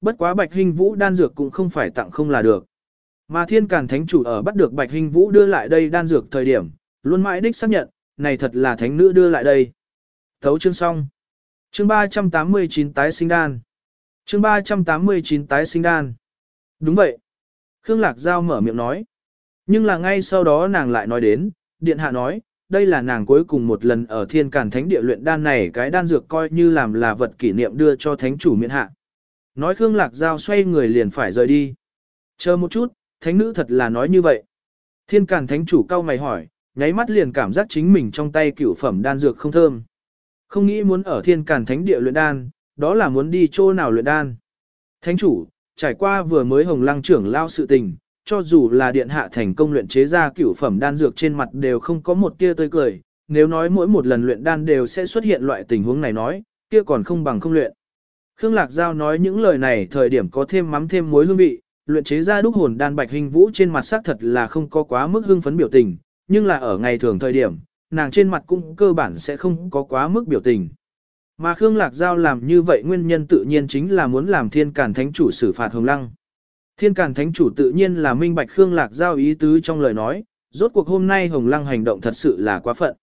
bất quá Bạch Hinh Vũ đan dược cũng không phải tặng không là được. Mà Thiên Càn Thánh chủ ở bắt được Bạch Hinh Vũ đưa lại đây đan dược thời điểm, luôn mãi đích xác nhận, này thật là thánh nữ đưa lại đây. Thấu chương xong. Chương 389 tái sinh đan. Chương 389 tái sinh đan. Đúng vậy. Khương Lạc Giao mở miệng nói. Nhưng là ngay sau đó nàng lại nói đến, Điện Hạ nói, đây là nàng cuối cùng một lần ở thiên càn thánh địa luyện đan này cái đan dược coi như làm là vật kỷ niệm đưa cho thánh chủ miễn hạ. Nói Khương Lạc Giao xoay người liền phải rời đi. Chờ một chút, thánh nữ thật là nói như vậy. Thiên càn thánh chủ cao mày hỏi, nháy mắt liền cảm giác chính mình trong tay cửu phẩm đan dược không thơm. Không nghĩ muốn ở thiên càn thánh địa luyện đan, đó là muốn đi chỗ nào luyện đan. Thánh chủ, trải qua vừa mới hồng lăng trưởng lao sự tình, cho dù là điện hạ thành công luyện chế ra cửu phẩm đan dược trên mặt đều không có một tia tươi cười, nếu nói mỗi một lần luyện đan đều sẽ xuất hiện loại tình huống này nói, kia còn không bằng không luyện. Khương Lạc Giao nói những lời này thời điểm có thêm mắm thêm muối hương vị, luyện chế ra đúc hồn đan bạch hình vũ trên mặt sắc thật là không có quá mức hưng phấn biểu tình, nhưng là ở ngày thường thời điểm, nàng trên mặt cũng cơ bản sẽ không có quá mức biểu tình. Mà Khương Lạc Giao làm như vậy nguyên nhân tự nhiên chính là muốn làm thiên cản thánh chủ xử phạt hồng lăng. Thiên Càn Thánh Chủ tự nhiên là minh bạch Khương Lạc Giao ý tứ trong lời nói, rốt cuộc hôm nay Hồng Lăng hành động thật sự là quá phận.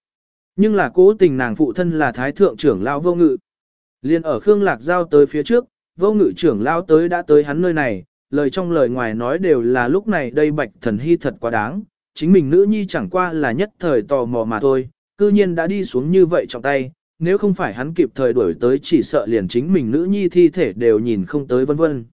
Nhưng là cố tình nàng phụ thân là Thái Thượng trưởng Lao Vô Ngự. Liên ở Khương Lạc Giao tới phía trước, Vô Ngự trưởng Lao tới đã tới hắn nơi này, lời trong lời ngoài nói đều là lúc này đây bạch thần hy thật quá đáng, chính mình nữ nhi chẳng qua là nhất thời tò mò mà thôi, cư nhiên đã đi xuống như vậy trong tay, nếu không phải hắn kịp thời đuổi tới chỉ sợ liền chính mình nữ nhi thi thể đều nhìn không tới vân vân.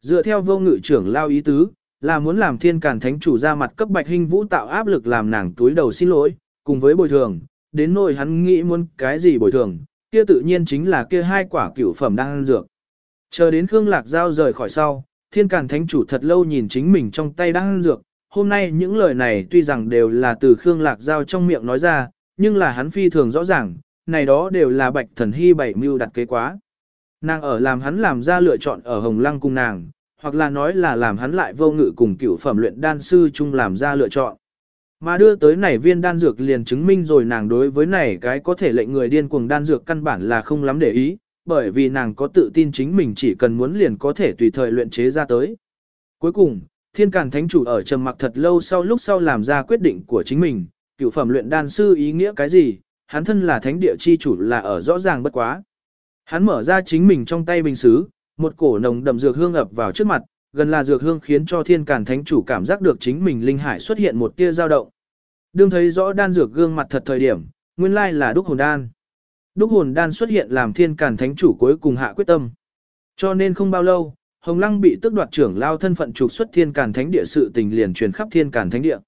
Dựa theo vô ngự trưởng lao ý tứ, là muốn làm thiên càn thánh chủ ra mặt cấp bạch hình vũ tạo áp lực làm nàng túi đầu xin lỗi, cùng với bồi thường, đến nỗi hắn nghĩ muốn cái gì bồi thường, kia tự nhiên chính là kia hai quả cửu phẩm đang ăn dược. Chờ đến Khương Lạc Giao rời khỏi sau, thiên càn thánh chủ thật lâu nhìn chính mình trong tay đang ăn dược, hôm nay những lời này tuy rằng đều là từ Khương Lạc Giao trong miệng nói ra, nhưng là hắn phi thường rõ ràng, này đó đều là bạch thần hy bảy mưu đặt kế quá. Nàng ở làm hắn làm ra lựa chọn ở Hồng Lăng cùng nàng, hoặc là nói là làm hắn lại vô ngự cùng cửu phẩm luyện đan sư chung làm ra lựa chọn. Mà đưa tới này viên đan dược liền chứng minh rồi nàng đối với này cái có thể lệnh người điên cuồng đan dược căn bản là không lắm để ý, bởi vì nàng có tự tin chính mình chỉ cần muốn liền có thể tùy thời luyện chế ra tới. Cuối cùng, thiên càn thánh chủ ở trầm mặc thật lâu sau lúc sau làm ra quyết định của chính mình, cựu phẩm luyện đan sư ý nghĩa cái gì, hắn thân là thánh địa chi chủ là ở rõ ràng bất quá. Hắn mở ra chính mình trong tay bình xứ, một cổ nồng đậm dược hương ập vào trước mặt, gần là dược hương khiến cho thiên càn thánh chủ cảm giác được chính mình linh hải xuất hiện một tia dao động. Đương thấy rõ đan dược gương mặt thật thời điểm, nguyên lai là đúc hồn đan. Đúc hồn đan xuất hiện làm thiên càn thánh chủ cuối cùng hạ quyết tâm. Cho nên không bao lâu, Hồng Lăng bị tức đoạt trưởng lao thân phận trục xuất thiên càn thánh địa sự tình liền truyền khắp thiên càn thánh địa.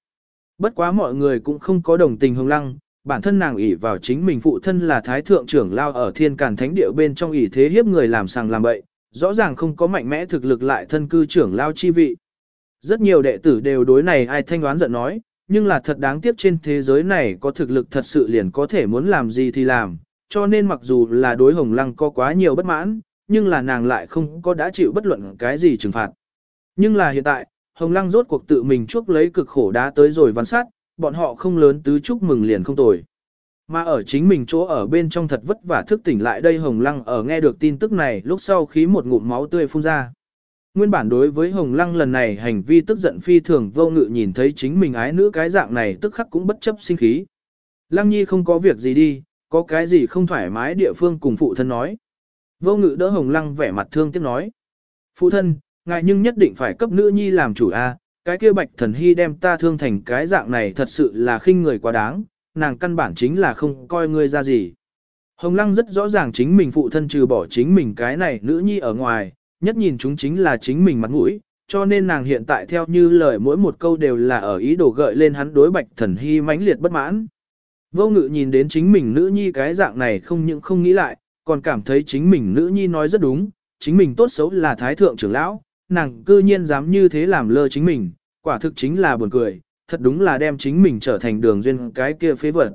Bất quá mọi người cũng không có đồng tình Hồng Lăng, bản thân nàng ủy vào chính mình phụ thân là thái thượng trưởng lao ở thiên càn thánh địa bên trong ủy thế hiếp người làm sàng làm bậy, rõ ràng không có mạnh mẽ thực lực lại thân cư trưởng lao chi vị. Rất nhiều đệ tử đều đối này ai thanh đoán giận nói, nhưng là thật đáng tiếc trên thế giới này có thực lực thật sự liền có thể muốn làm gì thì làm, cho nên mặc dù là đối hồng lăng có quá nhiều bất mãn, nhưng là nàng lại không có đã chịu bất luận cái gì trừng phạt. Nhưng là hiện tại, hồng lăng rốt cuộc tự mình chuốc lấy cực khổ đá tới rồi văn sát, bọn họ không lớn tứ chúc mừng liền không tồi. Mà ở chính mình chỗ ở bên trong thật vất vả thức tỉnh lại đây Hồng Lăng ở nghe được tin tức này lúc sau khí một ngụm máu tươi phun ra. Nguyên bản đối với Hồng Lăng lần này hành vi tức giận phi thường vô ngự nhìn thấy chính mình ái nữ cái dạng này tức khắc cũng bất chấp sinh khí. Lăng Nhi không có việc gì đi, có cái gì không thoải mái địa phương cùng phụ thân nói. Vô ngự đỡ Hồng Lăng vẻ mặt thương tiếc nói. Phụ thân, ngài nhưng nhất định phải cấp nữ nhi làm chủ a, cái kia bạch thần hy đem ta thương thành cái dạng này thật sự là khinh người quá đáng, nàng căn bản chính là không coi ngươi ra gì. Hồng Lăng rất rõ ràng chính mình phụ thân trừ bỏ chính mình cái này nữ nhi ở ngoài, nhất nhìn chúng chính là chính mình mặt mũi, cho nên nàng hiện tại theo như lời mỗi một câu đều là ở ý đồ gợi lên hắn đối bạch thần hy mãnh liệt bất mãn. Vô ngự nhìn đến chính mình nữ nhi cái dạng này không những không nghĩ lại, còn cảm thấy chính mình nữ nhi nói rất đúng, chính mình tốt xấu là thái thượng trưởng lão, nàng cư nhiên dám như thế làm lơ chính mình, quả thực chính là buồn cười, thật đúng là đem chính mình trở thành đường duyên cái kia phế vật.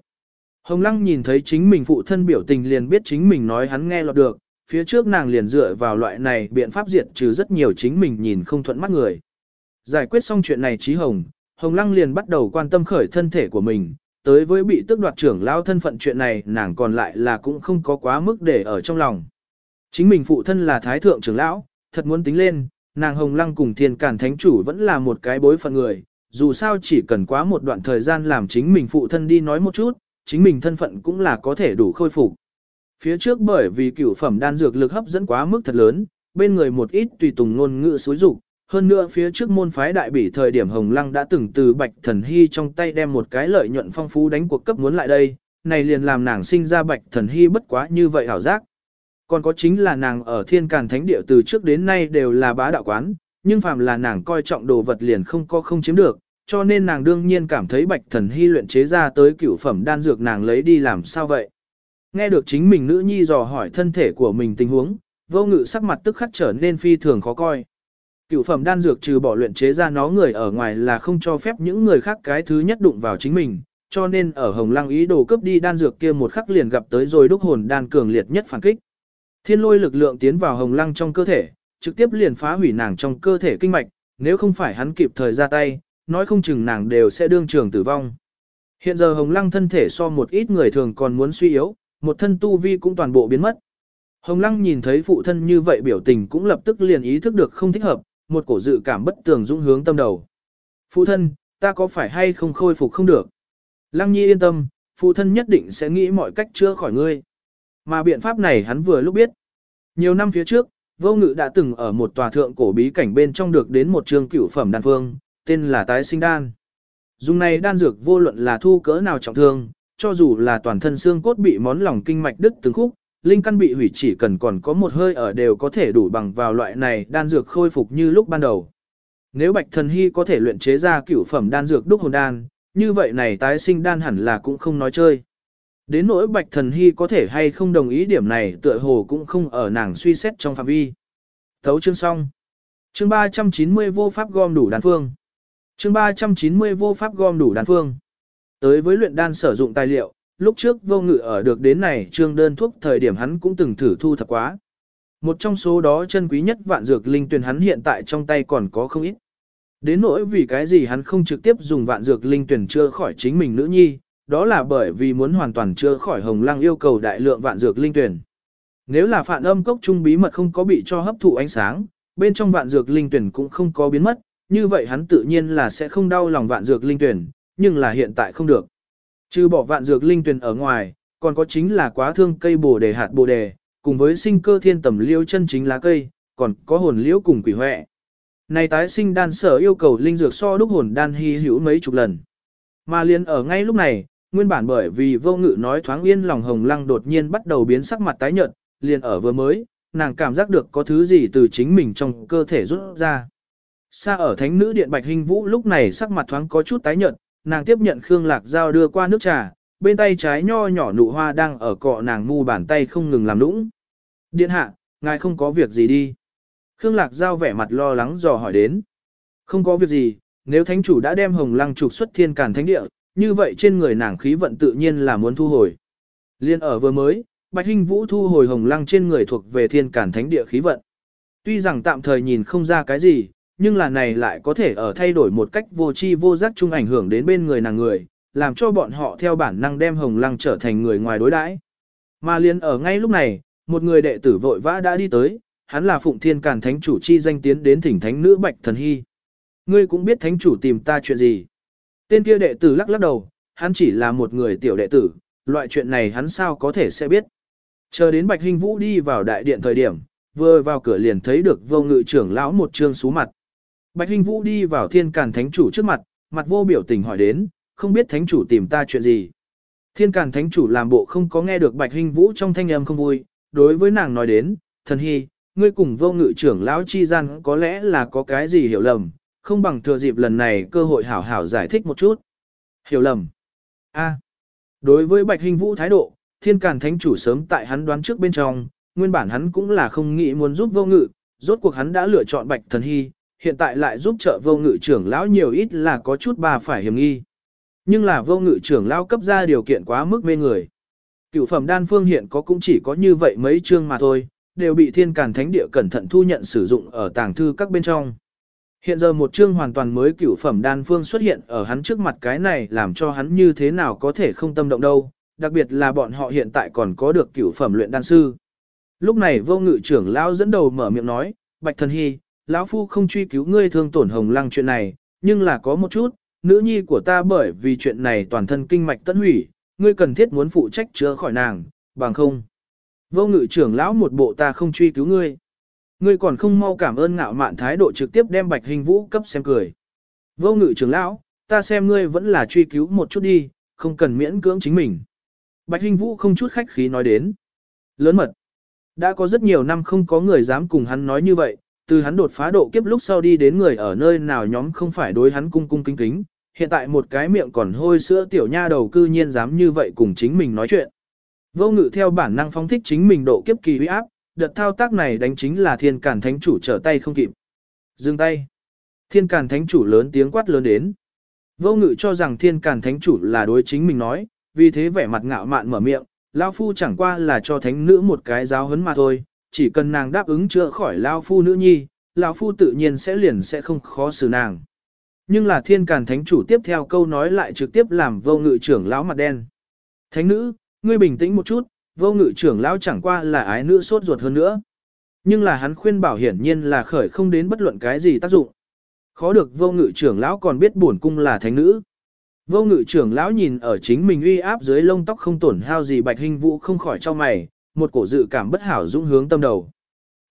Hồng Lăng nhìn thấy chính mình phụ thân biểu tình liền biết chính mình nói hắn nghe lọt được, phía trước nàng liền dựa vào loại này biện pháp diệt trừ rất nhiều chính mình nhìn không thuận mắt người. Giải quyết xong chuyện này Trí Hồng, Hồng Lăng liền bắt đầu quan tâm khởi thân thể của mình, tới với bị tước đoạt trưởng lao thân phận chuyện này nàng còn lại là cũng không có quá mức để ở trong lòng. Chính mình phụ thân là thái thượng trưởng lão, thật muốn tính lên, nàng Hồng Lăng cùng thiên cản thánh chủ vẫn là một cái bối phận người, dù sao chỉ cần quá một đoạn thời gian làm chính mình phụ thân đi nói một chút, chính mình thân phận cũng là có thể đủ khôi phục. Phía trước bởi vì cửu phẩm đan dược lực hấp dẫn quá mức thật lớn, bên người một ít tùy tùng ngôn ngữ xối dục hơn nữa phía trước môn phái đại bỉ thời điểm Hồng Lăng đã từng từ Bạch Thần Hy trong tay đem một cái lợi nhuận phong phú đánh cuộc cấp muốn lại đây, này liền làm nàng sinh ra Bạch Thần Hy bất quá như vậy hảo giác. Còn có chính là nàng ở thiên càn thánh địa từ trước đến nay đều là bá đạo quán, nhưng phàm là nàng coi trọng đồ vật liền không có không chiếm được, cho nên nàng đương nhiên cảm thấy Bạch Thần Hy luyện chế ra tới cửu phẩm đan dược nàng lấy đi làm sao vậy. Nghe được chính mình nữ nhi dò hỏi thân thể của mình tình huống, vô ngự sắc mặt tức khắc trở nên phi thường khó coi. Cựu phẩm đan dược trừ bỏ luyện chế ra nó người ở ngoài là không cho phép những người khác cái thứ nhất đụng vào chính mình, cho nên ở Hồng Lăng ý đồ cướp đi đan dược kia một khắc liền gặp tới rồi đúc hồn đan cường liệt nhất phản kích. Thiên lôi lực lượng tiến vào Hồng Lăng trong cơ thể, trực tiếp liền phá hủy nàng trong cơ thể kinh mạch, nếu không phải hắn kịp thời ra tay, nói không chừng nàng đều sẽ đương trường tử vong. Hiện giờ Hồng Lăng thân thể so một ít người thường còn muốn suy yếu, một thân tu vi cũng toàn bộ biến mất. Hồng Lăng nhìn thấy phụ thân như vậy biểu tình cũng lập tức liền ý thức được không thích hợp, một cổ dự cảm bất tường dũng hướng tâm đầu. Phụ thân, ta có phải hay không khôi phục không được? Lăng Nhi yên tâm, phụ thân nhất định sẽ nghĩ mọi cách chữa khỏi ngươi. Mà biện pháp này hắn vừa lúc biết. Nhiều năm phía trước, vô ngự đã từng ở một tòa thượng cổ bí cảnh bên trong được đến một trường cửu phẩm đan phương, tên là tái sinh đan. Dùng này đan dược vô luận là thu cỡ nào trọng thương, cho dù là toàn thân xương cốt bị món lòng kinh mạch đứt từng khúc, linh căn bị hủy chỉ cần còn có một hơi ở đều có thể đủ bằng vào loại này đan dược khôi phục như lúc ban đầu. Nếu Bạch Thần Hy có thể luyện chế ra cửu phẩm đan dược đúc hồn đan, như vậy này tái sinh đan hẳn là cũng không nói chơi. Đến nỗi Bạch Thần Hy có thể hay không đồng ý điểm này tựa hồ cũng không ở nàng suy xét trong phạm vi. Thấu chương xong. Chương 390 vô pháp gom đủ đan phương. Chương 390 vô pháp gom đủ đan phương. Tới với luyện đan sử dụng tài liệu, lúc trước vô ngự ở được đến này trương đơn thuốc thời điểm hắn cũng từng thử thu thập quá. Một trong số đó chân quý nhất vạn dược linh tuyển hắn hiện tại trong tay còn có không ít. Đến nỗi vì cái gì hắn không trực tiếp dùng vạn dược linh tuyển chưa khỏi chính mình nữ nhi, đó là bởi vì muốn hoàn toàn chưa khỏi hồng lăng yêu cầu đại lượng vạn dược linh tuyển. Nếu là phản âm cốc trung bí mật không có bị cho hấp thụ ánh sáng, bên trong vạn dược linh tuyển cũng không có biến mất, như vậy hắn tự nhiên là sẽ không đau lòng vạn dược linh tuyển, nhưng là hiện tại không được. Trừ bỏ vạn dược linh tuyển ở ngoài, còn có chính là quá thương cây bồ đề hạt bồ đề, cùng với sinh cơ thiên tầm liễu chân chính lá cây, còn có hồn liễu cùng quỷ huệ. Này tái sinh đan sở yêu cầu linh dược so đúc hồn đan hy hữu mấy chục lần. Mà liền ở ngay lúc này, nguyên bản bởi vì vô ngự nói thoáng yên lòng hồng lăng đột nhiên bắt đầu biến sắc mặt tái nhợt, liền ở vừa mới, nàng cảm giác được có thứ gì từ chính mình trong cơ thể rút ra. Xa ở thánh nữ điện bạch hình vũ lúc này sắc mặt thoáng có chút tái nhợt, nàng tiếp nhận Khương Lạc Giao đưa qua nước trà, bên tay trái nho nhỏ nụ hoa đang ở cọ nàng mu bàn tay không ngừng làm nũng. Điện hạ, ngài không có việc gì đi. Khương Lạc Giao vẻ mặt lo lắng dò hỏi đến. Không có việc gì, nếu thánh chủ đã đem hồng lăng trục xuất thiên càn thánh địa, như vậy trên người nàng khí vận tự nhiên là muốn thu hồi. Liên ở vừa mới, Bạch Hinh Vũ thu hồi hồng lăng trên người thuộc về thiên càn thánh địa khí vận. Tuy rằng tạm thời nhìn không ra cái gì, nhưng là này lại có thể ở thay đổi một cách vô tri vô giác chung ảnh hưởng đến bên người nàng người, làm cho bọn họ theo bản năng đem Hồng Lăng trở thành người ngoài đối đãi. Mà liền ở ngay lúc này, một người đệ tử vội vã đã đi tới, hắn là Phụng Thiên Càn Thánh chủ chi danh tiến đến thỉnh thánh nữ Bạch Thần Hy. Ngươi cũng biết thánh chủ tìm ta chuyện gì. Tên kia đệ tử lắc lắc đầu, hắn chỉ là một người tiểu đệ tử, loại chuyện này hắn sao có thể sẽ biết. Chờ đến Bạch Hình Vũ đi vào đại điện thời điểm, vừa vào cửa liền thấy được vô ngự trưởng lão một trương xú mặt. Bạch Hinh Vũ đi vào thiên càn thánh chủ trước mặt, mặt vô biểu tình hỏi đến, không biết thánh chủ tìm ta chuyện gì. Thiên càn thánh chủ làm bộ không có nghe được Bạch Hinh Vũ trong thanh âm không vui, đối với nàng nói đến, thần hy, ngươi cùng vô ngự trưởng lão chi gian có lẽ là có cái gì hiểu lầm, không bằng thừa dịp lần này cơ hội hảo hảo giải thích một chút. Hiểu lầm. A. Đối với Bạch Hinh Vũ thái độ, thiên càn thánh chủ sớm tại hắn đoán trước bên trong, nguyên bản hắn cũng là không nghĩ muốn giúp vô ngự, rốt cuộc hắn đã lựa chọn Bạch Thần Hy, hiện tại lại giúp trợ vô ngự trưởng lão nhiều ít là có chút bà phải hiểm nghi. Nhưng là vô ngự trưởng lão cấp ra điều kiện quá mức mê người. Cựu phẩm đan phương hiện có cũng chỉ có như vậy mấy chương mà thôi, đều bị thiên càn thánh địa cẩn thận thu nhận sử dụng ở tàng thư các bên trong. Hiện giờ một chương hoàn toàn mới cựu phẩm đan phương xuất hiện ở hắn trước mặt cái này làm cho hắn như thế nào có thể không tâm động đâu, đặc biệt là bọn họ hiện tại còn có được cựu phẩm luyện đan sư. Lúc này vô ngự trưởng lão dẫn đầu mở miệng nói, Bạch Thần Hy, lão phu không truy cứu ngươi thương tổn hồng lăng chuyện này, nhưng là có một chút, nữ nhi của ta bởi vì chuyện này toàn thân kinh mạch tận hủy, ngươi cần thiết muốn phụ trách chữa khỏi nàng, bằng không. Vô ngự trưởng lão một bộ ta không truy cứu ngươi. Ngươi còn không mau cảm ơn ngạo mạn thái độ trực tiếp đem bạch hình vũ cấp xem cười. Vô ngự trưởng lão, ta xem ngươi vẫn là truy cứu một chút đi, không cần miễn cưỡng chính mình. Bạch hình vũ không chút khách khí nói đến. Lớn mật. Đã có rất nhiều năm không có người dám cùng hắn nói như vậy, từ hắn đột phá độ kiếp lúc sau đi đến người ở nơi nào nhóm không phải đối hắn cung cung kính kính, hiện tại một cái miệng còn hôi sữa tiểu nha đầu cư nhiên dám như vậy cùng chính mình nói chuyện. Vô ngự theo bản năng phóng thích chính mình độ kiếp kỳ huy áp, đợt thao tác này đánh chính là thiên cản thánh chủ trở tay không kịp. Dừng tay. Thiên cản thánh chủ lớn tiếng quát lớn đến. Vô ngự cho rằng thiên cản thánh chủ là đối chính mình nói, vì thế vẻ mặt ngạo mạn mở miệng, Lão Phu chẳng qua là cho thánh nữ một cái giáo huấn mà thôi, chỉ cần nàng đáp ứng chữa khỏi Lao Phu nữ nhi, Lao Phu tự nhiên sẽ liền sẽ không khó xử nàng. Nhưng là thiên càn thánh chủ tiếp theo câu nói lại trực tiếp làm vô ngự trưởng lão mặt đen. Thánh nữ, ngươi bình tĩnh một chút, vô ngự trưởng lão chẳng qua là ái nữ sốt ruột hơn nữa. Nhưng là hắn khuyên bảo hiển nhiên là khởi không đến bất luận cái gì tác dụng. Khó được vô ngự trưởng lão còn biết bổn cung là thánh nữ. Vô ngự trưởng lão nhìn ở chính mình uy áp dưới lông tóc không tổn hao gì bạch hình vũ không khỏi cho mày, một cổ dự cảm bất hảo dũng hướng tâm đầu.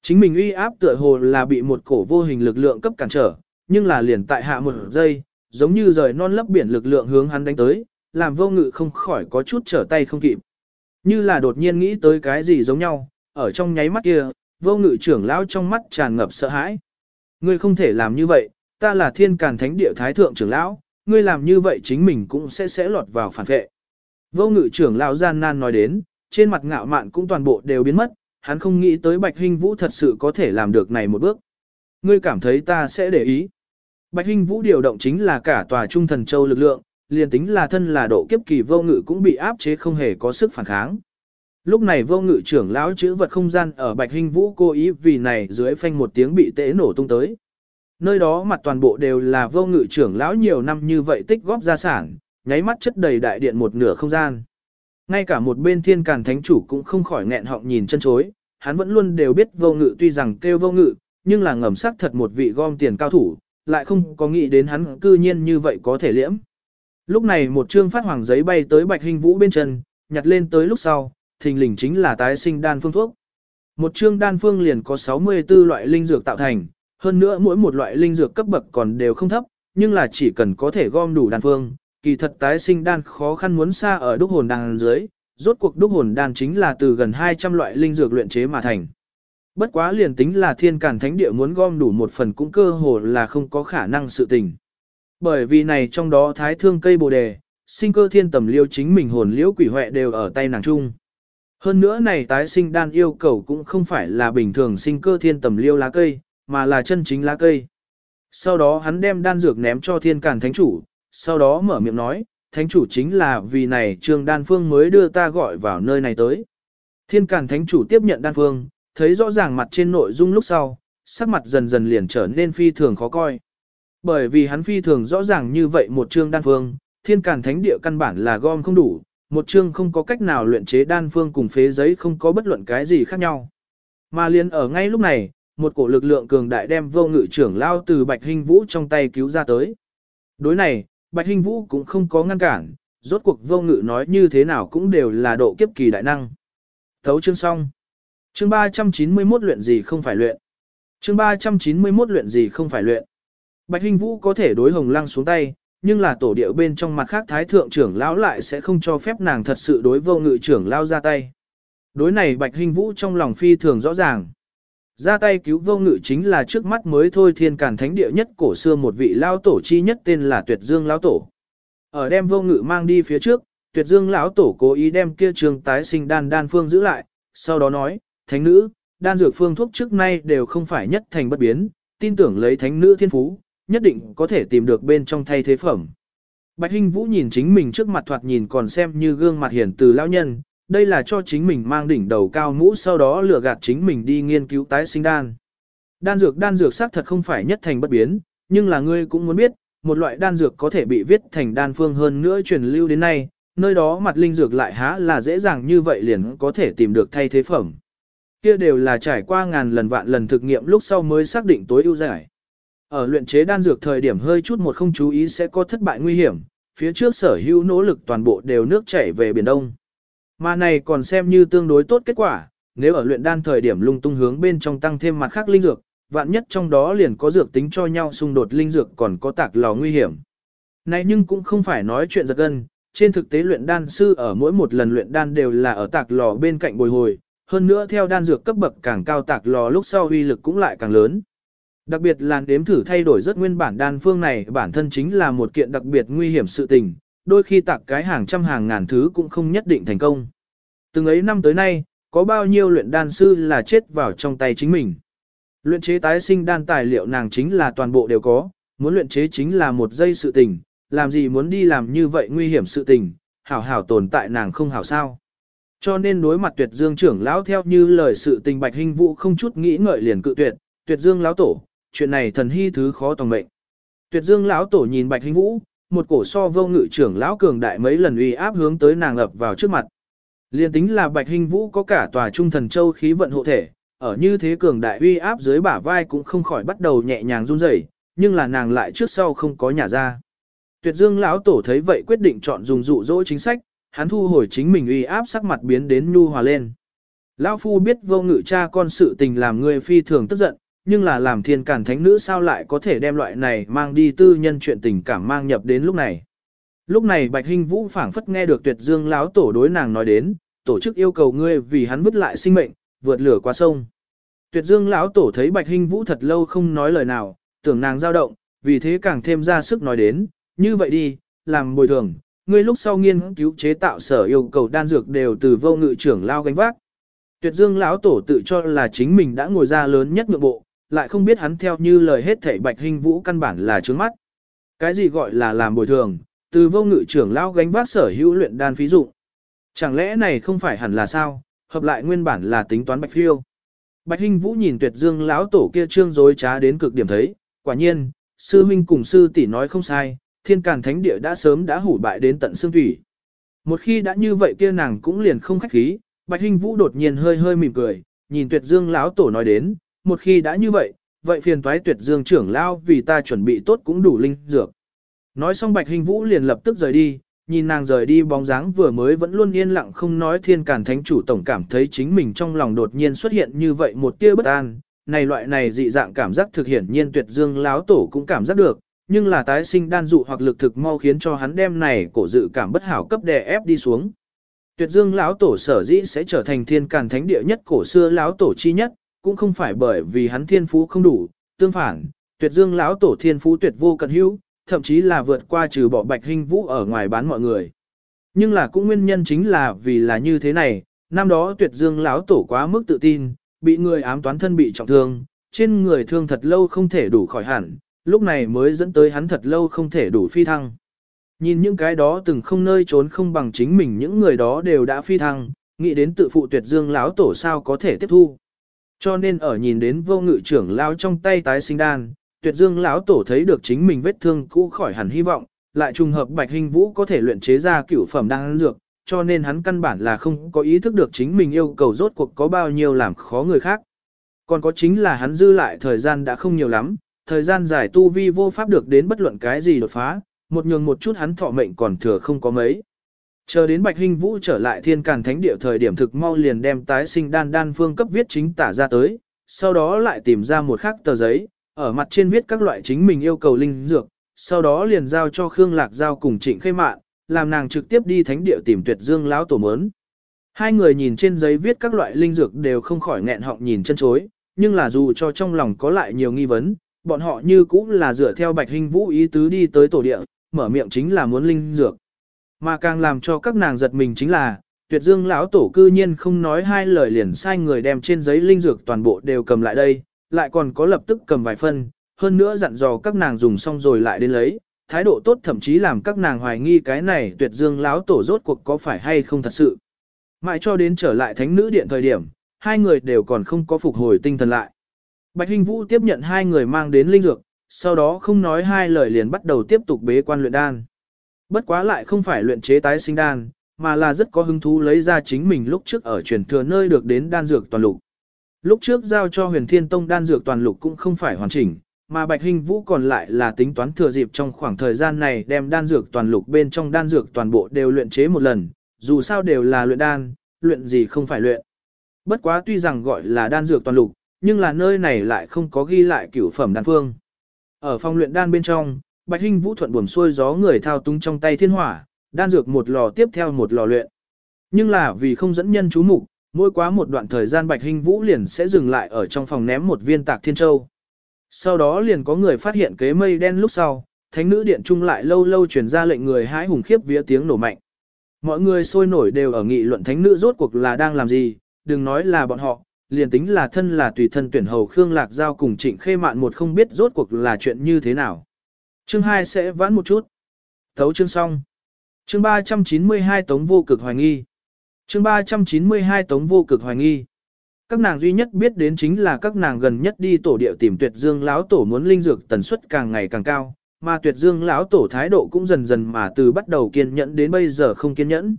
Chính mình uy áp tựa hồ là bị một cổ vô hình lực lượng cấp cản trở, nhưng là liền tại hạ một giây, giống như rời non lấp biển lực lượng hướng hắn đánh tới, làm vô ngự không khỏi có chút trở tay không kịp. Như là đột nhiên nghĩ tới cái gì giống nhau, ở trong nháy mắt kia, vô ngự trưởng lão trong mắt tràn ngập sợ hãi. Ngươi không thể làm như vậy, ta là thiên càn thánh địa thái thượng trưởng lão, ngươi làm như vậy chính mình cũng sẽ sẽ lọt vào phản vệ. Vô ngự trưởng lão gian nan nói đến, trên mặt ngạo mạn cũng toàn bộ đều biến mất, hắn không nghĩ tới Bạch Hinh Vũ thật sự có thể làm được này một bước. Ngươi cảm thấy ta sẽ để ý. Bạch Hinh Vũ điều động chính là cả tòa trung thần châu lực lượng, liền tính là thân là độ kiếp kỳ vô ngự cũng bị áp chế không hề có sức phản kháng. Lúc này vô ngự trưởng lão chữ vật không gian ở Bạch Hinh Vũ cố ý vì này dưới phanh một tiếng bị tễ nổ tung tới. Nơi đó mặt toàn bộ đều là vô ngự trưởng lão nhiều năm như vậy tích góp gia sản, nháy mắt chất đầy đại điện một nửa không gian. Ngay cả một bên thiên càn thánh chủ cũng không khỏi nghẹn họng nhìn chân chối, hắn vẫn luôn đều biết vô ngự tuy rằng kêu vô ngự, nhưng là ngầm sắc thật một vị gom tiền cao thủ, lại không có nghĩ đến hắn cư nhiên như vậy có thể liễm. Lúc này một trương phát hoàng giấy bay tới bạch hình vũ bên chân, nhặt lên tới lúc sau, thình lình chính là tái sinh đan phương thuốc. Một trương đan phương liền có 64 loại linh dược tạo thành, hơn nữa mỗi một loại linh dược cấp bậc còn đều không thấp, nhưng là chỉ cần có thể gom đủ đan phương, kỳ thật tái sinh đan khó khăn muốn xa ở đúc hồn đan dưới, rốt cuộc đúc hồn đan chính là từ gần 200 loại linh dược luyện chế mà thành. Bất quá liền tính là thiên cản thánh địa muốn gom đủ một phần cũng cơ hồ là không có khả năng sự tình. Bởi vì này trong đó thái thương cây bồ đề, sinh cơ thiên tầm liêu chính mình hồn liễu quỷ huệ đều ở tay nàng trung. Hơn nữa này tái sinh đan yêu cầu cũng không phải là bình thường sinh cơ thiên tầm liêu lá cây, mà là chân chính lá cây. Sau đó hắn đem đan dược ném cho thiên cản thánh chủ, sau đó mở miệng nói, thánh chủ chính là vì này trương đan phương mới đưa ta gọi vào nơi này tới. Thiên càn thánh chủ tiếp nhận đan phương, thấy rõ ràng mặt trên nội dung lúc sau, sắc mặt dần dần liền trở nên phi thường khó coi. Bởi vì hắn phi thường rõ ràng như vậy một chương đan phương, thiên càn thánh địa căn bản là gom không đủ, một chương không có cách nào luyện chế đan phương cùng phế giấy không có bất luận cái gì khác nhau. Mà liền ở ngay lúc này, một cổ lực lượng cường đại đem vô ngự trưởng lao từ Bạch hình Vũ trong tay cứu ra tới. Đối này, Bạch Hinh Vũ cũng không có ngăn cản, rốt cuộc vô ngự nói như thế nào cũng đều là độ kiếp kỳ đại năng. Thấu chương xong. Chương 391 luyện gì không phải luyện. Chương 391 luyện gì không phải luyện. Bạch Hinh Vũ có thể đối Hồng Lăng xuống tay, nhưng là tổ điệu bên trong mặt khác thái thượng trưởng lão lại sẽ không cho phép nàng thật sự đối vô ngự trưởng lao ra tay. Đối này Bạch Hinh Vũ trong lòng phi thường rõ ràng. Ra tay cứu vô ngự chính là trước mắt mới thôi thiên càn thánh địa nhất cổ xưa một vị lao tổ chi nhất tên là Tuyệt Dương lão tổ. Ở đem vô ngự mang đi phía trước, Tuyệt Dương lão tổ cố ý đem kia trường tái sinh đan đan phương giữ lại, sau đó nói, thánh nữ, đan dược phương thuốc trước nay đều không phải nhất thành bất biến, tin tưởng lấy thánh nữ thiên phú, nhất định có thể tìm được bên trong thay thế phẩm. Bạch Hinh Vũ nhìn chính mình trước mặt thoạt nhìn còn xem như gương mặt hiển từ lão nhân, đây là cho chính mình mang đỉnh đầu cao mũ sau đó lừa gạt chính mình đi nghiên cứu tái sinh đan. Đan dược đan dược xác thật không phải nhất thành bất biến, nhưng là ngươi cũng muốn biết, một loại đan dược có thể bị viết thành đan phương hơn nữa truyền lưu đến nay, nơi đó mặt linh dược lại há là dễ dàng như vậy liền có thể tìm được thay thế phẩm. Kia đều là trải qua ngàn lần vạn lần thực nghiệm lúc sau mới xác định tối ưu giải. Ở luyện chế đan dược thời điểm hơi chút một không chú ý sẽ có thất bại nguy hiểm, phía trước sở hữu nỗ lực toàn bộ đều nước chảy về biển đông. Mà này còn xem như tương đối tốt kết quả, nếu ở luyện đan thời điểm lung tung hướng bên trong tăng thêm mặt khác linh dược, vạn nhất trong đó liền có dược tính cho nhau xung đột linh dược còn có tạc lò nguy hiểm. Này nhưng cũng không phải nói chuyện giật gân, trên thực tế luyện đan sư ở mỗi một lần luyện đan đều là ở tạc lò bên cạnh bồi hồi, hơn nữa theo đan dược cấp bậc càng cao tạc lò lúc sau uy lực cũng lại càng lớn. Đặc biệt là đếm thử thay đổi rất nguyên bản đan phương này bản thân chính là một kiện đặc biệt nguy hiểm sự tình, đôi khi tạc cái hàng trăm hàng ngàn thứ cũng không nhất định thành công. Từng ấy năm tới nay, có bao nhiêu luyện đan sư là chết vào trong tay chính mình. Luyện chế tái sinh đan tài liệu nàng chính là toàn bộ đều có, muốn luyện chế chính là một giây sự tình, làm gì muốn đi làm như vậy nguy hiểm sự tình, hảo hảo tồn tại nàng không hảo sao. Cho nên đối mặt tuyệt dương trưởng lão theo như lời sự tình bạch hình vũ không chút nghĩ ngợi liền cự tuyệt, tuyệt dương lão tổ, chuyện này thần hy thứ khó tòng mệnh. Tuyệt dương lão tổ nhìn bạch hình vũ, một cổ so vô ngự trưởng lão cường đại mấy lần uy áp hướng tới nàng ập vào trước mặt. Liên tính là bạch hình vũ có cả tòa trung thần châu khí vận hộ thể, ở như thế cường đại uy áp dưới bả vai cũng không khỏi bắt đầu nhẹ nhàng run rẩy, nhưng là nàng lại trước sau không có nhà ra. Tuyệt Dương lão tổ thấy vậy quyết định chọn dùng dụ dỗ chính sách, hắn thu hồi chính mình uy áp sắc mặt biến đến nhu hòa lên. Lão phu biết vô ngự cha con sự tình làm người phi thường tức giận, nhưng là làm thiên cản thánh nữ sao lại có thể đem loại này mang đi tư nhân chuyện tình cảm mang nhập đến lúc này. Lúc này Bạch Hinh Vũ phảng phất nghe được Tuyệt Dương lão tổ đối nàng nói đến, tổ chức yêu cầu ngươi vì hắn vứt lại sinh mệnh, vượt lửa qua sông. Tuyệt Dương lão tổ thấy Bạch Hinh Vũ thật lâu không nói lời nào, tưởng nàng dao động, vì thế càng thêm ra sức nói đến, như vậy đi, làm bồi thường, ngươi lúc sau nghiên cứu chế tạo sở yêu cầu đan dược đều từ vô ngự trưởng lao gánh vác. Tuyệt Dương lão tổ tự cho là chính mình đã ngồi ra lớn nhất ngược bộ, lại không biết hắn theo như lời hết thảy Bạch hình Vũ căn bản là trướng mắt. Cái gì gọi là làm bồi thường, từ vô ngự trưởng lão gánh vác sở hữu luyện đan phí dụng. Chẳng lẽ này không phải hẳn là sao, hợp lại nguyên bản là tính toán Bạch Phiêu. Bạch Hinh Vũ nhìn Tuyệt Dương lão tổ kia trương dối trá đến cực điểm thấy, quả nhiên, sư huynh cùng sư tỷ nói không sai, thiên càn thánh địa đã sớm đã hủ bại đến tận xương thủy. Một khi đã như vậy kia nàng cũng liền không khách khí, Bạch Hinh Vũ đột nhiên hơi hơi mỉm cười, nhìn Tuyệt Dương lão tổ nói đến, một khi đã như vậy, vậy phiền toái Tuyệt Dương trưởng lao vì ta chuẩn bị tốt cũng đủ linh dược. Nói xong Bạch hình Vũ liền lập tức rời đi, nhìn nàng rời đi bóng dáng vừa mới vẫn luôn yên lặng không nói thiên càn thánh chủ tổng cảm thấy chính mình trong lòng đột nhiên xuất hiện như vậy một tia bất an, này loại này dị dạng cảm giác thực hiển nhiên tuyệt dương láo tổ cũng cảm giác được, nhưng là tái sinh đan dụ hoặc lực thực mau khiến cho hắn đem này cổ dự cảm bất hảo cấp đè ép đi xuống. Tuyệt dương lão tổ sở dĩ sẽ trở thành thiên càn thánh địa nhất cổ xưa lão tổ chi nhất, cũng không phải bởi vì hắn thiên phú không đủ, tương phản, tuyệt dương lão tổ thiên phú tuyệt vô cận hữu, thậm chí là vượt qua trừ bỏ bạch hình vũ ở ngoài bán mọi người. Nhưng là cũng nguyên nhân chính là vì là như thế này, năm đó tuyệt dương lão tổ quá mức tự tin, bị người ám toán thân bị trọng thương, trên người thương thật lâu không thể đủ khỏi hẳn, lúc này mới dẫn tới hắn thật lâu không thể đủ phi thăng. Nhìn những cái đó từng không nơi trốn không bằng chính mình những người đó đều đã phi thăng, nghĩ đến tự phụ tuyệt dương lão tổ sao có thể tiếp thu. Cho nên ở nhìn đến vô ngự trưởng lao trong tay tái sinh đan, tuyệt dương lão tổ thấy được chính mình vết thương cũ khỏi hẳn hy vọng, lại trùng hợp bạch hình vũ có thể luyện chế ra cửu phẩm đan dược, cho nên hắn căn bản là không có ý thức được chính mình yêu cầu rốt cuộc có bao nhiêu làm khó người khác. Còn có chính là hắn dư lại thời gian đã không nhiều lắm, thời gian dài tu vi vô pháp được đến bất luận cái gì đột phá, một nhường một chút hắn thọ mệnh còn thừa không có mấy. Chờ đến Bạch Hinh Vũ trở lại thiên càn thánh địa thời điểm thực mau liền đem tái sinh đan đan phương cấp viết chính tả ra tới, sau đó lại tìm ra một khắc tờ giấy, ở mặt trên viết các loại chính mình yêu cầu linh dược, sau đó liền giao cho Khương Lạc Giao cùng Trịnh Khê Mạn, làm nàng trực tiếp đi thánh địa tìm Tuyệt Dương lão tổ mớn. Hai người nhìn trên giấy viết các loại linh dược đều không khỏi nghẹn họng nhìn chân chối, nhưng là dù cho trong lòng có lại nhiều nghi vấn, bọn họ như cũng là dựa theo Bạch hinh Vũ ý tứ đi tới tổ địa, mở miệng chính là muốn linh dược. Mà càng làm cho các nàng giật mình chính là, Tuyệt Dương lão tổ cư nhiên không nói hai lời liền sai người đem trên giấy linh dược toàn bộ đều cầm lại đây, lại còn có lập tức cầm vài phân, hơn nữa dặn dò các nàng dùng xong rồi lại đến lấy, thái độ tốt thậm chí làm các nàng hoài nghi cái này tuyệt dương lão tổ rốt cuộc có phải hay không thật sự. Mãi cho đến trở lại thánh nữ điện thời điểm, hai người đều còn không có phục hồi tinh thần lại. Bạch Hinh Vũ tiếp nhận hai người mang đến linh dược, sau đó không nói hai lời liền bắt đầu tiếp tục bế quan luyện đan. Bất quá lại không phải luyện chế tái sinh đan, mà là rất có hứng thú lấy ra chính mình lúc trước ở truyền thừa nơi được đến đan dược toàn lục. Lúc trước giao cho huyền thiên tông đan dược toàn lục cũng không phải hoàn chỉnh, mà Bạch Hình Vũ còn lại là tính toán thừa dịp trong khoảng thời gian này đem đan dược toàn lục bên trong đan dược toàn bộ đều luyện chế một lần, dù sao đều là luyện đan, luyện gì không phải luyện. Bất quá tuy rằng gọi là đan dược toàn lục, nhưng là nơi này lại không có ghi lại cửu phẩm đan phương. Ở phòng luyện đan bên trong, Bạch Hinh Vũ thuận buồm xuôi gió người thao túng trong tay thiên hỏa, đan dược một lò tiếp theo một lò luyện. Nhưng là vì không dẫn nhân chú mục, mỗi quá một đoạn thời gian Bạch Hinh Vũ liền sẽ dừng lại ở trong phòng ném một viên tạc thiên châu. Sau đó liền có người phát hiện kế mây đen lúc sau, thánh nữ điện trung lại lâu lâu truyền ra lệnh người hãi hùng khiếp vía tiếng nổ mạnh. Mọi người sôi nổi đều ở nghị luận thánh nữ rốt cuộc là đang làm gì, đừng nói là bọn họ, liền tính là thân là tùy thân tuyển hầu Khương Lạc Giao cùng Trịnh Khê Mạn một không biết rốt cuộc là chuyện như thế nào. Chương 2 sẽ vãn một chút. Thấu chương xong. Chương 392 Tống vô cực hoài nghi. Chương 392 Tống vô cực hoài nghi. Các nàng duy nhất biết đến chính là các nàng gần nhất đi tổ địa tìm Tuyệt Dương lão tổ muốn linh dược tần suất càng ngày càng cao, mà Tuyệt Dương lão tổ thái độ cũng dần dần mà từ bắt đầu kiên nhẫn đến bây giờ không kiên nhẫn.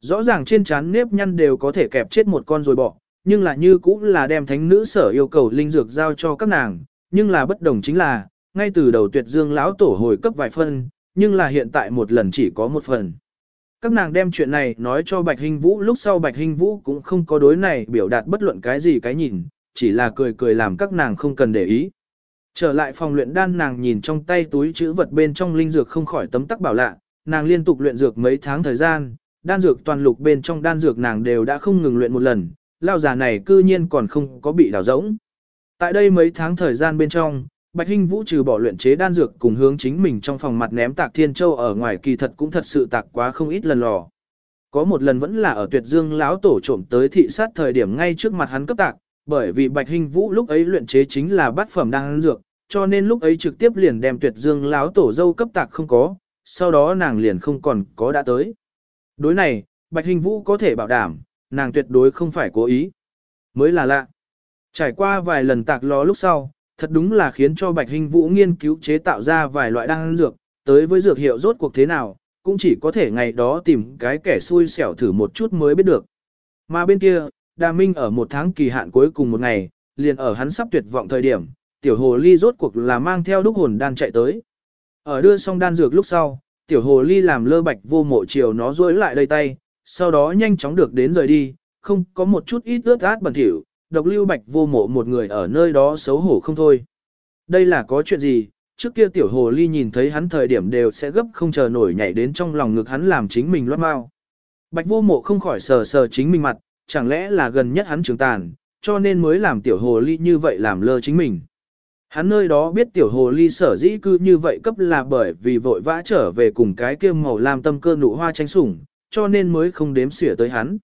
Rõ ràng trên trán nếp nhăn đều có thể kẹp chết một con rồi bỏ, nhưng là như cũng là đem thánh nữ sở yêu cầu linh dược giao cho các nàng, nhưng là bất đồng chính là, ngay từ đầu tuyệt dương lão tổ hồi cấp vài phân, nhưng là hiện tại một lần chỉ có một phần. Các nàng đem chuyện này nói cho Bạch Hình Vũ lúc sau Bạch Hình Vũ cũng không có đối này biểu đạt bất luận cái gì cái nhìn, chỉ là cười cười làm các nàng không cần để ý. Trở lại phòng luyện đan nàng nhìn trong tay túi chữ vật bên trong linh dược không khỏi tấm tắc bảo lạ, nàng liên tục luyện dược mấy tháng thời gian, đan dược toàn lục bên trong đan dược nàng đều đã không ngừng luyện một lần, lao già này cư nhiên còn không có bị đào rỗng. Tại đây mấy tháng thời gian bên trong, Bạch Hinh Vũ trừ bỏ luyện chế đan dược cùng hướng chính mình trong phòng mặt ném tạc thiên châu ở ngoài kỳ thật cũng thật sự tạc quá không ít lần lò. Có một lần vẫn là ở tuyệt dương lão tổ trộm tới thị sát thời điểm ngay trước mặt hắn cấp tạc, bởi vì Bạch Hinh Vũ lúc ấy luyện chế chính là bát phẩm đan dược, cho nên lúc ấy trực tiếp liền đem tuyệt dương lão tổ dâu cấp tạc không có, sau đó nàng liền không còn có đã tới. Đối này, Bạch Hinh Vũ có thể bảo đảm, nàng tuyệt đối không phải cố ý. Mới là lạ. Trải qua vài lần tạc lò lúc sau, thật đúng là khiến cho Bạch Hình Vũ nghiên cứu chế tạo ra vài loại đan dược, tới với dược hiệu rốt cuộc thế nào, cũng chỉ có thể ngày đó tìm cái kẻ xui xẻo thử một chút mới biết được. Mà bên kia, Đà Minh ở một tháng kỳ hạn cuối cùng một ngày, liền ở hắn sắp tuyệt vọng thời điểm, tiểu hồ ly rốt cuộc là mang theo đúc hồn đan chạy tới. Ở đưa xong đan dược lúc sau, tiểu hồ ly làm lơ bạch vô mộ chiều nó rối lại đây tay, sau đó nhanh chóng được đến rời đi, không có một chút ít ướt át bẩn thỉu, độc lưu bạch vô mộ một người ở nơi đó xấu hổ không thôi. Đây là có chuyện gì, trước kia tiểu hồ ly nhìn thấy hắn thời điểm đều sẽ gấp không chờ nổi nhảy đến trong lòng ngực hắn làm chính mình loát mau. Bạch vô mộ không khỏi sờ sờ chính mình mặt, chẳng lẽ là gần nhất hắn trưởng tàn, cho nên mới làm tiểu hồ ly như vậy làm lơ chính mình. Hắn nơi đó biết tiểu hồ ly sở dĩ cư như vậy cấp là bởi vì vội vã trở về cùng cái kia màu lam tâm cơ nụ hoa tranh sủng, cho nên mới không đếm xỉa tới hắn.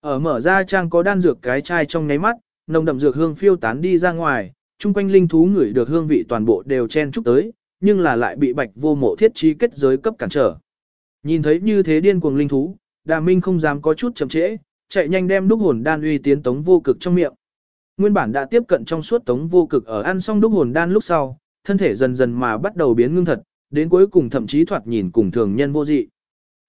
Ở mở ra trang có đan dược cái chai trong nháy mắt, nồng đậm dược hương phiêu tán đi ra ngoài, chung quanh linh thú ngửi được hương vị toàn bộ đều chen chúc tới, nhưng là lại bị bạch vô mộ thiết trí kết giới cấp cản trở. Nhìn thấy như thế điên cuồng linh thú, đà minh không dám có chút chậm trễ, chạy nhanh đem đúc hồn đan uy tiến tống vô cực trong miệng. Nguyên bản đã tiếp cận trong suốt tống vô cực ở ăn xong đúc hồn đan lúc sau, thân thể dần dần mà bắt đầu biến ngưng thật, đến cuối cùng thậm chí thoạt nhìn cùng thường nhân vô dị.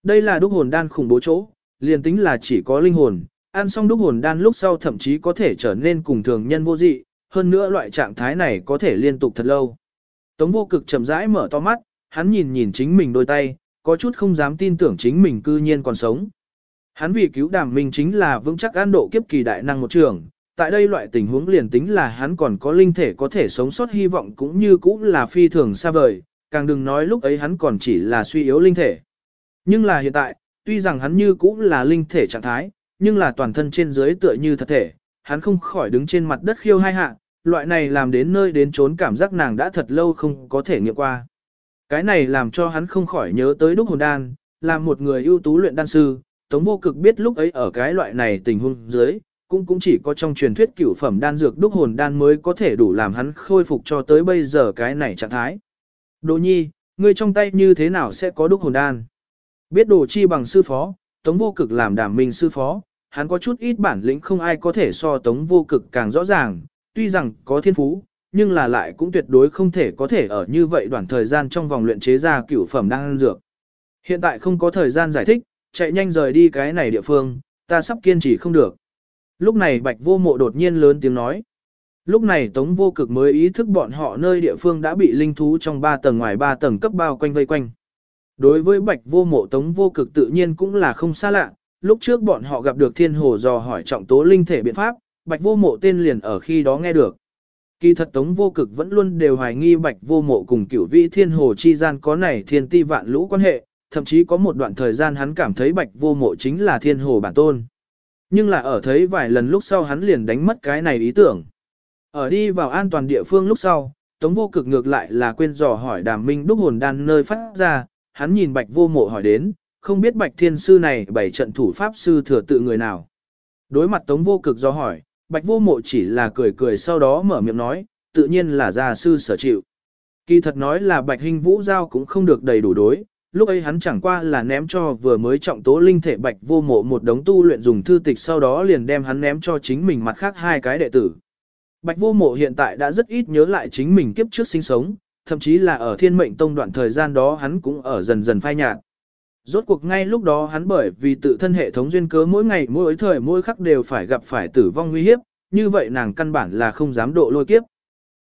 Đây là đúc hồn đan khủng bố chỗ, liền tính là chỉ có linh hồn, ăn xong đúc hồn đan lúc sau thậm chí có thể trở nên cùng thường nhân vô dị, hơn nữa loại trạng thái này có thể liên tục thật lâu. Tống vô cực chậm rãi mở to mắt, hắn nhìn nhìn chính mình đôi tay, có chút không dám tin tưởng chính mình cư nhiên còn sống. Hắn vì cứu đàm minh chính là vững chắc an độ kiếp kỳ đại năng một trường, tại đây loại tình huống liền tính là hắn còn có linh thể có thể sống sót hy vọng cũng như cũng là phi thường xa vời, càng đừng nói lúc ấy hắn còn chỉ là suy yếu linh thể. Nhưng là hiện tại, tuy rằng hắn như cũng là linh thể trạng thái, nhưng là toàn thân trên dưới tựa như thật thể, hắn không khỏi đứng trên mặt đất khiêu hai hạ, loại này làm đến nơi đến trốn cảm giác nàng đã thật lâu không có thể nghiệm qua. Cái này làm cho hắn không khỏi nhớ tới đúc hồn đan, là một người ưu tú luyện đan sư, Tống vô cực biết lúc ấy ở cái loại này tình huống dưới, cũng cũng chỉ có trong truyền thuyết cửu phẩm đan dược đúc hồn đan mới có thể đủ làm hắn khôi phục cho tới bây giờ cái này trạng thái. Đồ nhi, ngươi trong tay như thế nào sẽ có đúc hồn đan? Biết đồ chi bằng sư phó, tống vô cực làm đảm minh sư phó, hắn có chút ít bản lĩnh không ai có thể so tống vô cực càng rõ ràng, tuy rằng có thiên phú, nhưng là lại cũng tuyệt đối không thể có thể ở như vậy đoạn thời gian trong vòng luyện chế ra cửu phẩm đang ăn dược. Hiện tại không có thời gian giải thích, chạy nhanh rời đi cái này địa phương, ta sắp kiên trì không được. Lúc này bạch vô mộ đột nhiên lớn tiếng nói. Lúc này tống vô cực mới ý thức bọn họ nơi địa phương đã bị linh thú trong ba tầng ngoài ba tầng cấp bao quanh vây quanh. Đối với bạch vô mộ tống vô cực tự nhiên cũng là không xa lạ, lúc trước bọn họ gặp được thiên hồ dò hỏi trọng tố linh thể biện pháp, bạch vô mộ tên liền ở khi đó nghe được. Kỳ thật tống vô cực vẫn luôn đều hoài nghi bạch vô mộ cùng cửu vĩ thiên hồ chi gian có này thiên ti vạn lũ quan hệ, thậm chí có một đoạn thời gian hắn cảm thấy bạch vô mộ chính là thiên hồ bản tôn. Nhưng là ở thấy vài lần lúc sau hắn liền đánh mất cái này ý tưởng. Ở đi vào an toàn địa phương lúc sau, tống vô cực ngược lại là quên dò hỏi đàm minh đúc hồn đan nơi phát ra, hắn nhìn bạch vô mộ hỏi đến, không biết bạch thiên sư này bảy trận thủ pháp sư thừa tự người nào. Đối mặt tống vô cực do hỏi, bạch vô mộ chỉ là cười cười sau đó mở miệng nói, tự nhiên là gia sư sở chịu. Kỳ thật nói là bạch hình vũ giao cũng không được đầy đủ đối, lúc ấy hắn chẳng qua là ném cho vừa mới trọng tố linh thể bạch vô mộ một đống tu luyện dùng thư tịch sau đó liền đem hắn ném cho chính mình mặt khác hai cái đệ tử. Bạch vô mộ hiện tại đã rất ít nhớ lại chính mình kiếp trước sinh sống, thậm chí là ở thiên mệnh tông đoạn thời gian đó hắn cũng ở dần dần phai nhạt. Rốt cuộc ngay lúc đó hắn bởi vì tự thân hệ thống duyên cớ mỗi ngày mỗi thời mỗi khắc đều phải gặp phải tử vong nguy hiếp, như vậy nàng căn bản là không dám độ lôi kiếp.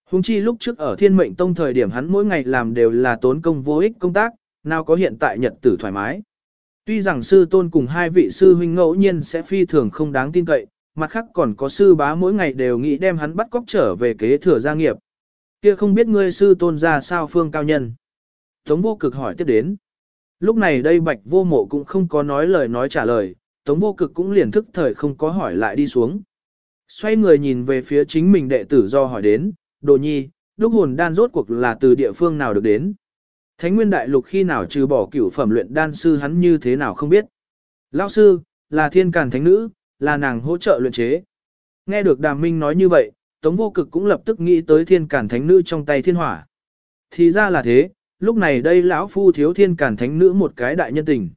Hùng chi lúc trước ở thiên mệnh tông thời điểm hắn mỗi ngày làm đều là tốn công vô ích công tác, nào có hiện tại nhật tử thoải mái. Tuy rằng sư tôn cùng hai vị sư huynh ngẫu nhiên sẽ phi thường không đáng tin cậy, mặt khác còn có sư bá mỗi ngày đều nghĩ đem hắn bắt cóc trở về kế thừa gia nghiệp. Kia không biết ngươi sư tôn ra sao phương cao nhân. Tống vô cực hỏi tiếp đến. Lúc này đây bạch vô mộ cũng không có nói lời nói trả lời, tống vô cực cũng liền thức thời không có hỏi lại đi xuống. Xoay người nhìn về phía chính mình đệ tử do hỏi đến, đồ nhi, đúc hồn đan rốt cuộc là từ địa phương nào được đến. Thánh nguyên đại lục khi nào trừ bỏ cửu phẩm luyện đan sư hắn như thế nào không biết. Lão sư, là thiên càn thánh nữ, là nàng hỗ trợ luyện chế. Nghe được đàm minh nói như vậy, tống vô cực cũng lập tức nghĩ tới thiên càn thánh nữ trong tay thiên hỏa. Thì ra là thế, lúc này đây lão phu thiếu thiên càn thánh nữ một cái đại nhân tình.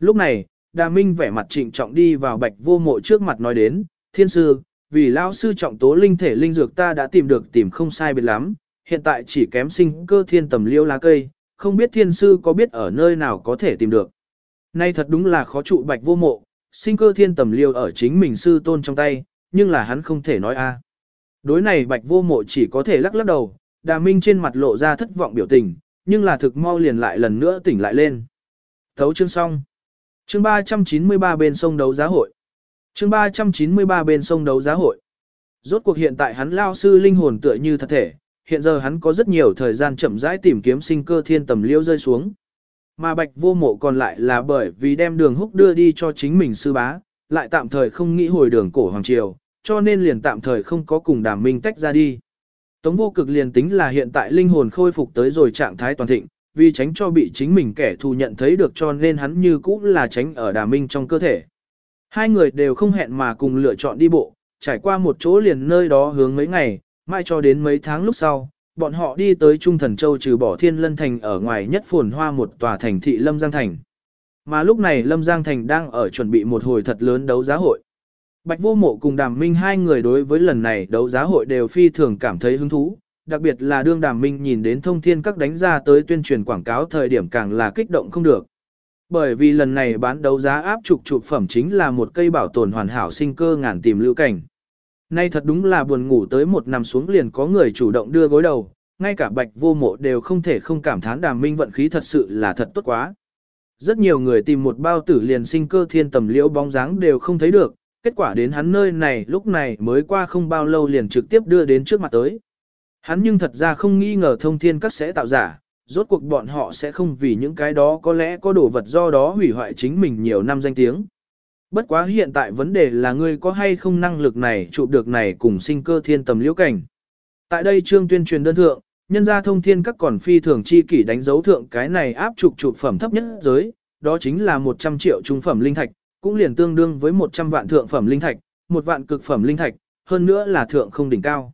Lúc này, Đà minh vẻ mặt trịnh trọng đi vào bạch vô mộ trước mặt nói đến, thiên sư, vì lão sư trọng tố linh thể linh dược ta đã tìm được tìm không sai biệt lắm, hiện tại chỉ kém sinh cơ thiên tầm liêu lá cây, không biết thiên sư có biết ở nơi nào có thể tìm được. Nay thật đúng là khó trụ bạch vô mộ, sinh cơ thiên tầm liêu ở chính mình sư tôn trong tay, nhưng là hắn không thể nói a. Đối này bạch vô mộ chỉ có thể lắc lắc đầu, đà minh trên mặt lộ ra thất vọng biểu tình, nhưng là thực mau liền lại lần nữa tỉnh lại lên. Thấu chương xong. Chương 393 bên sông đấu giá hội. Chương 393 bên sông đấu giá hội. Rốt cuộc hiện tại hắn lao sư linh hồn tựa như thật thể, hiện giờ hắn có rất nhiều thời gian chậm rãi tìm kiếm sinh cơ thiên tầm liêu rơi xuống. Mà bạch vô mộ còn lại là bởi vì đem đường húc đưa đi cho chính mình sư bá, lại tạm thời không nghĩ hồi đường cổ Hoàng Triều, cho nên liền tạm thời không có cùng đàm minh tách ra đi. Tống vô cực liền tính là hiện tại linh hồn khôi phục tới rồi trạng thái toàn thịnh, vì tránh cho bị chính mình kẻ thù nhận thấy được cho nên hắn như cũ là tránh ở đàm minh trong cơ thể. Hai người đều không hẹn mà cùng lựa chọn đi bộ, trải qua một chỗ liền nơi đó hướng mấy ngày, mai cho đến mấy tháng lúc sau, bọn họ đi tới Trung Thần Châu trừ bỏ Thiên Lân Thành ở ngoài nhất phồn hoa một tòa thành thị Lâm Giang Thành. Mà lúc này Lâm Giang Thành đang ở chuẩn bị một hồi thật lớn đấu giá hội. Bạch Vô Mộ cùng Đàm Minh hai người đối với lần này đấu giá hội đều phi thường cảm thấy hứng thú, đặc biệt là đương Đàm Minh nhìn đến thông thiên các đánh ra tới tuyên truyền quảng cáo thời điểm càng là kích động không được. Bởi vì lần này bán đấu giá áp trục trục phẩm chính là một cây bảo tồn hoàn hảo sinh cơ ngàn tìm lưu cảnh. Nay thật đúng là buồn ngủ tới một nằm xuống liền có người chủ động đưa gối đầu, ngay cả bạch vô mộ đều không thể không cảm thán đàm minh vận khí thật sự là thật tốt quá. Rất nhiều người tìm một bao tử liền sinh cơ thiên tầm liễu bóng dáng đều không thấy được, kết quả đến hắn nơi này lúc này mới qua không bao lâu liền trực tiếp đưa đến trước mặt tới. Hắn nhưng thật ra không nghi ngờ thông thiên các sẽ tạo giả, rốt cuộc bọn họ sẽ không vì những cái đó có lẽ có đồ vật do đó hủy hoại chính mình nhiều năm danh tiếng. Bất quá hiện tại vấn đề là ngươi có hay không năng lực này chụp được này cùng sinh cơ thiên tầm liễu cảnh. Tại đây trương tuyên truyền đơn thượng, nhân gia thông thiên các còn phi thường chi kỷ đánh dấu thượng cái này áp trục chụp phẩm thấp nhất giới, đó chính là 100 triệu trung phẩm linh thạch, cũng liền tương đương với 100 vạn thượng phẩm linh thạch, một vạn cực phẩm linh thạch, hơn nữa là thượng không đỉnh cao.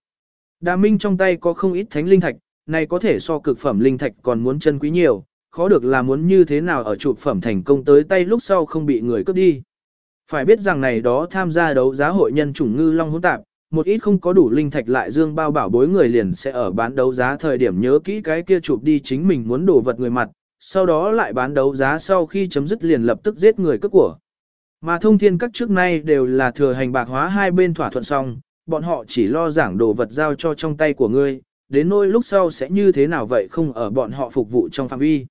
Đà Minh trong tay có không ít thánh linh thạch, này có thể so cực phẩm linh thạch còn muốn chân quý nhiều, khó được là muốn như thế nào ở chụp phẩm thành công tới tay lúc sau không bị người cướp đi. Phải biết rằng này đó tham gia đấu giá hội nhân chủng ngư long hỗn tạp, một ít không có đủ linh thạch lại dương bao bảo bối người liền sẽ ở bán đấu giá thời điểm nhớ kỹ cái kia chụp đi chính mình muốn đổ vật người mặt, sau đó lại bán đấu giá sau khi chấm dứt liền lập tức giết người cướp của. Mà thông thiên các trước nay đều là thừa hành bạc hóa hai bên thỏa thuận xong, bọn họ chỉ lo giảng đồ vật giao cho trong tay của ngươi, đến nỗi lúc sau sẽ như thế nào vậy không ở bọn họ phục vụ trong phạm vi.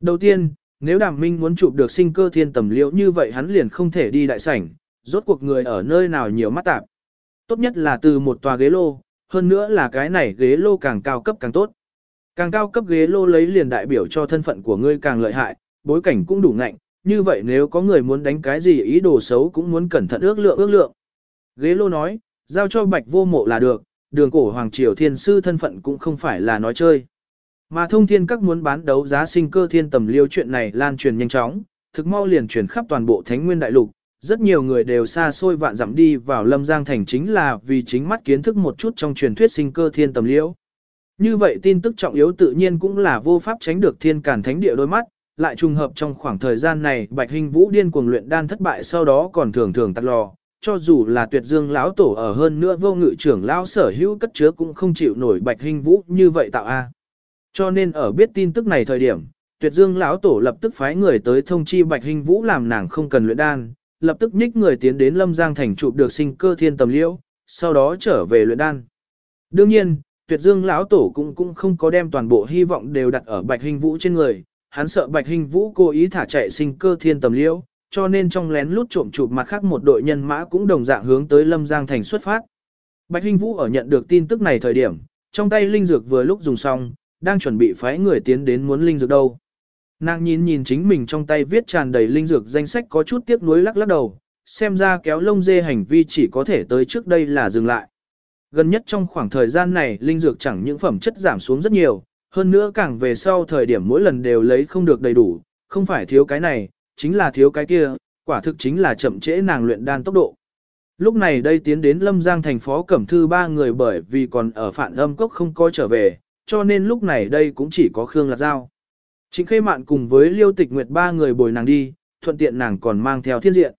Đầu tiên, nếu đàm minh muốn chụp được sinh cơ thiên tầm liễu như vậy hắn liền không thể đi đại sảnh, rốt cuộc người ở nơi nào nhiều mắt tạp. Tốt nhất là từ một tòa ghế lô, hơn nữa là cái này ghế lô càng cao cấp càng tốt. Càng cao cấp ghế lô lấy liền đại biểu cho thân phận của ngươi càng lợi hại, bối cảnh cũng đủ ngạnh, như vậy nếu có người muốn đánh cái gì ý đồ xấu cũng muốn cẩn thận ước lượng ước lượng. Ghế lô nói, giao cho bạch vô mộ là được, đường cổ hoàng triều thiên sư thân phận cũng không phải là nói chơi. Mà thông thiên các muốn bán đấu giá sinh cơ thiên tầm liêu chuyện này lan truyền nhanh chóng, thực mau liền truyền khắp toàn bộ thánh nguyên đại lục, rất nhiều người đều xa xôi vạn dặm đi vào lâm giang thành chính là vì chính mắt kiến thức một chút trong truyền thuyết sinh cơ thiên tầm liễu. Như vậy tin tức trọng yếu tự nhiên cũng là vô pháp tránh được thiên cản thánh địa đôi mắt, lại trùng hợp trong khoảng thời gian này Bạch Hình Vũ điên cuồng luyện đan thất bại sau đó còn thường thường tắt lò, cho dù là tuyệt dương lão tổ ở hơn nữa vô ngự trưởng lão sở hữu cất chứa cũng không chịu nổi Bạch Hình Vũ như vậy tạo a. Cho nên ở biết tin tức này thời điểm, tuyệt dương lão tổ lập tức phái người tới thông chi Bạch Hình Vũ làm nàng không cần luyện đan, lập tức nhích người tiến đến Lâm Giang thành chụp được sinh cơ thiên tầm liễu, sau đó trở về luyện đan. Đương nhiên, tuyệt dương lão tổ cũng cũng không có đem toàn bộ hy vọng đều đặt ở Bạch Hình Vũ trên người, hắn sợ Bạch Hình Vũ cố ý thả chạy sinh cơ thiên tầm liễu, cho nên trong lén lút trộm chụp mặt khác một đội nhân mã cũng đồng dạng hướng tới Lâm Giang thành xuất phát. Bạch Hình Vũ ở nhận được tin tức này thời điểm, trong tay linh dược vừa lúc dùng xong, đang chuẩn bị phái người tiến đến muốn linh dược đâu. Nàng nhìn nhìn chính mình trong tay viết tràn đầy linh dược danh sách có chút tiếc nuối lắc lắc đầu, xem ra kéo lông dê hành vi chỉ có thể tới trước đây là dừng lại. Gần nhất trong khoảng thời gian này linh dược chẳng những phẩm chất giảm xuống rất nhiều, hơn nữa càng về sau thời điểm mỗi lần đều lấy không được đầy đủ, không phải thiếu cái này, chính là thiếu cái kia, quả thực chính là chậm trễ nàng luyện đan tốc độ. Lúc này đây tiến đến Lâm Giang thành phố Cẩm Thư ba người bởi vì còn ở phản âm cốc không có trở về, cho nên lúc này đây cũng chỉ có Khương Lạc Giao. chính Khê Mạn cùng với Liêu Tịch Nguyệt ba người bồi nàng đi, thuận tiện nàng còn mang theo thiên diện.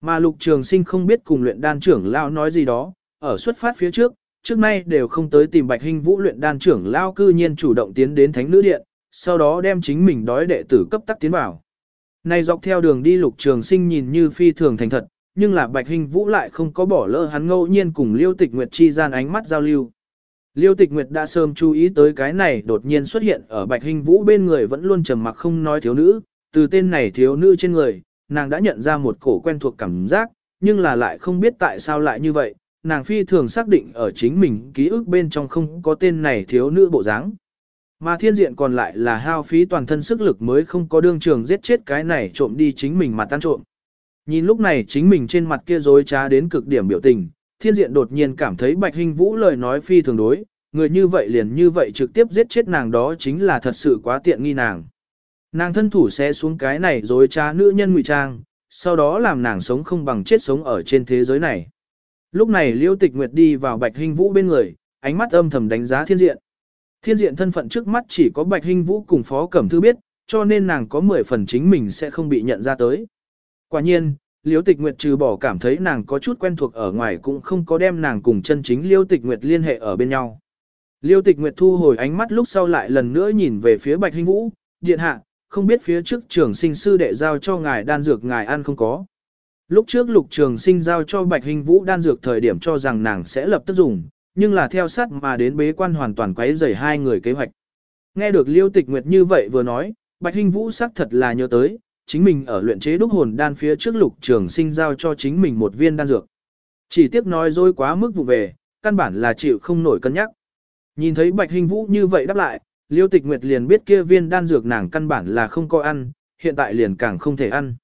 Mà Lục Trường Sinh không biết cùng luyện đan trưởng lao nói gì đó, ở xuất phát phía trước, trước nay đều không tới tìm Bạch Hinh Vũ luyện đan trưởng lao cư nhiên chủ động tiến đến Thánh Nữ Điện, sau đó đem chính mình đói đệ tử cấp tắc tiến vào. Này dọc theo đường đi Lục Trường Sinh nhìn như phi thường thành thật, nhưng là Bạch Hinh Vũ lại không có bỏ lỡ hắn ngẫu nhiên cùng Liêu Tịch Nguyệt chi gian ánh mắt giao lưu. Liêu Tịch Nguyệt đã sớm chú ý tới cái này đột nhiên xuất hiện ở Bạch Hình Vũ bên người vẫn luôn trầm mặc không nói thiếu nữ, từ tên này thiếu nữ trên người, nàng đã nhận ra một cổ quen thuộc cảm giác, nhưng là lại không biết tại sao lại như vậy, nàng phi thường xác định ở chính mình ký ức bên trong không có tên này thiếu nữ bộ dáng. Mà thiên diện còn lại là hao phí toàn thân sức lực mới không có đương trường giết chết cái này trộm đi chính mình mà tan trộm. Nhìn lúc này chính mình trên mặt kia dối trá đến cực điểm biểu tình, thiên diện đột nhiên cảm thấy bạch hình vũ lời nói phi thường đối, người như vậy liền như vậy trực tiếp giết chết nàng đó chính là thật sự quá tiện nghi nàng. Nàng thân thủ sẽ xuống cái này dối trá nữ nhân ngụy trang, sau đó làm nàng sống không bằng chết sống ở trên thế giới này. Lúc này liêu tịch nguyệt đi vào bạch hinh vũ bên người, ánh mắt âm thầm đánh giá thiên diện. Thiên diện thân phận trước mắt chỉ có bạch hinh vũ cùng phó cẩm thư biết, cho nên nàng có 10 phần chính mình sẽ không bị nhận ra tới. Quả nhiên, Liêu Tịch Nguyệt trừ bỏ cảm thấy nàng có chút quen thuộc ở ngoài cũng không có đem nàng cùng chân chính Liêu Tịch Nguyệt liên hệ ở bên nhau. Liêu Tịch Nguyệt thu hồi ánh mắt lúc sau lại lần nữa nhìn về phía Bạch Hinh Vũ, điện hạ, không biết phía trước trường sinh sư đệ giao cho ngài đan dược ngài ăn không có. Lúc trước lục trường sinh giao cho Bạch Hinh Vũ đan dược thời điểm cho rằng nàng sẽ lập tức dùng, nhưng là theo sát mà đến bế quan hoàn toàn quấy rầy hai người kế hoạch. Nghe được Liêu Tịch Nguyệt như vậy vừa nói, Bạch Hinh Vũ xác thật là nhớ tới, chính mình ở luyện chế đúc hồn đan phía trước lục trường sinh giao cho chính mình một viên đan dược. Chỉ tiếc nói dối quá mức vụ về, căn bản là chịu không nổi cân nhắc. Nhìn thấy Bạch Hình Vũ như vậy đáp lại, Liêu Tịch Nguyệt liền biết kia viên đan dược nàng căn bản là không có ăn, hiện tại liền càng không thể ăn.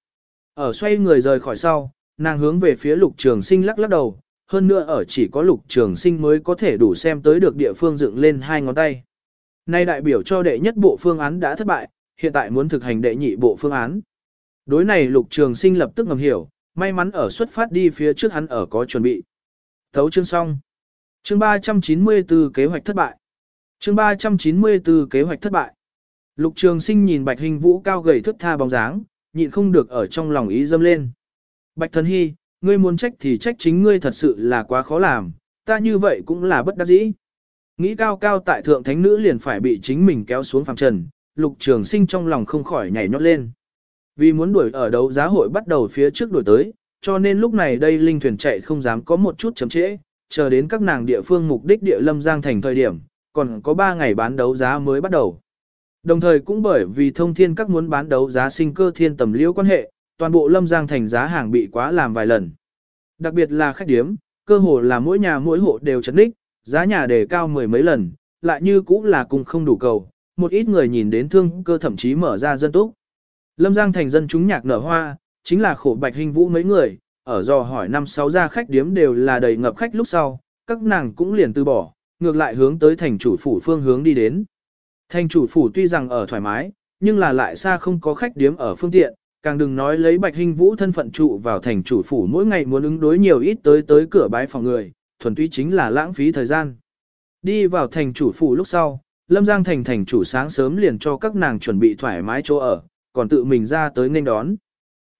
Ở xoay người rời khỏi sau, nàng hướng về phía lục trường sinh lắc lắc đầu, hơn nữa ở chỉ có lục trường sinh mới có thể đủ xem tới được địa phương dựng lên hai ngón tay. Nay đại biểu cho đệ nhất bộ phương án đã thất bại, hiện tại muốn thực hành đệ nhị bộ phương án. Đối này lục trường sinh lập tức ngầm hiểu, may mắn ở xuất phát đi phía trước hắn ở có chuẩn bị. Thấu chương xong. Chương 394 kế hoạch thất bại. Chương 394 kế hoạch thất bại. Lục Trường Sinh nhìn Bạch Hình Vũ cao gầy thướt tha bóng dáng, nhịn không được ở trong lòng ý dâm lên. Bạch Thần Hy, ngươi muốn trách thì trách chính ngươi thật sự là quá khó làm, ta như vậy cũng là bất đắc dĩ. Nghĩ cao cao tại thượng thánh nữ liền phải bị chính mình kéo xuống phàm trần, Lục Trường Sinh trong lòng không khỏi nhảy nhót lên. Vì muốn đuổi ở đấu giá hội bắt đầu phía trước đuổi tới, cho nên lúc này đây linh thuyền chạy không dám có một chút chậm trễ, chờ đến các nàng địa phương mục đích địa lâm giang thành thời điểm, còn có 3 ngày bán đấu giá mới bắt đầu. Đồng thời cũng bởi vì thông thiên các muốn bán đấu giá sinh cơ thiên tầm liễu quan hệ, toàn bộ lâm giang thành giá hàng bị quá làm vài lần. Đặc biệt là khách điếm, cơ hồ là mỗi nhà mỗi hộ đều chấn đích, giá nhà đề cao mười mấy lần, lại như cũng là cùng không đủ cầu, một ít người nhìn đến thương cơ thậm chí mở ra dân túc. Lâm Giang thành dân chúng nhạc nở hoa, chính là khổ bạch hình vũ mấy người, ở dò hỏi năm sáu gia khách điếm đều là đầy ngập khách lúc sau, các nàng cũng liền từ bỏ, ngược lại hướng tới thành chủ phủ phương hướng đi đến. Thành chủ phủ tuy rằng ở thoải mái, nhưng là lại xa không có khách điếm ở phương tiện, càng đừng nói lấy bạch hình vũ thân phận trụ vào thành chủ phủ mỗi ngày muốn ứng đối nhiều ít tới tới cửa bái phòng người, thuần túy chính là lãng phí thời gian. Đi vào thành chủ phủ lúc sau, Lâm Giang thành thành chủ sáng sớm liền cho các nàng chuẩn bị thoải mái chỗ ở, còn tự mình ra tới nên đón.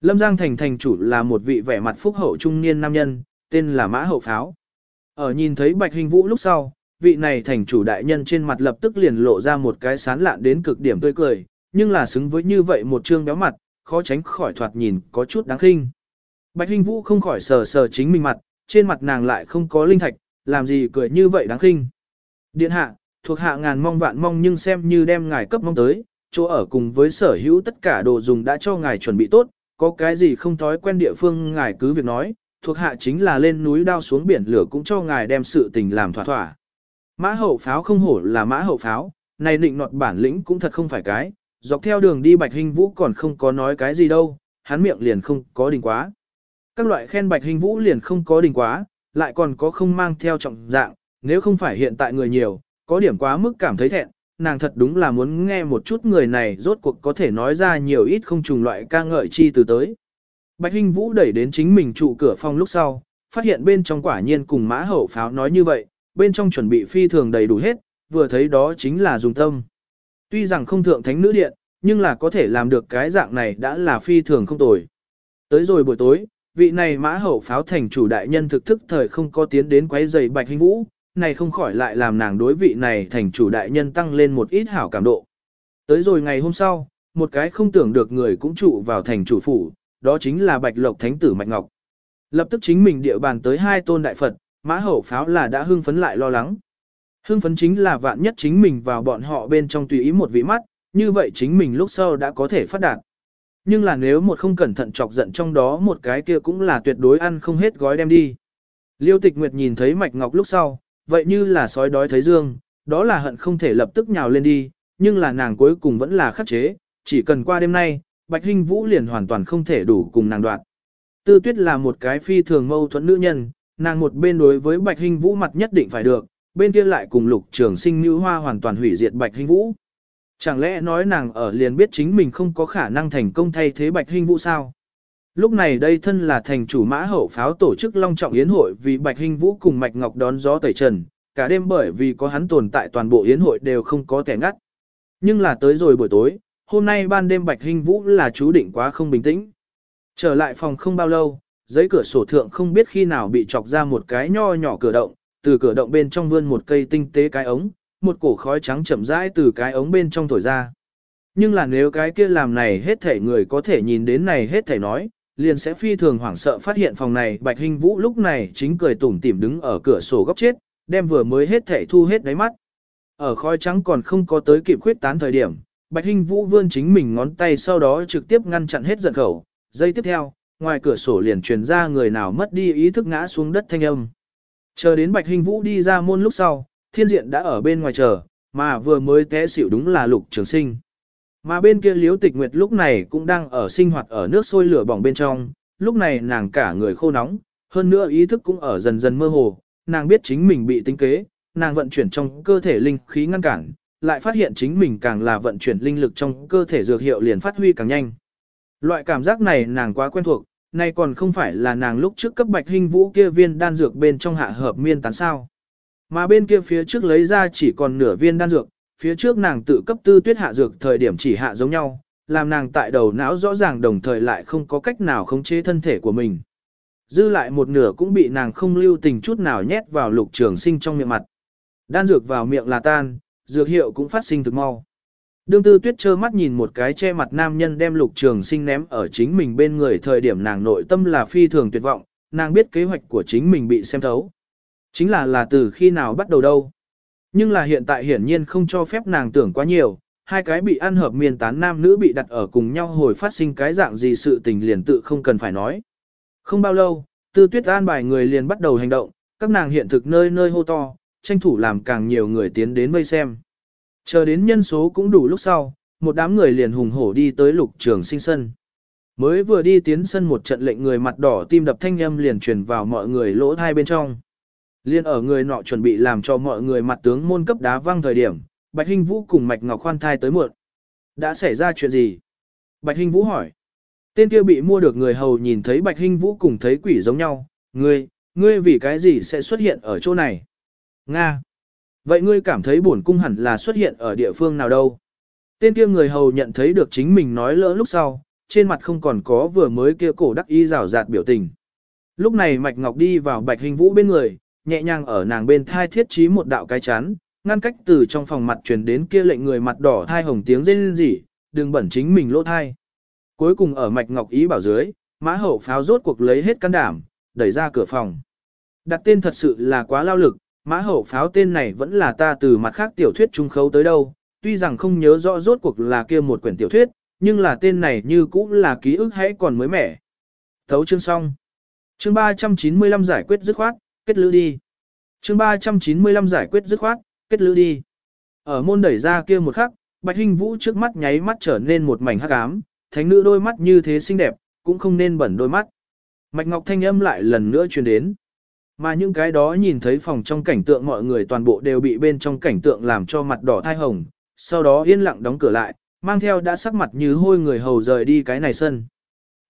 Lâm Giang thành thành chủ là một vị vẻ mặt phúc hậu trung niên nam nhân, tên là Mã Hậu Pháo. Ở nhìn thấy Bạch Hình Vũ lúc sau, vị này thành chủ đại nhân trên mặt lập tức liền lộ ra một cái sán lạn đến cực điểm tươi cười, nhưng là xứng với như vậy một trương béo mặt, khó tránh khỏi thoạt nhìn có chút đáng khinh. Bạch hinh Vũ không khỏi sờ sờ chính mình mặt, trên mặt nàng lại không có linh thạch, làm gì cười như vậy đáng khinh. Điện hạ, thuộc hạ ngàn mong vạn mong nhưng xem như đem ngài cấp mong tới, chỗ ở cùng với sở hữu tất cả đồ dùng đã cho ngài chuẩn bị tốt, có cái gì không thói quen địa phương ngài cứ việc nói, thuộc hạ chính là lên núi đao xuống biển lửa cũng cho ngài đem sự tình làm thỏa thỏa. Mã hậu pháo không hổ là mã hậu pháo, này định nọt bản lĩnh cũng thật không phải cái, dọc theo đường đi bạch hình vũ còn không có nói cái gì đâu, hắn miệng liền không có đình quá. Các loại khen bạch hình vũ liền không có đình quá, lại còn có không mang theo trọng dạng, nếu không phải hiện tại người nhiều, có điểm quá mức cảm thấy thẹn, nàng thật đúng là muốn nghe một chút người này rốt cuộc có thể nói ra nhiều ít không trùng loại ca ngợi chi từ tới. Bạch Hinh Vũ đẩy đến chính mình trụ cửa phòng lúc sau, phát hiện bên trong quả nhiên cùng mã hậu pháo nói như vậy, bên trong chuẩn bị phi thường đầy đủ hết, vừa thấy đó chính là dùng tâm. Tuy rằng không thượng thánh nữ điện, nhưng là có thể làm được cái dạng này đã là phi thường không tồi. Tới rồi buổi tối, vị này mã hậu pháo thành chủ đại nhân thực thức thời không có tiến đến quấy giày Bạch Hinh Vũ, này không khỏi lại làm nàng đối vị này thành chủ đại nhân tăng lên một ít hảo cảm độ. Tới rồi ngày hôm sau, một cái không tưởng được người cũng trụ vào thành chủ phủ, đó chính là Bạch Lộc Thánh tử Mạch Ngọc. Lập tức chính mình địa bàn tới hai tôn đại Phật, mã hậu pháo là đã hưng phấn lại lo lắng. Hưng phấn chính là vạn nhất chính mình vào bọn họ bên trong tùy ý một vị mắt, như vậy chính mình lúc sau đã có thể phát đạt. Nhưng là nếu một không cẩn thận chọc giận trong đó một cái kia cũng là tuyệt đối ăn không hết gói đem đi. Liêu tịch nguyệt nhìn thấy mạch ngọc lúc sau, vậy như là sói đói thấy dương, đó là hận không thể lập tức nhào lên đi, nhưng là nàng cuối cùng vẫn là khắc chế, chỉ cần qua đêm nay, Bạch Hinh Vũ liền hoàn toàn không thể đủ cùng nàng đoạn. Tư Tuyết là một cái phi thường mâu thuẫn nữ nhân, nàng một bên đối với Bạch Hinh Vũ mặt nhất định phải được, bên kia lại cùng Lục Trường Sinh như Hoa hoàn toàn hủy diệt Bạch Hinh Vũ. Chẳng lẽ nói nàng ở liền biết chính mình không có khả năng thành công thay thế Bạch Hinh Vũ sao? Lúc này đây thân là thành chủ mã hậu pháo tổ chức long trọng yến hội vì Bạch Hinh Vũ cùng Mạch Ngọc đón gió tẩy trần, cả đêm bởi vì có hắn tồn tại toàn bộ yến hội đều không có kẻ ngắt. Nhưng là tới rồi buổi tối, hôm nay ban đêm Bạch Hinh Vũ là chú định quá không bình tĩnh. Trở lại phòng không bao lâu, giấy cửa sổ thượng không biết khi nào bị chọc ra một cái nho nhỏ cửa động, từ cửa động bên trong vươn một cây tinh tế cái ống, một cổ khói trắng chậm rãi từ cái ống bên trong thổi ra. Nhưng là nếu cái kia làm này hết thể người có thể nhìn đến này hết thể nói, liền sẽ phi thường hoảng sợ phát hiện phòng này Bạch Hình Vũ lúc này chính cười tủm tỉm đứng ở cửa sổ góc chết, đem vừa mới hết thể thu hết đáy mắt. Ở khói trắng còn không có tới kịp khuyết tán thời điểm, Bạch Hình Vũ vươn chính mình ngón tay sau đó trực tiếp ngăn chặn hết giận khẩu. Giây tiếp theo, ngoài cửa sổ liền truyền ra người nào mất đi ý thức ngã xuống đất thanh âm. Chờ đến Bạch Hình Vũ đi ra môn lúc sau, thiên diện đã ở bên ngoài chờ, mà vừa mới té xỉu đúng là lục trường sinh. Mà bên kia liếu tịch nguyệt lúc này cũng đang ở sinh hoạt ở nước sôi lửa bỏng bên trong, lúc này nàng cả người khô nóng, hơn nữa ý thức cũng ở dần dần mơ hồ, nàng biết chính mình bị tính kế, nàng vận chuyển trong cơ thể linh khí ngăn cản, lại phát hiện chính mình càng là vận chuyển linh lực trong cơ thể dược hiệu liền phát huy càng nhanh. Loại cảm giác này nàng quá quen thuộc, nay còn không phải là nàng lúc trước cấp bạch hình vũ kia viên đan dược bên trong hạ hợp miên tán sao. Mà bên kia phía trước lấy ra chỉ còn nửa viên đan dược, phía trước nàng tự cấp tư tuyết hạ dược thời điểm chỉ hạ giống nhau, làm nàng tại đầu não rõ ràng đồng thời lại không có cách nào khống chế thân thể của mình. Dư lại một nửa cũng bị nàng không lưu tình chút nào nhét vào lục trường sinh trong miệng mặt. Đan dược vào miệng là tan, dược hiệu cũng phát sinh thực mau. Đương tư tuyết trơ mắt nhìn một cái che mặt nam nhân đem lục trường sinh ném ở chính mình bên người thời điểm nàng nội tâm là phi thường tuyệt vọng, nàng biết kế hoạch của chính mình bị xem thấu. Chính là là từ khi nào bắt đầu đâu. Nhưng là hiện tại hiển nhiên không cho phép nàng tưởng quá nhiều, hai cái bị ăn hợp miền tán nam nữ bị đặt ở cùng nhau hồi phát sinh cái dạng gì sự tình liền tự không cần phải nói. Không bao lâu, tư tuyết an bài người liền bắt đầu hành động, các nàng hiện thực nơi nơi hô to, tranh thủ làm càng nhiều người tiến đến vây xem. Chờ đến nhân số cũng đủ lúc sau, một đám người liền hùng hổ đi tới lục trường sinh sân. Mới vừa đi tiến sân một trận lệnh người mặt đỏ tim đập thanh âm liền truyền vào mọi người lỗ thai bên trong. Liên ở người nọ chuẩn bị làm cho mọi người mặt tướng môn cấp đá văng thời điểm, Bạch Hinh Vũ cùng Mạch Ngọc khoan thai tới muộn. Đã xảy ra chuyện gì? Bạch Hinh Vũ hỏi. Tên kia bị mua được người hầu nhìn thấy Bạch Hinh Vũ cùng thấy quỷ giống nhau. Ngươi, ngươi vì cái gì sẽ xuất hiện ở chỗ này? Nga. Vậy ngươi cảm thấy bổn cung hẳn là xuất hiện ở địa phương nào đâu? Tên kia người hầu nhận thấy được chính mình nói lỡ lúc sau, trên mặt không còn có vừa mới kia cổ đắc y rào rạt biểu tình. Lúc này Mạch Ngọc đi vào Bạch Hình Vũ bên người, nhẹ nhàng ở nàng bên thai thiết trí một đạo cái chán, ngăn cách từ trong phòng mặt truyền đến kia lệnh người mặt đỏ thai hồng tiếng rên rỉ, đừng bẩn chính mình lỗ thai. Cuối cùng ở Mạch Ngọc ý bảo dưới, mã hậu pháo rốt cuộc lấy hết can đảm, đẩy ra cửa phòng. Đặt tên thật sự là quá lao lực, mã hậu pháo tên này vẫn là ta từ mặt khác tiểu thuyết trung khấu tới đâu, tuy rằng không nhớ rõ rốt cuộc là kia một quyển tiểu thuyết, nhưng là tên này như cũng là ký ức hãy còn mới mẻ. Thấu chương xong. Chương 395 giải quyết dứt khoát, kết lữ đi. Chương 395 giải quyết dứt khoát, kết lữ đi. Ở môn đẩy ra kia một khắc, Bạch Hinh Vũ trước mắt nháy mắt trở nên một mảnh hắc ám, thánh nữ đôi mắt như thế xinh đẹp, cũng không nên bẩn đôi mắt. Mạch Ngọc thanh âm lại lần nữa truyền đến. Mà những cái đó nhìn thấy phòng trong cảnh tượng mọi người toàn bộ đều bị bên trong cảnh tượng làm cho mặt đỏ thai hồng, sau đó yên lặng đóng cửa lại, mang theo đã sắc mặt như hôi người hầu rời đi cái này sân.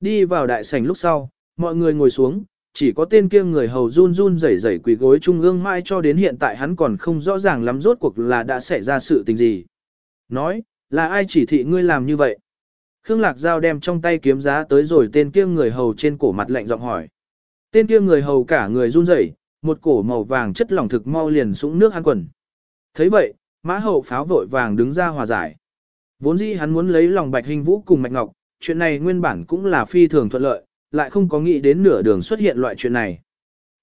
Đi vào đại sảnh lúc sau, mọi người ngồi xuống, chỉ có tên kia người hầu run run rẩy rẩy quỳ gối trung ương mai cho đến hiện tại hắn còn không rõ ràng lắm rốt cuộc là đã xảy ra sự tình gì. Nói, là ai chỉ thị ngươi làm như vậy? Khương Lạc Giao đem trong tay kiếm giá tới rồi tên kia người hầu trên cổ mặt lạnh giọng hỏi. Tên kia người hầu cả người run rẩy, một cổ màu vàng chất lỏng thực mau liền sũng nước ăn quần. thấy vậy, mã hậu pháo vội vàng đứng ra hòa giải. Vốn dĩ hắn muốn lấy lòng bạch hình vũ cùng mạch ngọc, chuyện này nguyên bản cũng là phi thường thuận lợi, lại không có nghĩ đến nửa đường xuất hiện loại chuyện này.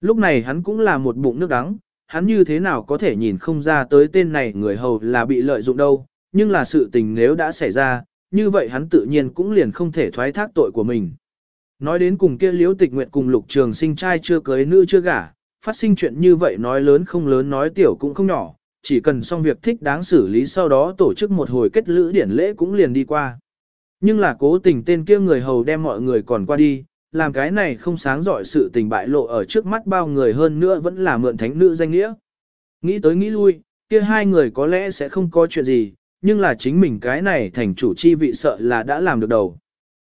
Lúc này hắn cũng là một bụng nước đắng, hắn như thế nào có thể nhìn không ra tới tên này người hầu là bị lợi dụng đâu, nhưng là sự tình nếu đã xảy ra, như vậy hắn tự nhiên cũng liền không thể thoái thác tội của mình. Nói đến cùng kia liễu tịch nguyện cùng lục trường sinh trai chưa cưới nữ chưa gả, phát sinh chuyện như vậy nói lớn không lớn nói tiểu cũng không nhỏ, chỉ cần xong việc thích đáng xử lý sau đó tổ chức một hồi kết lữ điển lễ cũng liền đi qua. Nhưng là cố tình tên kia người hầu đem mọi người còn qua đi, làm cái này không sáng giỏi sự tình bại lộ ở trước mắt bao người hơn nữa vẫn là mượn thánh nữ danh nghĩa. Nghĩ tới nghĩ lui, kia hai người có lẽ sẽ không có chuyện gì, nhưng là chính mình cái này thành chủ chi vị sợ là đã làm được đầu.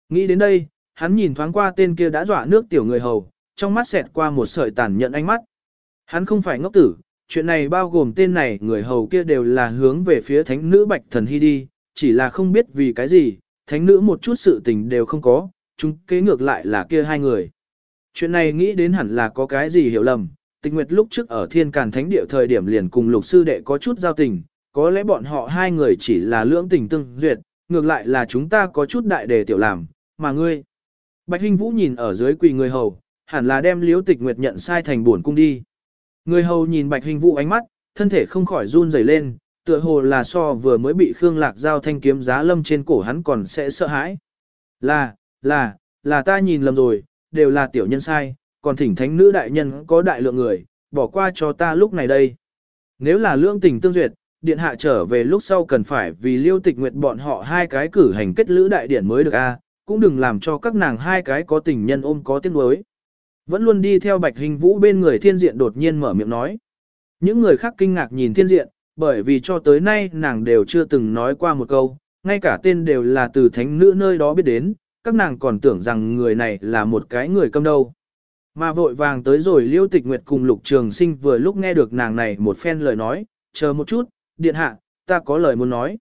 Nghĩ đến đây, hắn nhìn thoáng qua tên kia đã dọa nước tiểu người hầu, trong mắt xẹt qua một sợi tàn nhận ánh mắt. Hắn không phải ngốc tử, chuyện này bao gồm tên này người hầu kia đều là hướng về phía thánh nữ bạch thần hy đi, chỉ là không biết vì cái gì, thánh nữ một chút sự tình đều không có, chúng kế ngược lại là kia hai người. Chuyện này nghĩ đến hẳn là có cái gì hiểu lầm, tịch nguyệt lúc trước ở thiên càn thánh địa thời điểm liền cùng lục sư đệ có chút giao tình, có lẽ bọn họ hai người chỉ là lưỡng tình tương duyệt, ngược lại là chúng ta có chút đại đề tiểu làm, mà ngươi. Bạch Hinh Vũ nhìn ở dưới quỳ người hầu, hẳn là đem liễu tịch nguyệt nhận sai thành buồn cung đi. Người hầu nhìn Bạch Hinh Vũ ánh mắt, thân thể không khỏi run rẩy lên, tựa hồ là so vừa mới bị Khương Lạc giao thanh kiếm giá lâm trên cổ hắn còn sẽ sợ hãi. Là, là, là ta nhìn lầm rồi, đều là tiểu nhân sai, còn thỉnh thánh nữ đại nhân có đại lượng người, bỏ qua cho ta lúc này đây. Nếu là lương tình tương duyệt, điện hạ trở về lúc sau cần phải vì liêu tịch nguyệt bọn họ hai cái cử hành kết lữ đại điển mới được a, cũng đừng làm cho các nàng hai cái có tình nhân ôm có tiếng đối. Vẫn luôn đi theo bạch hình vũ bên người thiên diện đột nhiên mở miệng nói. Những người khác kinh ngạc nhìn thiên diện, bởi vì cho tới nay nàng đều chưa từng nói qua một câu, ngay cả tên đều là từ thánh nữ nơi đó biết đến, các nàng còn tưởng rằng người này là một cái người câm đâu. Mà vội vàng tới rồi liêu tịch nguyệt cùng lục trường sinh vừa lúc nghe được nàng này một phen lời nói, chờ một chút, điện hạ, ta có lời muốn nói.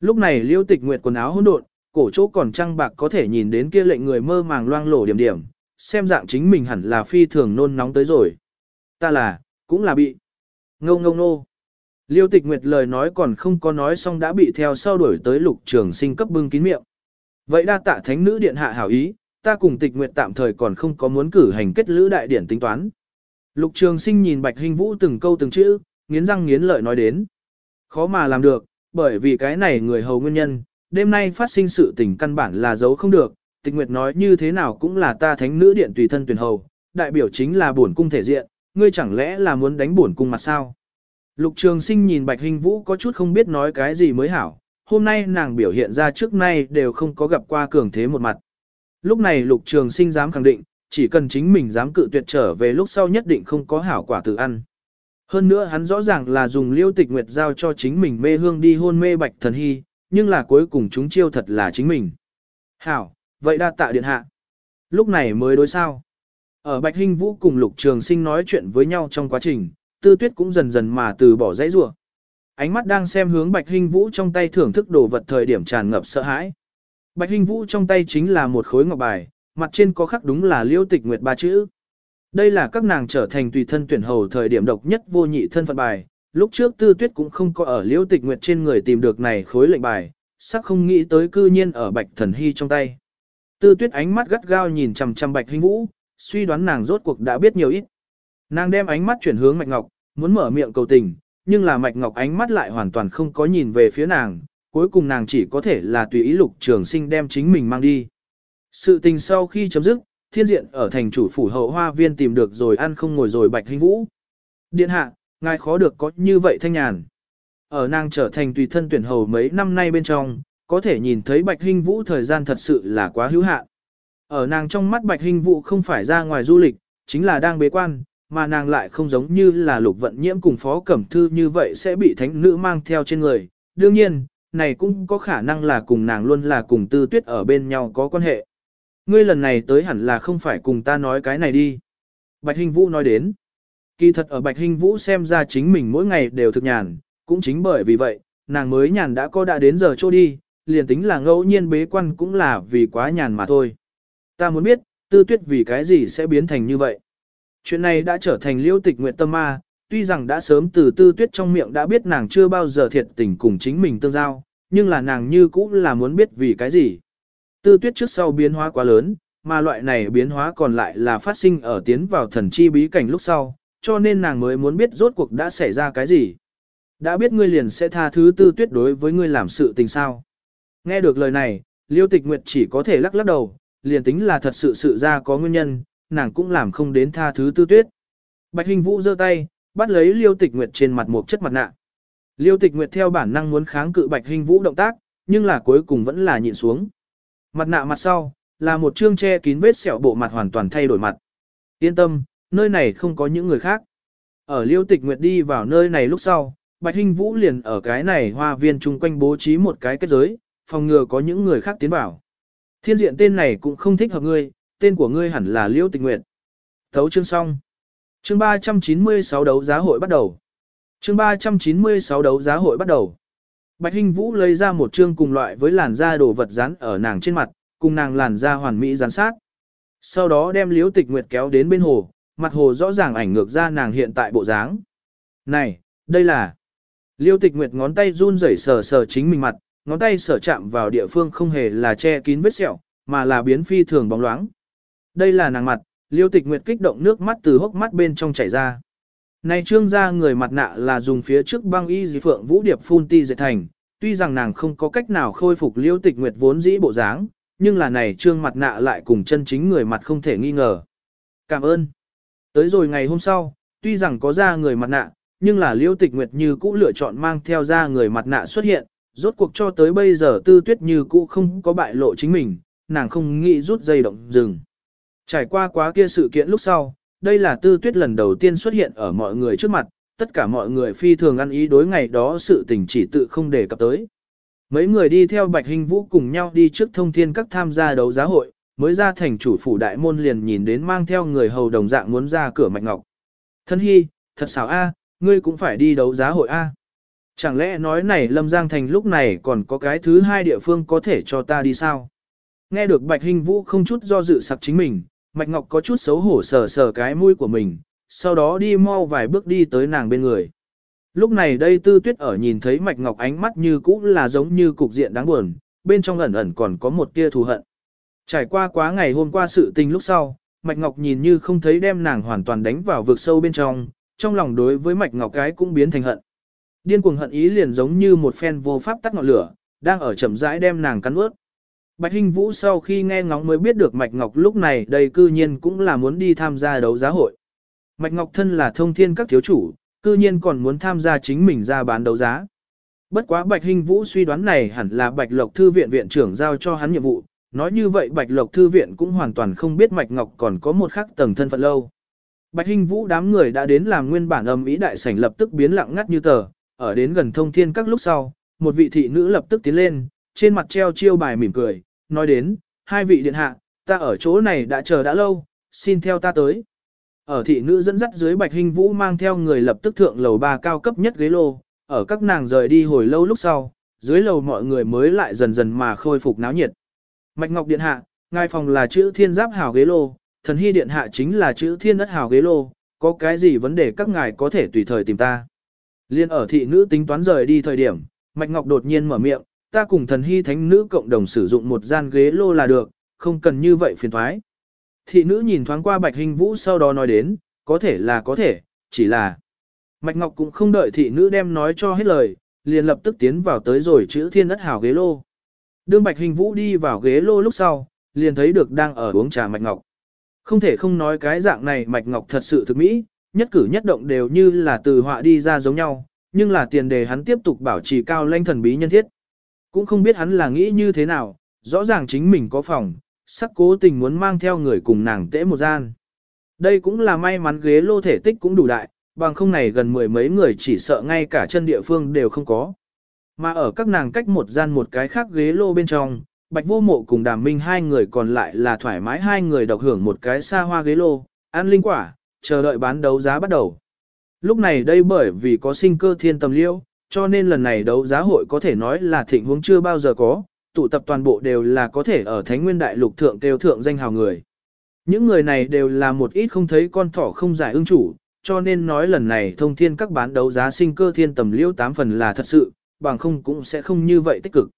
Lúc này liêu tịch nguyệt quần áo hỗn độn, cổ chỗ còn trăng bạc có thể nhìn đến kia lệnh người mơ màng loang lổ điểm điểm, xem dạng chính mình hẳn là phi thường nôn nóng tới rồi. Ta là, cũng là bị. Ngâu ngâu nô. Liêu tịch nguyệt lời nói còn không có nói xong đã bị theo sau đuổi tới lục trường sinh cấp bưng kín miệng. Vậy đa tạ thánh nữ điện hạ hảo ý, ta cùng tịch nguyệt tạm thời còn không có muốn cử hành kết lữ đại điển tính toán. Lục trường sinh nhìn bạch hình vũ từng câu từng chữ, nghiến răng nghiến lợi nói đến. Khó mà làm được, bởi vì cái này người hầu nguyên nhân, đêm nay phát sinh sự tình căn bản là giấu không được, tịch nguyệt nói như thế nào cũng là ta thánh nữ điện tùy thân tuyển hầu, đại biểu chính là bổn cung thể diện, ngươi chẳng lẽ là muốn đánh bổn cung mặt sao? Lục trường sinh nhìn bạch hình vũ có chút không biết nói cái gì mới hảo, hôm nay nàng biểu hiện ra trước nay đều không có gặp qua cường thế một mặt. Lúc này lục trường sinh dám khẳng định, chỉ cần chính mình dám cự tuyệt trở về lúc sau nhất định không có hảo quả tự ăn. Hơn nữa hắn rõ ràng là dùng liêu tịch nguyệt giao cho chính mình mê hương đi hôn mê bạch thần hy, nhưng là cuối cùng chúng chiêu thật là chính mình. Hảo, vậy đa tạ điện hạ. Lúc này mới đối sao. Ở Bạch Hinh Vũ cùng Lục Trường Sinh nói chuyện với nhau trong quá trình, Tư Tuyết cũng dần dần mà từ bỏ dãy rủa. Ánh mắt đang xem hướng Bạch Hinh Vũ trong tay thưởng thức đồ vật thời điểm tràn ngập sợ hãi. Bạch Hinh Vũ trong tay chính là một khối ngọc bài, mặt trên có khắc đúng là Liêu Tịch Nguyệt ba chữ. Đây là các nàng trở thành tùy thân tuyển hầu thời điểm độc nhất vô nhị thân phận bài, lúc trước Tư Tuyết cũng không có ở Liễu Tịch Nguyệt trên người tìm được này khối lệnh bài, sắc không nghĩ tới cư nhiên ở Bạch Thần Hy trong tay. Tư Tuyết ánh mắt gắt gao nhìn chằm chằm Bạch Hinh Vũ, suy đoán nàng rốt cuộc đã biết nhiều ít. Nàng đem ánh mắt chuyển hướng Mạch Ngọc, muốn mở miệng cầu tình, nhưng là Mạch Ngọc ánh mắt lại hoàn toàn không có nhìn về phía nàng, cuối cùng nàng chỉ có thể là tùy ý lục trường sinh đem chính mình mang đi. Sự tình sau khi chấm dứt, thiên diện ở thành chủ phủ hậu hoa viên tìm được rồi ăn không ngồi rồi bạch hình vũ. Điện hạ, ngài khó được có như vậy thanh nhàn. Ở nàng trở thành tùy thân tuyển hầu mấy năm nay bên trong, có thể nhìn thấy bạch hinh vũ thời gian thật sự là quá hữu hạn. Ở nàng trong mắt bạch hinh vũ không phải ra ngoài du lịch, chính là đang bế quan, mà nàng lại không giống như là lục vận nhiễm cùng phó cẩm thư như vậy sẽ bị thánh nữ mang theo trên người. Đương nhiên, này cũng có khả năng là cùng nàng luôn là cùng tư tuyết ở bên nhau có quan hệ. Ngươi lần này tới hẳn là không phải cùng ta nói cái này đi. Bạch Hình Vũ nói đến. Kỳ thật ở Bạch Hinh Vũ xem ra chính mình mỗi ngày đều thực nhàn, cũng chính bởi vì vậy, nàng mới nhàn đã có đã đến giờ trôi đi, liền tính là ngẫu nhiên bế quan cũng là vì quá nhàn mà thôi. Ta muốn biết, tư tuyết vì cái gì sẽ biến thành như vậy. Chuyện này đã trở thành liêu tịch nguyện tâm ma, tuy rằng đã sớm từ tư tuyết trong miệng đã biết nàng chưa bao giờ thiệt tình cùng chính mình tương giao, nhưng là nàng như cũng là muốn biết vì cái gì. Tư tuyết trước sau biến hóa quá lớn, mà loại này biến hóa còn lại là phát sinh ở tiến vào thần chi bí cảnh lúc sau, cho nên nàng mới muốn biết rốt cuộc đã xảy ra cái gì. Đã biết ngươi liền sẽ tha thứ tư tuyết đối với ngươi làm sự tình sao. Nghe được lời này, liêu tịch nguyệt chỉ có thể lắc lắc đầu, liền tính là thật sự sự ra có nguyên nhân, nàng cũng làm không đến tha thứ tư tuyết. Bạch hình vũ giơ tay, bắt lấy liêu tịch nguyệt trên mặt một chất mặt nạ. Liêu tịch nguyệt theo bản năng muốn kháng cự bạch hình vũ động tác, nhưng là cuối cùng vẫn là nhịn xuống. Mặt nạ mặt sau, là một chương che kín vết sẹo bộ mặt hoàn toàn thay đổi mặt. Yên tâm, nơi này không có những người khác. Ở liêu tịch nguyệt đi vào nơi này lúc sau, bạch hình vũ liền ở cái này hoa viên chung quanh bố trí một cái kết giới, phòng ngừa có những người khác tiến vào. Thiên diện tên này cũng không thích hợp ngươi, tên của ngươi hẳn là liêu tịch nguyệt. Thấu chương xong. Chương 396 đấu giá hội bắt đầu. Chương 396 đấu giá hội bắt đầu. Bạch Hinh Vũ lấy ra một chương cùng loại với làn da đồ vật dán ở nàng trên mặt, cùng nàng làn da hoàn mỹ dán sát. Sau đó đem Liễu Tịch Nguyệt kéo đến bên hồ, mặt hồ rõ ràng ảnh ngược ra nàng hiện tại bộ dáng. Này, đây là... Liêu Tịch Nguyệt ngón tay run rẩy sờ sờ chính mình mặt, ngón tay sờ chạm vào địa phương không hề là che kín vết sẹo, mà là biến phi thường bóng loáng. Đây là nàng mặt, Liêu Tịch Nguyệt kích động nước mắt từ hốc mắt bên trong chảy ra. Này trương ra người mặt nạ là dùng phía trước băng y dì phượng vũ điệp phun ti dệt thành, tuy rằng nàng không có cách nào khôi phục liêu tịch nguyệt vốn dĩ bộ dáng, nhưng là này trương mặt nạ lại cùng chân chính người mặt không thể nghi ngờ. Cảm ơn. Tới rồi ngày hôm sau, tuy rằng có ra người mặt nạ, nhưng là Liễu tịch nguyệt như cũ lựa chọn mang theo ra người mặt nạ xuất hiện, rốt cuộc cho tới bây giờ tư tuyết như cũ không có bại lộ chính mình, nàng không nghĩ rút dây động dừng. Trải qua quá kia sự kiện lúc sau, đây là tư tuyết lần đầu tiên xuất hiện ở mọi người trước mặt, tất cả mọi người phi thường ăn ý đối ngày đó sự tình chỉ tự không đề cập tới. Mấy người đi theo Bạch Hình Vũ cùng nhau đi trước thông thiên các tham gia đấu giá hội, mới ra thành chủ phủ đại môn liền nhìn đến mang theo người hầu đồng dạng muốn ra cửa Mạch Ngọc. Thân hy, thật xảo a, ngươi cũng phải đi đấu giá hội a. Chẳng lẽ nói này Lâm Giang Thành lúc này còn có cái thứ hai địa phương có thể cho ta đi sao? Nghe được Bạch Hình Vũ không chút do dự sặc chính mình, Mạch Ngọc có chút xấu hổ sờ sờ cái mũi của mình, sau đó đi mau vài bước đi tới nàng bên người. Lúc này đây tư tuyết ở nhìn thấy mạch ngọc ánh mắt như cũ là giống như cục diện đáng buồn, bên trong ẩn ẩn còn có một tia thù hận. Trải qua quá ngày hôm qua sự tình lúc sau, mạch ngọc nhìn như không thấy đem nàng hoàn toàn đánh vào vực sâu bên trong, trong lòng đối với mạch ngọc cái cũng biến thành hận. Điên cuồng hận ý liền giống như một phen vô pháp tắt ngọn lửa, đang ở chậm rãi đem nàng cắn ướt. Bạch Hinh Vũ sau khi nghe ngóng mới biết được Mạch Ngọc lúc này đây cư nhiên cũng là muốn đi tham gia đấu giá hội. Mạch Ngọc thân là thông thiên các thiếu chủ, cư nhiên còn muốn tham gia chính mình ra bán đấu giá. Bất quá Bạch Hinh Vũ suy đoán này hẳn là Bạch Lộc Thư viện viện trưởng giao cho hắn nhiệm vụ, nói như vậy Bạch Lộc Thư viện cũng hoàn toàn không biết Mạch Ngọc còn có một khắc tầng thân phận lâu. Bạch Hinh Vũ đám người đã đến làm nguyên bản âm ý đại sảnh lập tức biến lặng ngắt như tờ, ở đến gần thông thiên các lúc sau, một vị thị nữ lập tức tiến lên, trên mặt treo chiêu bài mỉm cười, nói đến, hai vị điện hạ, ta ở chỗ này đã chờ đã lâu, xin theo ta tới. Ở thị nữ dẫn dắt dưới Bạch Hinh Vũ mang theo người lập tức thượng lầu ba cao cấp nhất ghế lô, ở các nàng rời đi hồi lâu lúc sau, dưới lầu mọi người mới lại dần dần mà khôi phục náo nhiệt. Mạch Ngọc Điện Hạ, ngài phòng là chữ thiên giáp hào ghế lô, thần hy điện hạ chính là chữ thiên đất hào ghế lô, có cái gì vấn đề các ngài có thể tùy thời tìm ta. Liên ở thị nữ tính toán rời đi thời điểm, Mạch Ngọc đột nhiên mở miệng, ta cùng thần hy thánh nữ cộng đồng sử dụng một gian ghế lô là được, không cần như vậy phiền thoái. Thị nữ nhìn thoáng qua Bạch Hình Vũ sau đó nói đến, có thể là có thể, chỉ là... Mạch Ngọc cũng không đợi thị nữ đem nói cho hết lời, liền lập tức tiến vào tới rồi chữ thiên đất hào ghế lô. Đương Bạch Hình Vũ đi vào ghế lô lúc sau, liền thấy được đang ở uống trà Mạch Ngọc. Không thể không nói cái dạng này Mạch Ngọc thật sự thực mỹ, nhất cử nhất động đều như là từ họa đi ra giống nhau, nhưng là tiền đề hắn tiếp tục bảo trì cao lanh thần bí nhân thiết. Cũng không biết hắn là nghĩ như thế nào, rõ ràng chính mình có phòng, sắc cố tình muốn mang theo người cùng nàng tễ một gian. Đây cũng là may mắn ghế lô thể tích cũng đủ đại, bằng không này gần mười mấy người chỉ sợ ngay cả chân địa phương đều không có. Mà ở các nàng cách một gian một cái khác ghế lô bên trong, Bạch Vô Mộ cùng Đàm Minh hai người còn lại là thoải mái hai người độc hưởng một cái xa hoa ghế lô, ăn linh quả, chờ đợi bán đấu giá bắt đầu. Lúc này đây bởi vì có sinh cơ thiên tầm liêu, cho nên lần này đấu giá hội có thể nói là thịnh huống chưa bao giờ có, tụ tập toàn bộ đều là có thể ở Thánh Nguyên Đại Lục thượng kêu thượng danh hào người. Những người này đều là một ít không thấy con thỏ không giải ưng chủ, cho nên nói lần này thông thiên các bán đấu giá sinh cơ thiên tầm liêu tám phần là thật sự, bằng không cũng sẽ không như vậy tích cực.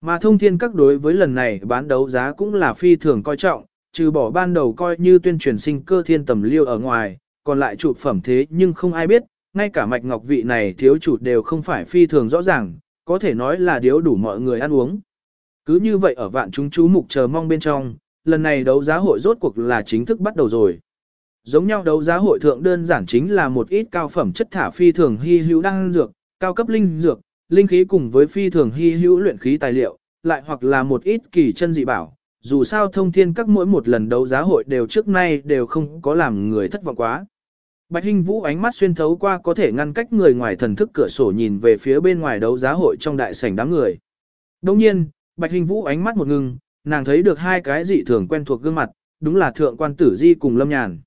Mà thông thiên các đối với lần này bán đấu giá cũng là phi thường coi trọng, trừ bỏ ban đầu coi như tuyên truyền sinh cơ thiên tầm liêu ở ngoài, còn lại trụ phẩm thế nhưng không ai biết, ngay cả mạch ngọc vị này thiếu chủ đều không phải phi thường rõ ràng, có thể nói là điếu đủ mọi người ăn uống. Cứ như vậy ở vạn chúng chú mục chờ mong bên trong, lần này đấu giá hội rốt cuộc là chính thức bắt đầu rồi. Giống nhau đấu giá hội thượng đơn giản chính là một ít cao phẩm chất thả phi thường hy hữu đăng dược, cao cấp linh dược, linh khí cùng với phi thường hy hữu luyện khí tài liệu, lại hoặc là một ít kỳ chân dị bảo. Dù sao thông thiên các mỗi một lần đấu giá hội đều trước nay đều không có làm người thất vọng quá. Bạch Hinh Vũ ánh mắt xuyên thấu qua có thể ngăn cách người ngoài thần thức cửa sổ nhìn về phía bên ngoài đấu giá hội trong đại sảnh đám người. Đồng nhiên, Bạch Hinh Vũ ánh mắt một ngừng, nàng thấy được hai cái dị thường quen thuộc gương mặt, đúng là thượng quan tử di cùng Lâm Nhàn.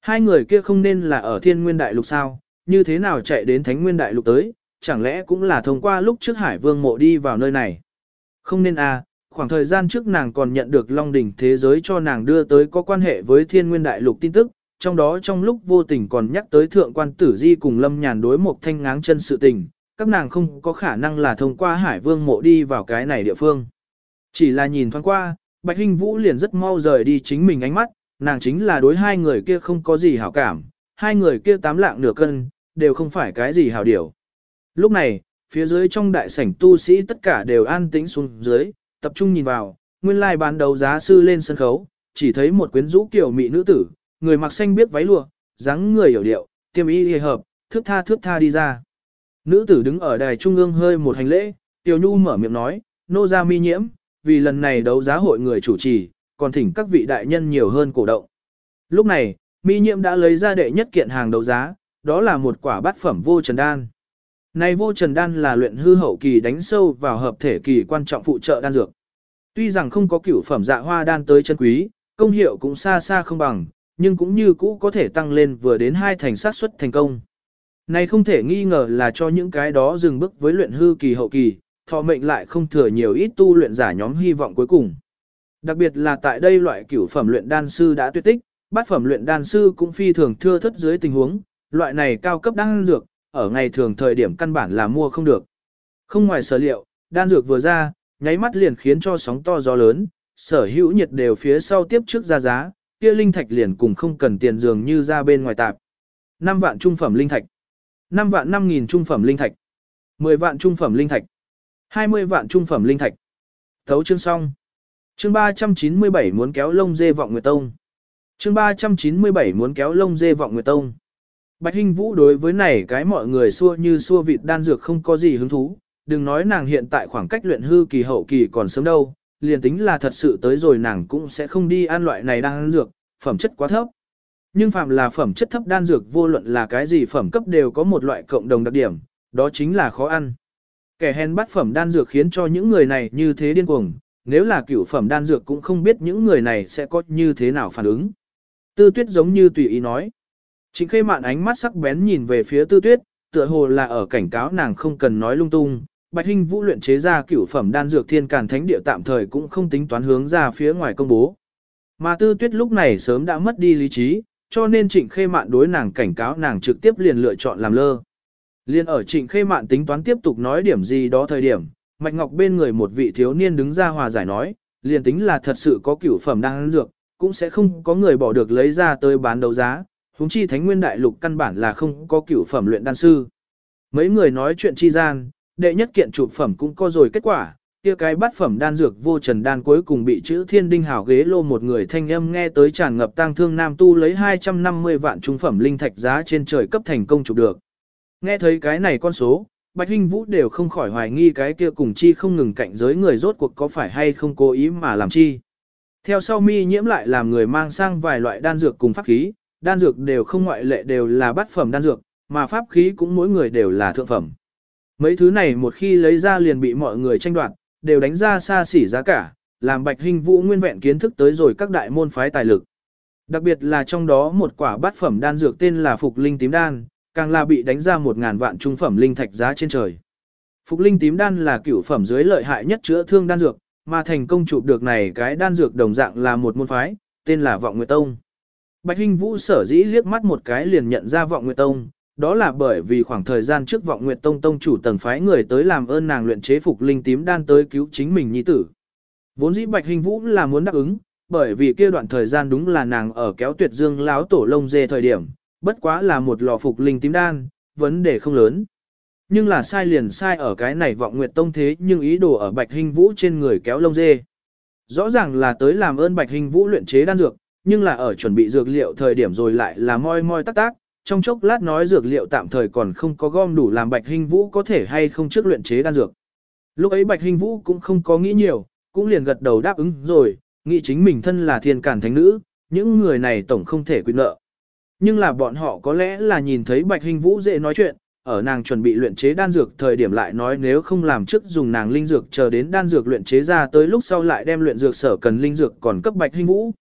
Hai người kia không nên là ở thiên nguyên đại lục sao, như thế nào chạy đến thánh nguyên đại lục tới, chẳng lẽ cũng là thông qua lúc trước hải vương mộ đi vào nơi này. Không nên à, khoảng thời gian trước nàng còn nhận được Long đỉnh thế giới cho nàng đưa tới có quan hệ với thiên nguyên đại lục tin tức, trong đó trong lúc vô tình còn nhắc tới thượng quan tử di cùng lâm nhàn đối một thanh ngáng chân sự tình, các nàng không có khả năng là thông qua hải vương mộ đi vào cái này địa phương. Chỉ là nhìn thoáng qua, Bạch Hinh Vũ liền rất mau rời đi chính mình ánh mắt, nàng chính là đối hai người kia không có gì hảo cảm, hai người kia tám lạng nửa cân, đều không phải cái gì hảo điều. Lúc này, phía dưới trong đại sảnh tu sĩ tất cả đều an tĩnh xuống dưới, tập trung nhìn vào, nguyên lai bán đấu giá sư lên sân khấu, chỉ thấy một quyến rũ kiểu mỹ nữ tử, người mặc xanh biết váy lụa, dáng người hiểu điệu, tiêm y hề hợp, thước tha thước tha đi ra. Nữ tử đứng ở đài trung ương hơi một hành lễ, Tiểu Nhu mở miệng nói, nô ra mi nhiễm, vì lần này đấu giá hội người chủ trì, còn thỉnh các vị đại nhân nhiều hơn cổ động. Lúc này, mi nhiễm đã lấy ra đệ nhất kiện hàng đấu giá, đó là một quả bát phẩm vô trần đan. Này vô trần đan là luyện hư hậu kỳ đánh sâu vào hợp thể kỳ quan trọng phụ trợ đan dược. Tuy rằng không có cửu phẩm dạ hoa đan tới chân quý, công hiệu cũng xa xa không bằng, nhưng cũng như cũ có thể tăng lên vừa đến hai thành sát suất thành công. Này không thể nghi ngờ là cho những cái đó dừng bước với luyện hư kỳ hậu kỳ, thọ mệnh lại không thừa nhiều ít tu luyện giả nhóm hy vọng cuối cùng. Đặc biệt là tại đây loại cửu phẩm luyện đan sư đã tuyệt tích, bát phẩm luyện đan sư cũng phi thường thưa thất dưới tình huống, loại này cao cấp đan dược, ở ngày thường thời điểm căn bản là mua không được. Không ngoài sở liệu, đan dược vừa ra, nháy mắt liền khiến cho sóng to gió lớn, sở hữu nhiệt đều phía sau tiếp trước ra giá, kia linh thạch liền cùng không cần tiền dường như ra bên ngoài tạp. 5 vạn trung phẩm linh thạch, 5 vạn 5 nghìn trung phẩm linh thạch, 10 vạn trung phẩm linh thạch, 20 vạn trung phẩm linh thạch. Thấu chương xong. Chương 397 muốn kéo lông dê vọng Nguyệt Tông. Chương 397 muốn kéo lông dê vọng Nguyệt Tông. Bạch Hinh Vũ đối với này cái mọi người xua như xua vịt đan dược không có gì hứng thú, đừng nói nàng hiện tại khoảng cách luyện hư kỳ hậu kỳ còn sớm đâu, liền tính là thật sự tới rồi nàng cũng sẽ không đi ăn loại này đan dược, phẩm chất quá thấp. Nhưng phạm là phẩm chất thấp đan dược vô luận là cái gì phẩm cấp đều có một loại cộng đồng đặc điểm, đó chính là khó ăn. Kẻ hèn bắt phẩm đan dược khiến cho những người này như thế điên cuồng, nếu là cửu phẩm đan dược cũng không biết những người này sẽ có như thế nào phản ứng. Tư tuyết giống như tùy ý nói. Trịnh khê mạn ánh mắt sắc bén nhìn về phía tư tuyết, tựa hồ là ở cảnh cáo nàng không cần nói lung tung. Bạch Hinh Vũ luyện chế ra cửu phẩm đan dược thiên càn thánh địa tạm thời cũng không tính toán hướng ra phía ngoài công bố. Mà tư tuyết lúc này sớm đã mất đi lý trí, cho nên trịnh khê mạn đối nàng cảnh cáo nàng trực tiếp liền lựa chọn làm lơ. Liên ở trịnh khê mạn tính toán tiếp tục nói điểm gì đó thời điểm, Mạch Ngọc bên người một vị thiếu niên đứng ra hòa giải nói, liền tính là thật sự có cửu phẩm đan dược, cũng sẽ không có người bỏ được lấy ra tới bán đấu giá, huống chi Thánh Nguyên Đại Lục căn bản là không có cửu phẩm luyện đan sư. Mấy người nói chuyện chi gian, đệ nhất kiện chụp phẩm cũng có rồi kết quả, kia cái bát phẩm đan dược vô trần đan cuối cùng bị chữ thiên đinh hảo ghế lô một người thanh âm nghe tới tràn ngập tang thương nam tu lấy 250 vạn trung phẩm linh thạch giá trên trời cấp thành công chụp được. Nghe thấy cái này con số, Bạch Hinh Vũ đều không khỏi hoài nghi cái kia cùng chi không ngừng cạnh giới người rốt cuộc có phải hay không cố ý mà làm chi. Theo sau mi nhiễm lại làm người mang sang vài loại đan dược cùng pháp khí, đan dược đều không ngoại lệ đều là bát phẩm đan dược, mà pháp khí cũng mỗi người đều là thượng phẩm. Mấy thứ này một khi lấy ra liền bị mọi người tranh đoạt, đều đánh ra xa xỉ giá cả, làm Bạch hình Vũ nguyên vẹn kiến thức tới rồi các đại môn phái tài lực. Đặc biệt là trong đó một quả bát phẩm đan dược tên là Phục Linh Tím Đan, càng là bị đánh ra một ngàn vạn trung phẩm linh thạch giá trên trời. Phục linh tím đan là cửu phẩm dưới lợi hại nhất chữa thương đan dược, mà thành công chụp được này cái đan dược đồng dạng là một môn phái, tên là Vọng Nguyệt Tông. Bạch Hinh Vũ sở dĩ liếc mắt một cái liền nhận ra Vọng Nguyệt Tông, đó là bởi vì khoảng thời gian trước Vọng Nguyệt Tông tông chủ tầng phái người tới làm ơn nàng luyện chế phục linh tím đan tới cứu chính mình nhi tử. Vốn dĩ Bạch Hinh Vũ là muốn đáp ứng, bởi vì kia đoạn thời gian đúng là nàng ở kéo tuyệt dương láo tổ lông dê thời điểm, bất quá là một lò phục linh tím đan, vấn đề không lớn. Nhưng là sai liền sai ở cái này vọng nguyệt tông thế nhưng ý đồ ở bạch Hinh vũ trên người kéo lông dê. Rõ ràng là tới làm ơn bạch Hinh vũ luyện chế đan dược, nhưng là ở chuẩn bị dược liệu thời điểm rồi lại là moi moi tắc tác, trong chốc lát nói dược liệu tạm thời còn không có gom đủ làm bạch hình vũ có thể hay không trước luyện chế đan dược. Lúc ấy bạch hình vũ cũng không có nghĩ nhiều, cũng liền gật đầu đáp ứng rồi, nghĩ chính mình thân là thiên cản thánh nữ, những người này tổng không thể quyết nợ. Nhưng là bọn họ có lẽ là nhìn thấy Bạch Hình Vũ dễ nói chuyện, ở nàng chuẩn bị luyện chế đan dược thời điểm lại nói nếu không làm trước dùng nàng linh dược chờ đến đan dược luyện chế ra tới lúc sau lại đem luyện dược sở cần linh dược còn cấp Bạch Hình Vũ.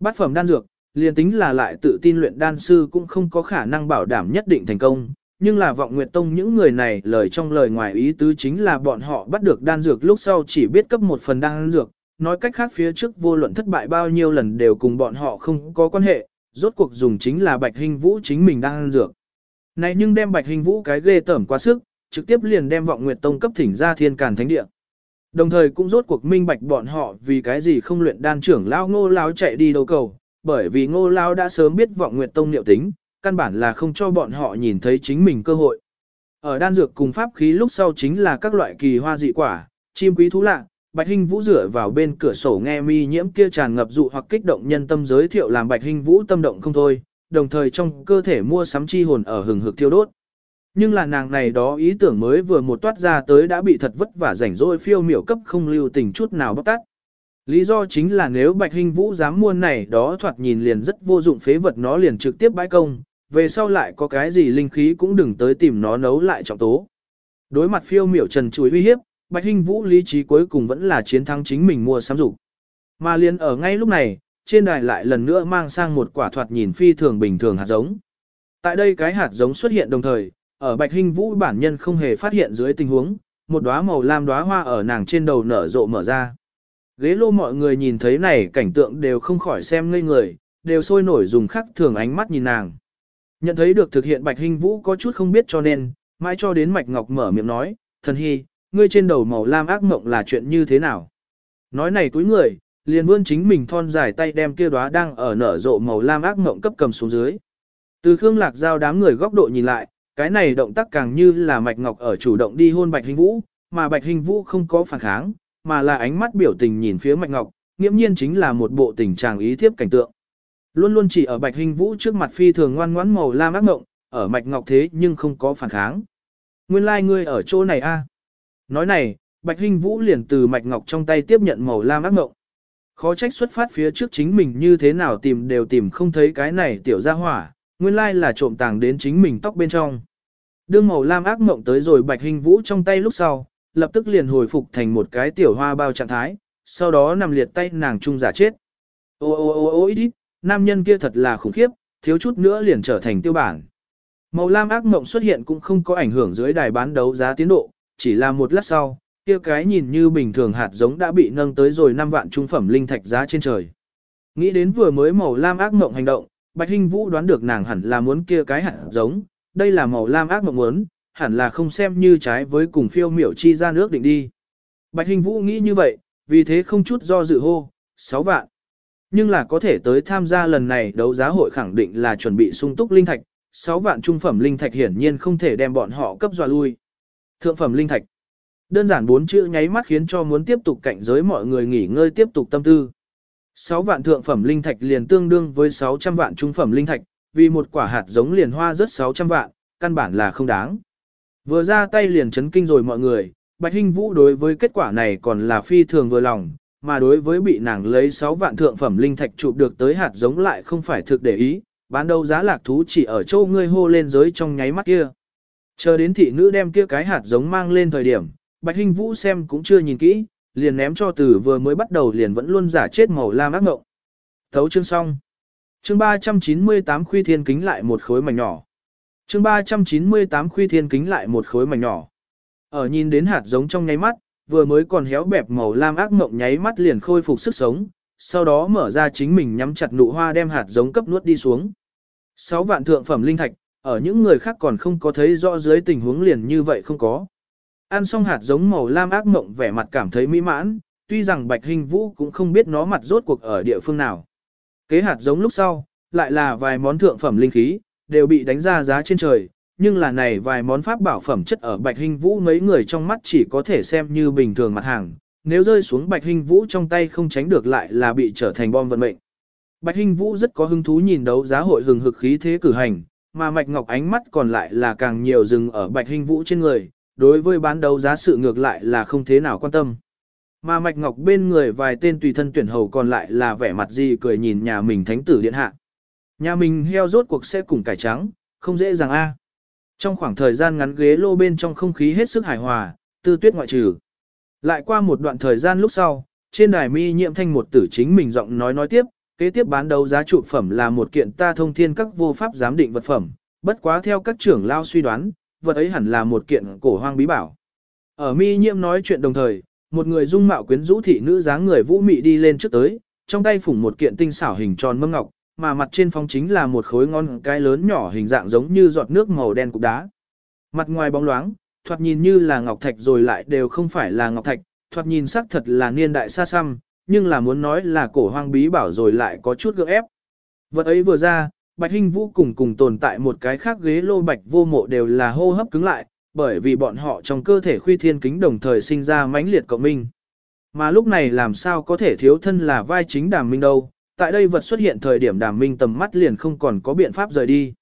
Bát phẩm đan dược, liền tính là lại tự tin luyện đan sư cũng không có khả năng bảo đảm nhất định thành công, nhưng là vọng nguyệt tông những người này lời trong lời ngoài ý tứ chính là bọn họ bắt được đan dược lúc sau chỉ biết cấp một phần đan dược, nói cách khác phía trước vô luận thất bại bao nhiêu lần đều cùng bọn họ không có quan hệ, rốt cuộc dùng chính là Bạch Hình Vũ chính mình đang ăn dược. Này nhưng đem Bạch Hình Vũ cái ghê tởm quá sức, trực tiếp liền đem vọng Nguyệt Tông cấp thỉnh ra thiên càn thánh địa. Đồng thời cũng rốt cuộc minh bạch bọn họ vì cái gì không luyện đan trưởng lao ngô lao chạy đi đâu cầu, bởi vì ngô lao đã sớm biết vọng Nguyệt Tông niệu tính, căn bản là không cho bọn họ nhìn thấy chính mình cơ hội. Ở đan dược cùng pháp khí lúc sau chính là các loại kỳ hoa dị quả, chim quý thú lạ, Bạch Hinh Vũ dựa vào bên cửa sổ nghe mi nhiễm kia tràn ngập dụ hoặc kích động nhân tâm giới thiệu làm Bạch Hinh Vũ tâm động không thôi, đồng thời trong cơ thể mua sắm chi hồn ở hừng hực thiêu đốt. Nhưng là nàng này đó ý tưởng mới vừa một toát ra tới đã bị thật vất vả rảnh rỗi phiêu miểu cấp không lưu tình chút nào bóc tắt. Lý do chính là nếu Bạch Hinh Vũ dám mua này đó thoạt nhìn liền rất vô dụng phế vật nó liền trực tiếp bãi công, về sau lại có cái gì linh khí cũng đừng tới tìm nó nấu lại trọng tố. Đối mặt phiêu miểu trần chuối uy hiếp, Bạch Hinh Vũ lý trí cuối cùng vẫn là chiến thắng chính mình mua sắm dục. Mà liền ở ngay lúc này, trên đài lại lần nữa mang sang một quả thoạt nhìn phi thường bình thường hạt giống. Tại đây cái hạt giống xuất hiện đồng thời, ở Bạch Hinh Vũ bản nhân không hề phát hiện dưới tình huống, một đóa màu lam đóa hoa ở nàng trên đầu nở rộ mở ra. Ghế lô mọi người nhìn thấy này cảnh tượng đều không khỏi xem ngây người, đều sôi nổi dùng khắc thường ánh mắt nhìn nàng. Nhận thấy được thực hiện Bạch Hình Vũ có chút không biết cho nên, mãi cho đến Mạch Ngọc mở miệng nói, thần hy, ngươi trên đầu màu lam ác mộng là chuyện như thế nào? Nói này túi người, liền vươn chính mình thon dài tay đem kia đóa đang ở nở rộ màu lam ác mộng cấp cầm xuống dưới. Từ Khương Lạc Giao đám người góc độ nhìn lại, cái này động tác càng như là Mạch Ngọc ở chủ động đi hôn Bạch Hình Vũ, mà Bạch Hình Vũ không có phản kháng, mà là ánh mắt biểu tình nhìn phía Mạch Ngọc, nghiễm nhiên chính là một bộ tình trạng ý thiếp cảnh tượng. Luôn luôn chỉ ở Bạch Hình Vũ trước mặt phi thường ngoan ngoãn màu lam ác ngộng, ở Mạch Ngọc thế nhưng không có phản kháng. Nguyên lai like ngươi ở chỗ này a. Nói này, Bạch Hình Vũ liền từ Mạch Ngọc trong tay tiếp nhận màu lam ác ngộng. Khó trách xuất phát phía trước chính mình như thế nào tìm đều tìm không thấy cái này tiểu gia hỏa, nguyên lai là trộm tàng đến chính mình tóc bên trong. Đương màu lam ác mộng tới rồi Bạch Hình Vũ trong tay lúc sau, lập tức liền hồi phục thành một cái tiểu hoa bao trạng thái, sau đó nằm liệt tay nàng trung giả chết. Ô ô ô ô ít ít, nam nhân kia thật là khủng khiếp, thiếu chút nữa liền trở thành tiêu bản. Màu lam ác mộng xuất hiện cũng không có ảnh hưởng dưới đài bán đấu giá tiến độ, chỉ là một lát sau, kia cái nhìn như bình thường hạt giống đã bị nâng tới rồi 5 vạn trung phẩm linh thạch giá trên trời. Nghĩ đến vừa mới màu lam ác mộng hành động, Bạch Hinh Vũ đoán được nàng hẳn là muốn kia cái hạt giống, đây là màu lam ác mộng muốn, hẳn là không xem như trái với cùng phiêu miểu chi ra nước định đi. Bạch Hinh Vũ nghĩ như vậy, vì thế không chút do dự hô, 6 vạn. Nhưng là có thể tới tham gia lần này đấu giá hội khẳng định là chuẩn bị sung túc linh thạch, 6 vạn trung phẩm linh thạch hiển nhiên không thể đem bọn họ cấp dọa lui. Thượng phẩm linh thạch. Đơn giản bốn chữ nháy mắt khiến cho muốn tiếp tục cạnh giới mọi người nghỉ ngơi tiếp tục tâm tư. 6 vạn thượng phẩm linh thạch liền tương đương với 600 vạn trung phẩm linh thạch, vì một quả hạt giống liền hoa rất 600 vạn, căn bản là không đáng. Vừa ra tay liền chấn kinh rồi mọi người, Bạch Hinh Vũ đối với kết quả này còn là phi thường vừa lòng, mà đối với bị nàng lấy 6 vạn thượng phẩm linh thạch chụp được tới hạt giống lại không phải thực để ý, bán đầu giá lạc thú chỉ ở châu ngươi hô lên giới trong nháy mắt kia. Chờ đến thị nữ đem kia cái hạt giống mang lên thời điểm, Bạch Hinh Vũ xem cũng chưa nhìn kỹ, liền ném cho từ vừa mới bắt đầu liền vẫn luôn giả chết màu lam ác ngộng. Thấu chương xong. Chương 398 khuy thiên kính lại một khối mảnh nhỏ. Chương 398 khuy thiên kính lại một khối mảnh nhỏ. Ở nhìn đến hạt giống trong nháy mắt, vừa mới còn héo bẹp màu lam ác mộng nháy mắt liền khôi phục sức sống, sau đó mở ra chính mình nhắm chặt nụ hoa đem hạt giống cấp nuốt đi xuống. Sáu vạn thượng phẩm linh thạch, ở những người khác còn không có thấy rõ dưới tình huống liền như vậy không có. Ăn xong hạt giống màu lam ác mộng vẻ mặt cảm thấy mỹ mãn, tuy rằng Bạch Hình Vũ cũng không biết nó mặt rốt cuộc ở địa phương nào. Kế hạt giống lúc sau, lại là vài món thượng phẩm linh khí, đều bị đánh ra giá trên trời, nhưng là này vài món pháp bảo phẩm chất ở Bạch Hình Vũ mấy người trong mắt chỉ có thể xem như bình thường mặt hàng, nếu rơi xuống Bạch Hình Vũ trong tay không tránh được lại là bị trở thành bom vận mệnh. Bạch Hình Vũ rất có hứng thú nhìn đấu giá hội hừng hực khí thế cử hành, mà Mạch Ngọc ánh mắt còn lại là càng nhiều dừng ở Bạch Hình Vũ trên người, đối với bán đấu giá sự ngược lại là không thế nào quan tâm. Mà Mạch Ngọc bên người vài tên tùy thân tuyển hầu còn lại là vẻ mặt gì cười nhìn nhà mình thánh tử điện hạ. Nhà mình heo rốt cuộc sẽ cùng cải trắng, không dễ dàng a. Trong khoảng thời gian ngắn ghế lô bên trong không khí hết sức hài hòa, tư tuyết ngoại trừ. Lại qua một đoạn thời gian lúc sau, trên đài mi nhiệm thanh một tử chính mình giọng nói nói tiếp, kế tiếp bán đấu giá trụ phẩm là một kiện ta thông thiên các vô pháp giám định vật phẩm, bất quá theo các trưởng lao suy đoán, vật ấy hẳn là một kiện cổ hoang bí bảo. Ở mi nhiệm nói chuyện đồng thời, một người dung mạo quyến rũ thị nữ dáng người vũ mị đi lên trước tới, trong tay phủng một kiện tinh xảo hình tròn mâm ngọc, mà mặt trên phong chính là một khối ngon cái lớn nhỏ hình dạng giống như giọt nước màu đen cục đá. Mặt ngoài bóng loáng, thoạt nhìn như là ngọc thạch rồi lại đều không phải là ngọc thạch, thoạt nhìn sắc thật là niên đại xa xăm, nhưng là muốn nói là cổ hoang bí bảo rồi lại có chút gượng ép. Vật ấy vừa ra, Bạch Hinh Vũ cùng cùng tồn tại một cái khác ghế lô bạch vô mộ đều là hô hấp cứng lại, bởi vì bọn họ trong cơ thể khuy thiên kính đồng thời sinh ra mãnh liệt cộng minh. Mà lúc này làm sao có thể thiếu thân là vai chính đàm minh đâu, tại đây vật xuất hiện thời điểm đàm minh tầm mắt liền không còn có biện pháp rời đi.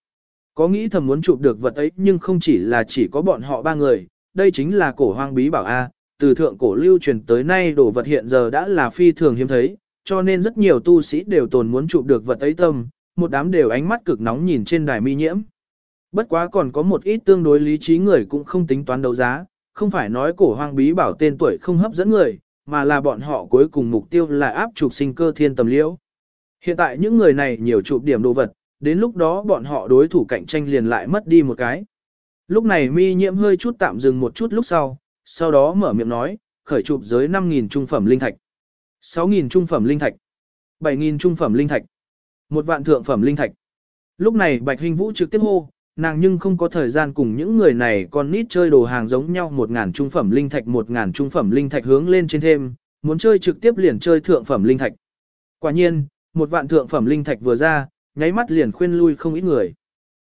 Có nghĩ thầm muốn chụp được vật ấy nhưng không chỉ là chỉ có bọn họ ba người, đây chính là cổ hoang bí bảo A, từ thượng cổ lưu truyền tới nay đồ vật hiện giờ đã là phi thường hiếm thấy, cho nên rất nhiều tu sĩ đều tồn muốn chụp được vật ấy tâm, một đám đều ánh mắt cực nóng nhìn trên đài mi nhiễm. Bất quá còn có một ít tương đối lý trí người cũng không tính toán đấu giá, không phải nói cổ hoang bí bảo tên tuổi không hấp dẫn người, mà là bọn họ cuối cùng mục tiêu là áp trục sinh cơ thiên tầm liễu. Hiện tại những người này nhiều chụp điểm đồ vật, đến lúc đó bọn họ đối thủ cạnh tranh liền lại mất đi một cái. Lúc này mi nhiễm hơi chút tạm dừng một chút lúc sau, sau đó mở miệng nói, khởi chụp giới 5.000 trung phẩm linh thạch, 6.000 trung phẩm linh thạch, 7.000 trung phẩm linh thạch, một vạn thượng phẩm linh thạch. Lúc này Bạch Hình Vũ trực tiếp hô, nàng nhưng không có thời gian cùng những người này còn nít chơi đồ hàng giống nhau một ngàn trung phẩm linh thạch một ngàn trung phẩm linh thạch hướng lên trên thêm, muốn chơi trực tiếp liền chơi thượng phẩm linh thạch. Quả nhiên, một vạn thượng phẩm linh thạch vừa ra, nháy mắt liền khuyên lui không ít người.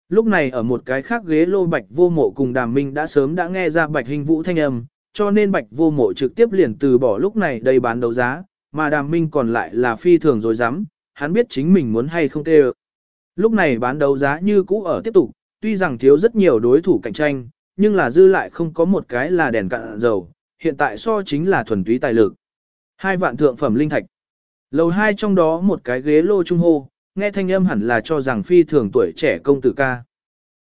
Lúc này ở một cái khác ghế lô bạch vô mộ cùng đàm minh đã sớm đã nghe ra bạch hình vũ thanh âm, cho nên bạch vô mộ trực tiếp liền từ bỏ lúc này đây bán đấu giá, mà đàm minh còn lại là phi thường rồi dám, hắn biết chính mình muốn hay không tê Lúc này bán đấu giá như cũ ở tiếp tục, tuy rằng thiếu rất nhiều đối thủ cạnh tranh, nhưng là dư lại không có một cái là đèn cạn dầu, hiện tại so chính là thuần túy tài lực. Hai vạn thượng phẩm linh thạch. Lầu hai trong đó một cái ghế lô trung hô, nghe thanh âm hẳn là cho rằng phi thường tuổi trẻ công tử ca.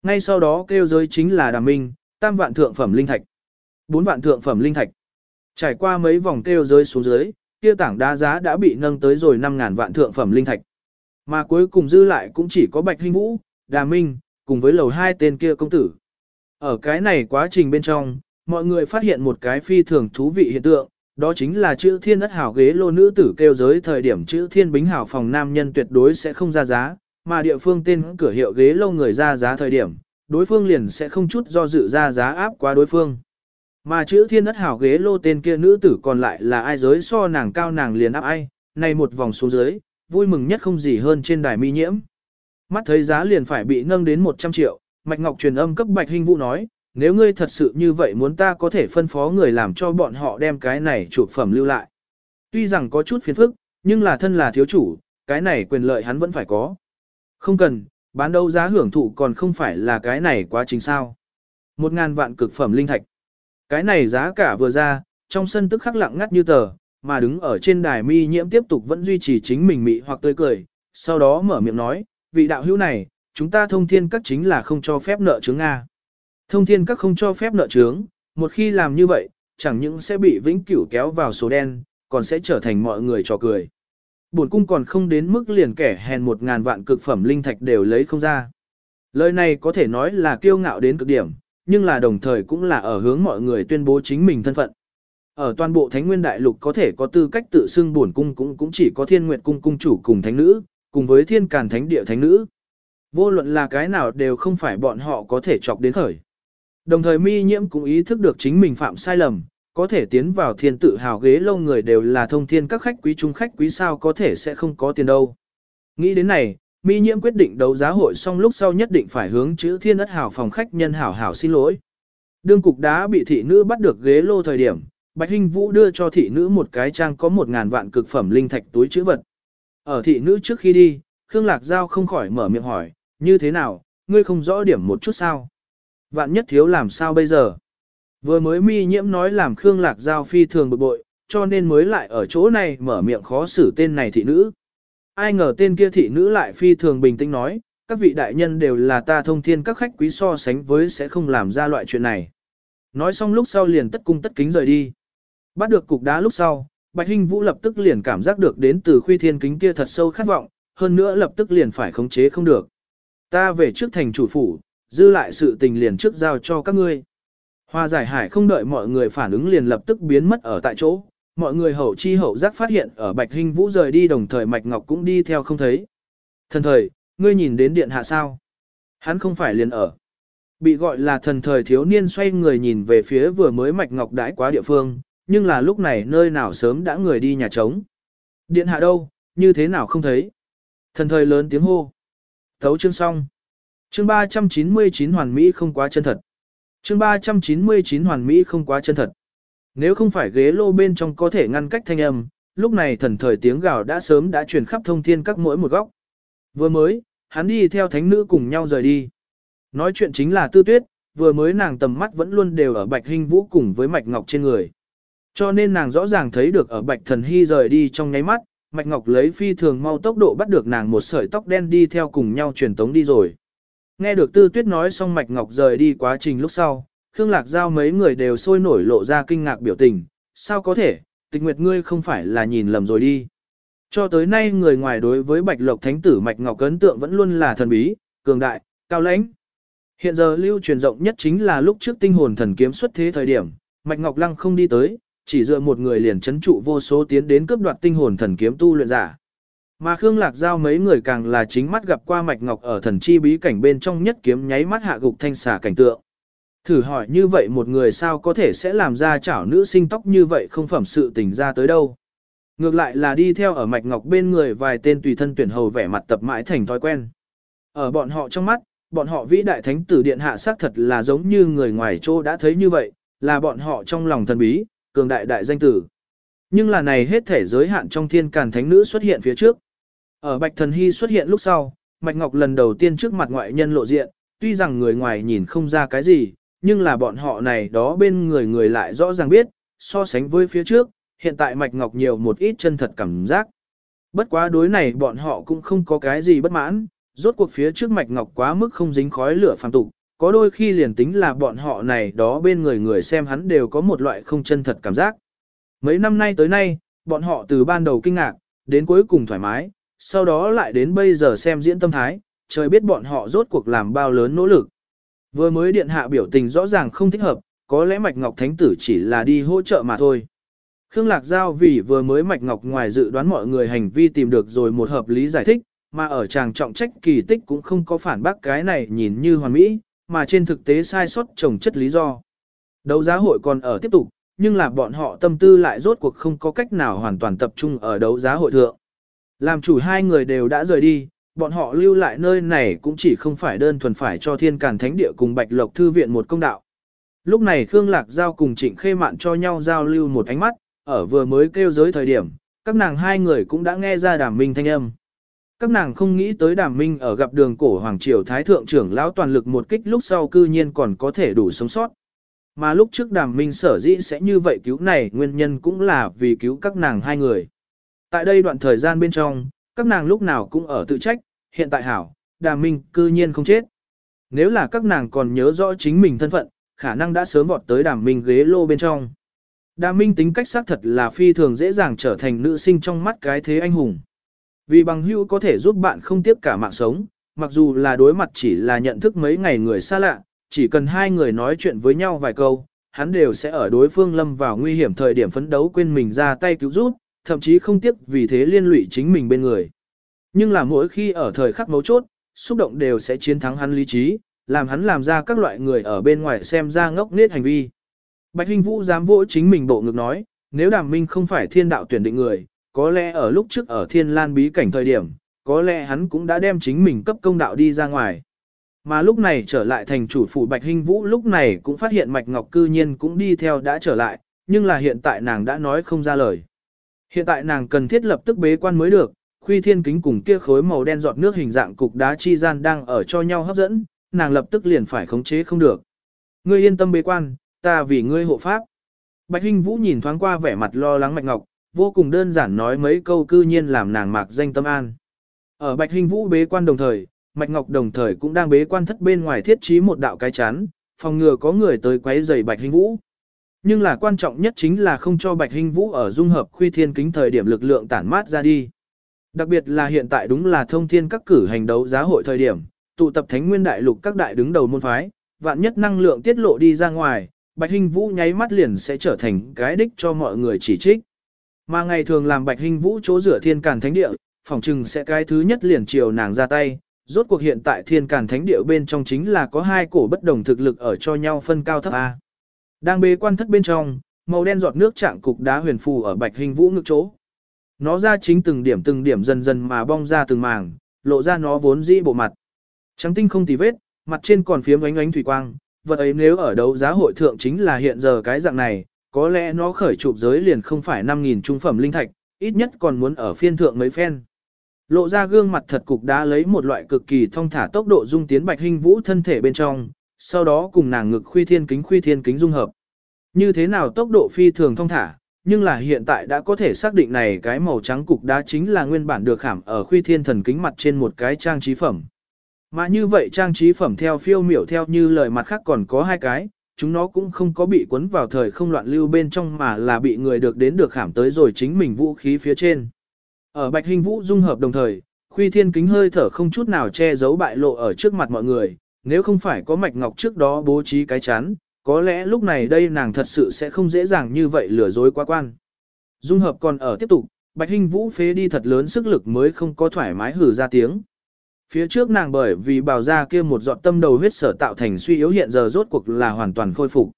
Ngay sau đó kêu giới chính là đàm minh, tam vạn thượng phẩm linh thạch, bốn vạn thượng phẩm linh thạch. Trải qua mấy vòng kêu giới xuống dưới, kia tảng đá giá đã bị nâng tới rồi 5.000 vạn thượng phẩm linh thạch. Mà cuối cùng dư lại cũng chỉ có Bạch Hinh Vũ, Đà Minh, cùng với lầu hai tên kia công tử. Ở cái này quá trình bên trong, mọi người phát hiện một cái phi thường thú vị hiện tượng, đó chính là chữ thiên ất hảo ghế lô nữ tử kêu giới thời điểm chữ thiên bính hảo phòng nam nhân tuyệt đối sẽ không ra giá, mà địa phương tên cửa hiệu ghế lô người ra giá thời điểm, đối phương liền sẽ không chút do dự ra giá áp qua đối phương. Mà chữ thiên ất hảo ghế lô tên kia nữ tử còn lại là ai giới so nàng cao nàng liền áp ai, này một vòng xuống dưới, vui mừng nhất không gì hơn trên đài mi nhiễm. Mắt thấy giá liền phải bị nâng đến 100 triệu, Mạch Ngọc truyền âm cấp Bạch hình Vũ nói, nếu ngươi thật sự như vậy muốn ta có thể phân phó người làm cho bọn họ đem cái này chụp phẩm lưu lại. Tuy rằng có chút phiền phức, nhưng là thân là thiếu chủ, cái này quyền lợi hắn vẫn phải có. Không cần, bán đấu giá hưởng thụ còn không phải là cái này quá trình sao. Một ngàn vạn cực phẩm linh thạch. Cái này giá cả vừa ra, trong sân tức khắc lặng ngắt như tờ, mà đứng ở trên đài mi nhiễm tiếp tục vẫn duy trì chính mình mị hoặc tươi cười, sau đó mở miệng nói, vị đạo hữu này, chúng ta thông thiên các chính là không cho phép nợ chứng A. Thông thiên các không cho phép nợ trướng, một khi làm như vậy, chẳng những sẽ bị vĩnh cửu kéo vào số đen, còn sẽ trở thành mọi người trò cười. Bổn cung còn không đến mức liền kẻ hèn một ngàn vạn cực phẩm linh thạch đều lấy không ra. Lời này có thể nói là kiêu ngạo đến cực điểm, nhưng là đồng thời cũng là ở hướng mọi người tuyên bố chính mình thân phận. Ở toàn bộ Thánh Nguyên Đại Lục có thể có tư cách tự xưng bổn cung cũng cũng chỉ có Thiên Nguyệt cung cung chủ cùng thánh nữ, cùng với Thiên Càn Thánh Địa thánh nữ. Vô luận là cái nào đều không phải bọn họ có thể chọc đến khởi. Đồng thời mi nhiễm cũng ý thức được chính mình phạm sai lầm, có thể tiến vào thiên tự hào ghế lâu người đều là thông thiên các khách quý trung khách quý sao có thể sẽ không có tiền đâu. Nghĩ đến này, mi nhiễm quyết định đấu giá hội xong lúc sau nhất định phải hướng chữ thiên ất hào phòng khách nhân hảo hảo xin lỗi. Đương cục đá bị thị nữ bắt được ghế lô thời điểm, Bạch Hinh Vũ đưa cho thị nữ một cái trang có một ngàn vạn cực phẩm linh thạch túi chữ vật. Ở thị nữ trước khi đi, Khương Lạc Giao không khỏi mở miệng hỏi, như thế nào, ngươi không rõ điểm một chút sao? Vạn nhất thiếu làm sao bây giờ? Vừa mới mi nhiễm nói làm Khương Lạc Giao phi thường bực bội, cho nên mới lại ở chỗ này mở miệng khó xử tên này thị nữ. Ai ngờ tên kia thị nữ lại phi thường bình tĩnh nói, các vị đại nhân đều là ta thông thiên các khách quý so sánh với sẽ không làm ra loại chuyện này. Nói xong lúc sau liền tất cung tất kính rời đi. Bắt được cục đá lúc sau, Bạch Hinh Vũ lập tức liền cảm giác được đến từ khuy thiên kính kia thật sâu khát vọng, hơn nữa lập tức liền phải khống chế không được. Ta về trước thành chủ phủ, dư lại sự tình liền trước giao cho các ngươi. Hoa giải hải không đợi mọi người phản ứng liền lập tức biến mất ở tại chỗ, mọi người hậu chi hậu giác phát hiện ở Bạch Hinh Vũ rời đi đồng thời Mạch Ngọc cũng đi theo không thấy. Thần thời, ngươi nhìn đến điện hạ sao? Hắn không phải liền ở. Bị gọi là thần thời thiếu niên xoay người nhìn về phía vừa mới Mạch Ngọc đãi quá địa phương, nhưng là lúc này nơi nào sớm đã người đi nhà trống. Điện hạ đâu, như thế nào không thấy? Thần thời lớn tiếng hô. Thấu chương xong. Chương 399 hoàn mỹ không quá chân thật. Chương 399 hoàn mỹ không quá chân thật. Nếu không phải ghế lô bên trong có thể ngăn cách thanh âm, lúc này thần thời tiếng gào đã sớm đã truyền khắp thông thiên các mỗi một góc. Vừa mới, hắn đi theo thánh nữ cùng nhau rời đi. Nói chuyện chính là tư tuyết, vừa mới nàng tầm mắt vẫn luôn đều ở bạch hình vũ cùng với mạch ngọc trên người. Cho nên nàng rõ ràng thấy được ở bạch thần hy rời đi trong nháy mắt, mạch ngọc lấy phi thường mau tốc độ bắt được nàng một sợi tóc đen đi theo cùng nhau truyền tống đi rồi. Nghe được tư tuyết nói xong mạch ngọc rời đi quá trình lúc sau, Khương Lạc Giao mấy người đều sôi nổi lộ ra kinh ngạc biểu tình, sao có thể, tịch nguyệt ngươi không phải là nhìn lầm rồi đi. Cho tới nay người ngoài đối với bạch lộc thánh tử mạch ngọc ấn tượng vẫn luôn là thần bí, cường đại, cao lãnh. Hiện giờ lưu truyền rộng nhất chính là lúc trước tinh hồn thần kiếm xuất thế thời điểm, mạch ngọc lăng không đi tới, chỉ dựa một người liền chấn trụ vô số tiến đến cướp đoạt tinh hồn thần kiếm tu luyện giả. Mà Khương Lạc Giao mấy người càng là chính mắt gặp qua Mạch Ngọc ở thần chi bí cảnh bên trong nhất kiếm nháy mắt hạ gục thanh xà cảnh tượng. Thử hỏi như vậy một người sao có thể sẽ làm ra chảo nữ sinh tóc như vậy không phẩm sự tình ra tới đâu. Ngược lại là đi theo ở Mạch Ngọc bên người vài tên tùy thân tuyển hầu vẻ mặt tập mãi thành thói quen. Ở bọn họ trong mắt, bọn họ vĩ đại thánh tử điện hạ xác thật là giống như người ngoài chỗ đã thấy như vậy, là bọn họ trong lòng thần bí, cường đại đại danh tử. Nhưng là này hết thể giới hạn trong thiên càn thánh nữ xuất hiện phía trước. Ở Bạch Thần Hy xuất hiện lúc sau, Mạch Ngọc lần đầu tiên trước mặt ngoại nhân lộ diện, tuy rằng người ngoài nhìn không ra cái gì, nhưng là bọn họ này đó bên người người lại rõ ràng biết, so sánh với phía trước, hiện tại Mạch Ngọc nhiều một ít chân thật cảm giác. Bất quá đối này bọn họ cũng không có cái gì bất mãn, rốt cuộc phía trước Mạch Ngọc quá mức không dính khói lửa phàm tục, có đôi khi liền tính là bọn họ này đó bên người người xem hắn đều có một loại không chân thật cảm giác. Mấy năm nay tới nay, bọn họ từ ban đầu kinh ngạc, đến cuối cùng thoải mái, sau đó lại đến bây giờ xem diễn tâm thái, trời biết bọn họ rốt cuộc làm bao lớn nỗ lực. Vừa mới điện hạ biểu tình rõ ràng không thích hợp, có lẽ Mạch Ngọc Thánh Tử chỉ là đi hỗ trợ mà thôi. Khương Lạc Giao vì vừa mới Mạch Ngọc ngoài dự đoán mọi người hành vi tìm được rồi một hợp lý giải thích, mà ở chàng trọng trách kỳ tích cũng không có phản bác cái này nhìn như hoàn mỹ, mà trên thực tế sai sót trồng chất lý do. Đấu giá hội còn ở tiếp tục, nhưng là bọn họ tâm tư lại rốt cuộc không có cách nào hoàn toàn tập trung ở đấu giá hội thượng. Làm chủ hai người đều đã rời đi, bọn họ lưu lại nơi này cũng chỉ không phải đơn thuần phải cho thiên càn thánh địa cùng bạch lộc thư viện một công đạo. Lúc này Khương Lạc Giao cùng Trịnh Khê Mạn cho nhau giao lưu một ánh mắt, ở vừa mới kêu giới thời điểm, các nàng hai người cũng đã nghe ra đàm minh thanh âm. Các nàng không nghĩ tới đàm minh ở gặp đường cổ Hoàng Triều Thái Thượng trưởng lão toàn lực một kích lúc sau cư nhiên còn có thể đủ sống sót. Mà lúc trước đàm minh sở dĩ sẽ như vậy cứu này nguyên nhân cũng là vì cứu các nàng hai người. Tại đây đoạn thời gian bên trong, các nàng lúc nào cũng ở tự trách, hiện tại hảo, đàm minh cư nhiên không chết. Nếu là các nàng còn nhớ rõ chính mình thân phận, khả năng đã sớm vọt tới đàm minh ghế lô bên trong. Đàm minh tính cách xác thật là phi thường dễ dàng trở thành nữ sinh trong mắt cái thế anh hùng. Vì bằng hữu có thể giúp bạn không tiếp cả mạng sống, mặc dù là đối mặt chỉ là nhận thức mấy ngày người xa lạ, chỉ cần hai người nói chuyện với nhau vài câu, hắn đều sẽ ở đối phương lâm vào nguy hiểm thời điểm phấn đấu quên mình ra tay cứu giúp, thậm chí không tiếc vì thế liên lụy chính mình bên người. Nhưng là mỗi khi ở thời khắc mấu chốt, xúc động đều sẽ chiến thắng hắn lý trí, làm hắn làm ra các loại người ở bên ngoài xem ra ngốc nết hành vi. Bạch Hinh Vũ dám vỗ chính mình bộ ngực nói, nếu đàm minh không phải thiên đạo tuyển định người, có lẽ ở lúc trước ở thiên lan bí cảnh thời điểm, có lẽ hắn cũng đã đem chính mình cấp công đạo đi ra ngoài. Mà lúc này trở lại thành chủ phủ Bạch Hinh Vũ lúc này cũng phát hiện Mạch Ngọc cư nhiên cũng đi theo đã trở lại, nhưng là hiện tại nàng đã nói không ra lời. Hiện tại nàng cần thiết lập tức bế quan mới được, khuy thiên kính cùng kia khối màu đen giọt nước hình dạng cục đá chi gian đang ở cho nhau hấp dẫn, nàng lập tức liền phải khống chế không được. Ngươi yên tâm bế quan, ta vì ngươi hộ pháp. Bạch Hinh Vũ nhìn thoáng qua vẻ mặt lo lắng Mạch Ngọc, vô cùng đơn giản nói mấy câu cư nhiên làm nàng mạc danh tâm an. Ở Bạch Hinh Vũ bế quan đồng thời, Mạch Ngọc đồng thời cũng đang bế quan thất bên ngoài thiết trí một đạo cái chắn, phòng ngừa có người tới quấy rầy Bạch Hinh Vũ. Nhưng là quan trọng nhất chính là không cho Bạch Hinh Vũ ở dung hợp khuy thiên kính thời điểm lực lượng tản mát ra đi. Đặc biệt là hiện tại đúng là thông thiên các cử hành đấu giá hội thời điểm, tụ tập thánh nguyên đại lục các đại đứng đầu môn phái, vạn nhất năng lượng tiết lộ đi ra ngoài, Bạch Hinh Vũ nháy mắt liền sẽ trở thành cái đích cho mọi người chỉ trích. Mà ngày thường làm Bạch Hinh Vũ chỗ rửa thiên càn thánh địa, phòng trừng sẽ cái thứ nhất liền chiều nàng ra tay. Rốt cuộc hiện tại thiên càn thánh địa bên trong chính là có hai cổ bất đồng thực lực ở cho nhau phân cao thấp A. Đang bế quan thất bên trong, màu đen giọt nước trạng cục đá huyền phù ở Bạch hình Vũ ngực chỗ. Nó ra chính từng điểm từng điểm dần dần mà bong ra từng màng, lộ ra nó vốn dĩ bộ mặt. Trắng tinh không tì vết, mặt trên còn phiếm ánh ánh thủy quang, vật ấy nếu ở đấu giá hội thượng chính là hiện giờ cái dạng này, có lẽ nó khởi chụp giới liền không phải 5.000 trung phẩm linh thạch, ít nhất còn muốn ở phiên thượng mấy phen. Lộ ra gương mặt thật cục đá lấy một loại cực kỳ thong thả tốc độ dung tiến bạch hình vũ thân thể bên trong, sau đó cùng nàng ngực khuy thiên kính khuy thiên kính dung hợp. Như thế nào tốc độ phi thường thông thả, nhưng là hiện tại đã có thể xác định này cái màu trắng cục đá chính là nguyên bản được khảm ở khuy thiên thần kính mặt trên một cái trang trí phẩm. Mà như vậy trang trí phẩm theo phiêu miểu theo như lời mặt khác còn có hai cái, chúng nó cũng không có bị cuốn vào thời không loạn lưu bên trong mà là bị người được đến được khảm tới rồi chính mình vũ khí phía trên. Ở bạch hình vũ dung hợp đồng thời, khuy thiên kính hơi thở không chút nào che giấu bại lộ ở trước mặt mọi người, nếu không phải có mạch ngọc trước đó bố trí cái chán, có lẽ lúc này đây nàng thật sự sẽ không dễ dàng như vậy lừa dối quá quan. Dung hợp còn ở tiếp tục, Bạch Hinh Vũ phế đi thật lớn sức lực mới không có thoải mái hử ra tiếng. Phía trước nàng bởi vì bào ra kia một giọt tâm đầu huyết sở tạo thành suy yếu hiện giờ rốt cuộc là hoàn toàn khôi phục.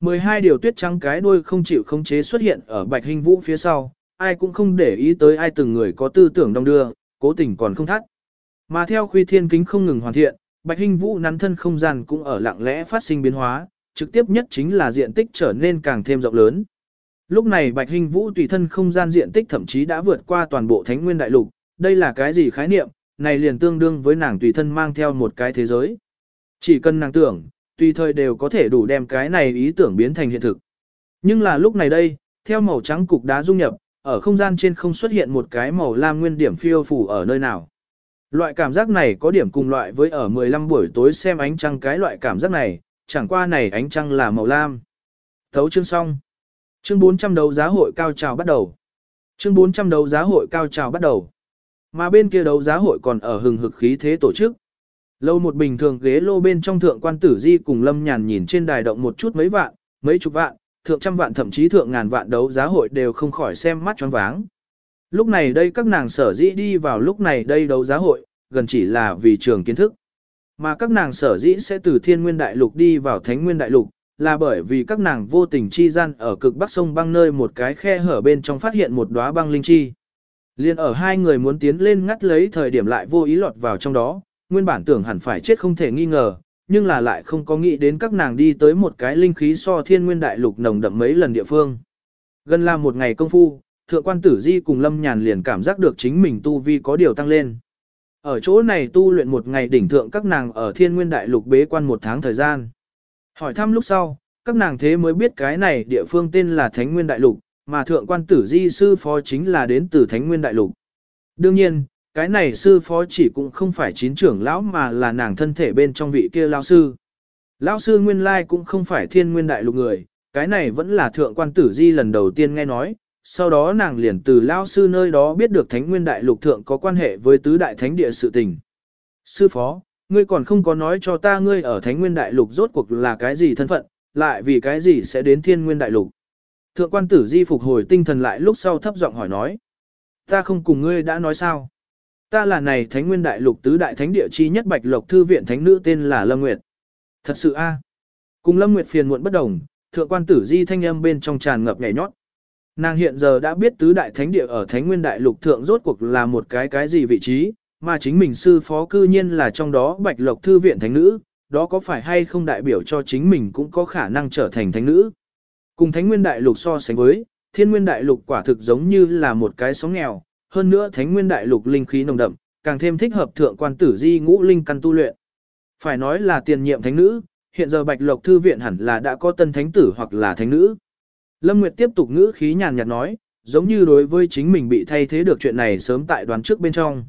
12 điều tuyết trắng cái đuôi không chịu khống chế xuất hiện ở Bạch Hinh Vũ phía sau, ai cũng không để ý tới ai từng người có tư tưởng đông đưa, cố tình còn không thắt. Mà theo khuy thiên kính không ngừng hoàn thiện, Bạch Hinh Vũ nắn thân không gian cũng ở lặng lẽ phát sinh biến hóa, trực tiếp nhất chính là diện tích trở nên càng thêm rộng lớn. Lúc này Bạch Hinh Vũ tùy thân không gian diện tích thậm chí đã vượt qua toàn bộ Thánh Nguyên Đại Lục, đây là cái gì khái niệm, này liền tương đương với nàng tùy thân mang theo một cái thế giới. Chỉ cần nàng tưởng, tùy thời đều có thể đủ đem cái này ý tưởng biến thành hiện thực. Nhưng là lúc này đây, theo màu trắng cục đá dung nhập, ở không gian trên không xuất hiện một cái màu lam nguyên điểm phiêu phủ ở nơi nào. Loại cảm giác này có điểm cùng loại với ở 15 buổi tối xem ánh trăng cái loại cảm giác này, chẳng qua này ánh trăng là màu lam. Thấu chương xong. Chương 400 đấu giá hội cao trào bắt đầu. Chương 400 đấu giá hội cao trào bắt đầu. Mà bên kia đấu giá hội còn ở hừng hực khí thế tổ chức. Lâu một bình thường ghế lô bên trong thượng quan tử di cùng lâm nhàn nhìn trên đài động một chút mấy vạn, mấy chục vạn, thượng trăm vạn thậm chí thượng ngàn vạn đấu giá hội đều không khỏi xem mắt choáng váng. Lúc này đây các nàng sở dĩ đi vào lúc này đây đấu giá hội, gần chỉ là vì trường kiến thức. Mà các nàng sở dĩ sẽ từ thiên nguyên đại lục đi vào thánh nguyên đại lục, là bởi vì các nàng vô tình chi gian ở cực bắc sông băng nơi một cái khe hở bên trong phát hiện một đóa băng linh chi. Liên ở hai người muốn tiến lên ngắt lấy thời điểm lại vô ý lọt vào trong đó, nguyên bản tưởng hẳn phải chết không thể nghi ngờ, nhưng là lại không có nghĩ đến các nàng đi tới một cái linh khí so thiên nguyên đại lục nồng đậm mấy lần địa phương. Gần là một ngày công phu, thượng quan tử di cùng lâm nhàn liền cảm giác được chính mình tu vi có điều tăng lên. Ở chỗ này tu luyện một ngày đỉnh thượng các nàng ở thiên nguyên đại lục bế quan một tháng thời gian. Hỏi thăm lúc sau, các nàng thế mới biết cái này địa phương tên là Thánh Nguyên Đại Lục, mà thượng quan tử di sư phó chính là đến từ Thánh Nguyên Đại Lục. Đương nhiên, cái này sư phó chỉ cũng không phải chín trưởng lão mà là nàng thân thể bên trong vị kia lão sư. Lão sư nguyên lai cũng không phải thiên nguyên đại lục người, cái này vẫn là thượng quan tử di lần đầu tiên nghe nói, sau đó nàng liền từ lão sư nơi đó biết được thánh nguyên đại lục thượng có quan hệ với tứ đại thánh địa sự tình. Sư phó, ngươi còn không có nói cho ta ngươi ở thánh nguyên đại lục rốt cuộc là cái gì thân phận, lại vì cái gì sẽ đến thiên nguyên đại lục. Thượng quan tử di phục hồi tinh thần lại lúc sau thấp giọng hỏi nói. Ta không cùng ngươi đã nói sao. Ta là này thánh nguyên đại lục tứ đại thánh địa chi nhất bạch lộc thư viện thánh nữ tên là Lâm Nguyệt. Thật sự a Cùng Lâm Nguyệt phiền muộn bất đồng, thượng quan tử di thanh âm bên trong tràn ngập nhảy nhót. Nàng hiện giờ đã biết tứ đại thánh địa ở thánh nguyên đại lục thượng rốt cuộc là một cái cái gì vị trí, mà chính mình sư phó cư nhiên là trong đó bạch lộc thư viện thánh nữ, đó có phải hay không đại biểu cho chính mình cũng có khả năng trở thành thánh nữ. Cùng thánh nguyên đại lục so sánh với, thiên nguyên đại lục quả thực giống như là một cái sóng nghèo, hơn nữa thánh nguyên đại lục linh khí nồng đậm, càng thêm thích hợp thượng quan tử di ngũ linh căn tu luyện. Phải nói là tiền nhiệm thánh nữ, hiện giờ bạch lộc thư viện hẳn là đã có tân thánh tử hoặc là thánh nữ. Lâm Nguyệt tiếp tục ngữ khí nhàn nhạt nói, giống như đối với chính mình bị thay thế được chuyện này sớm tại đoán trước bên trong.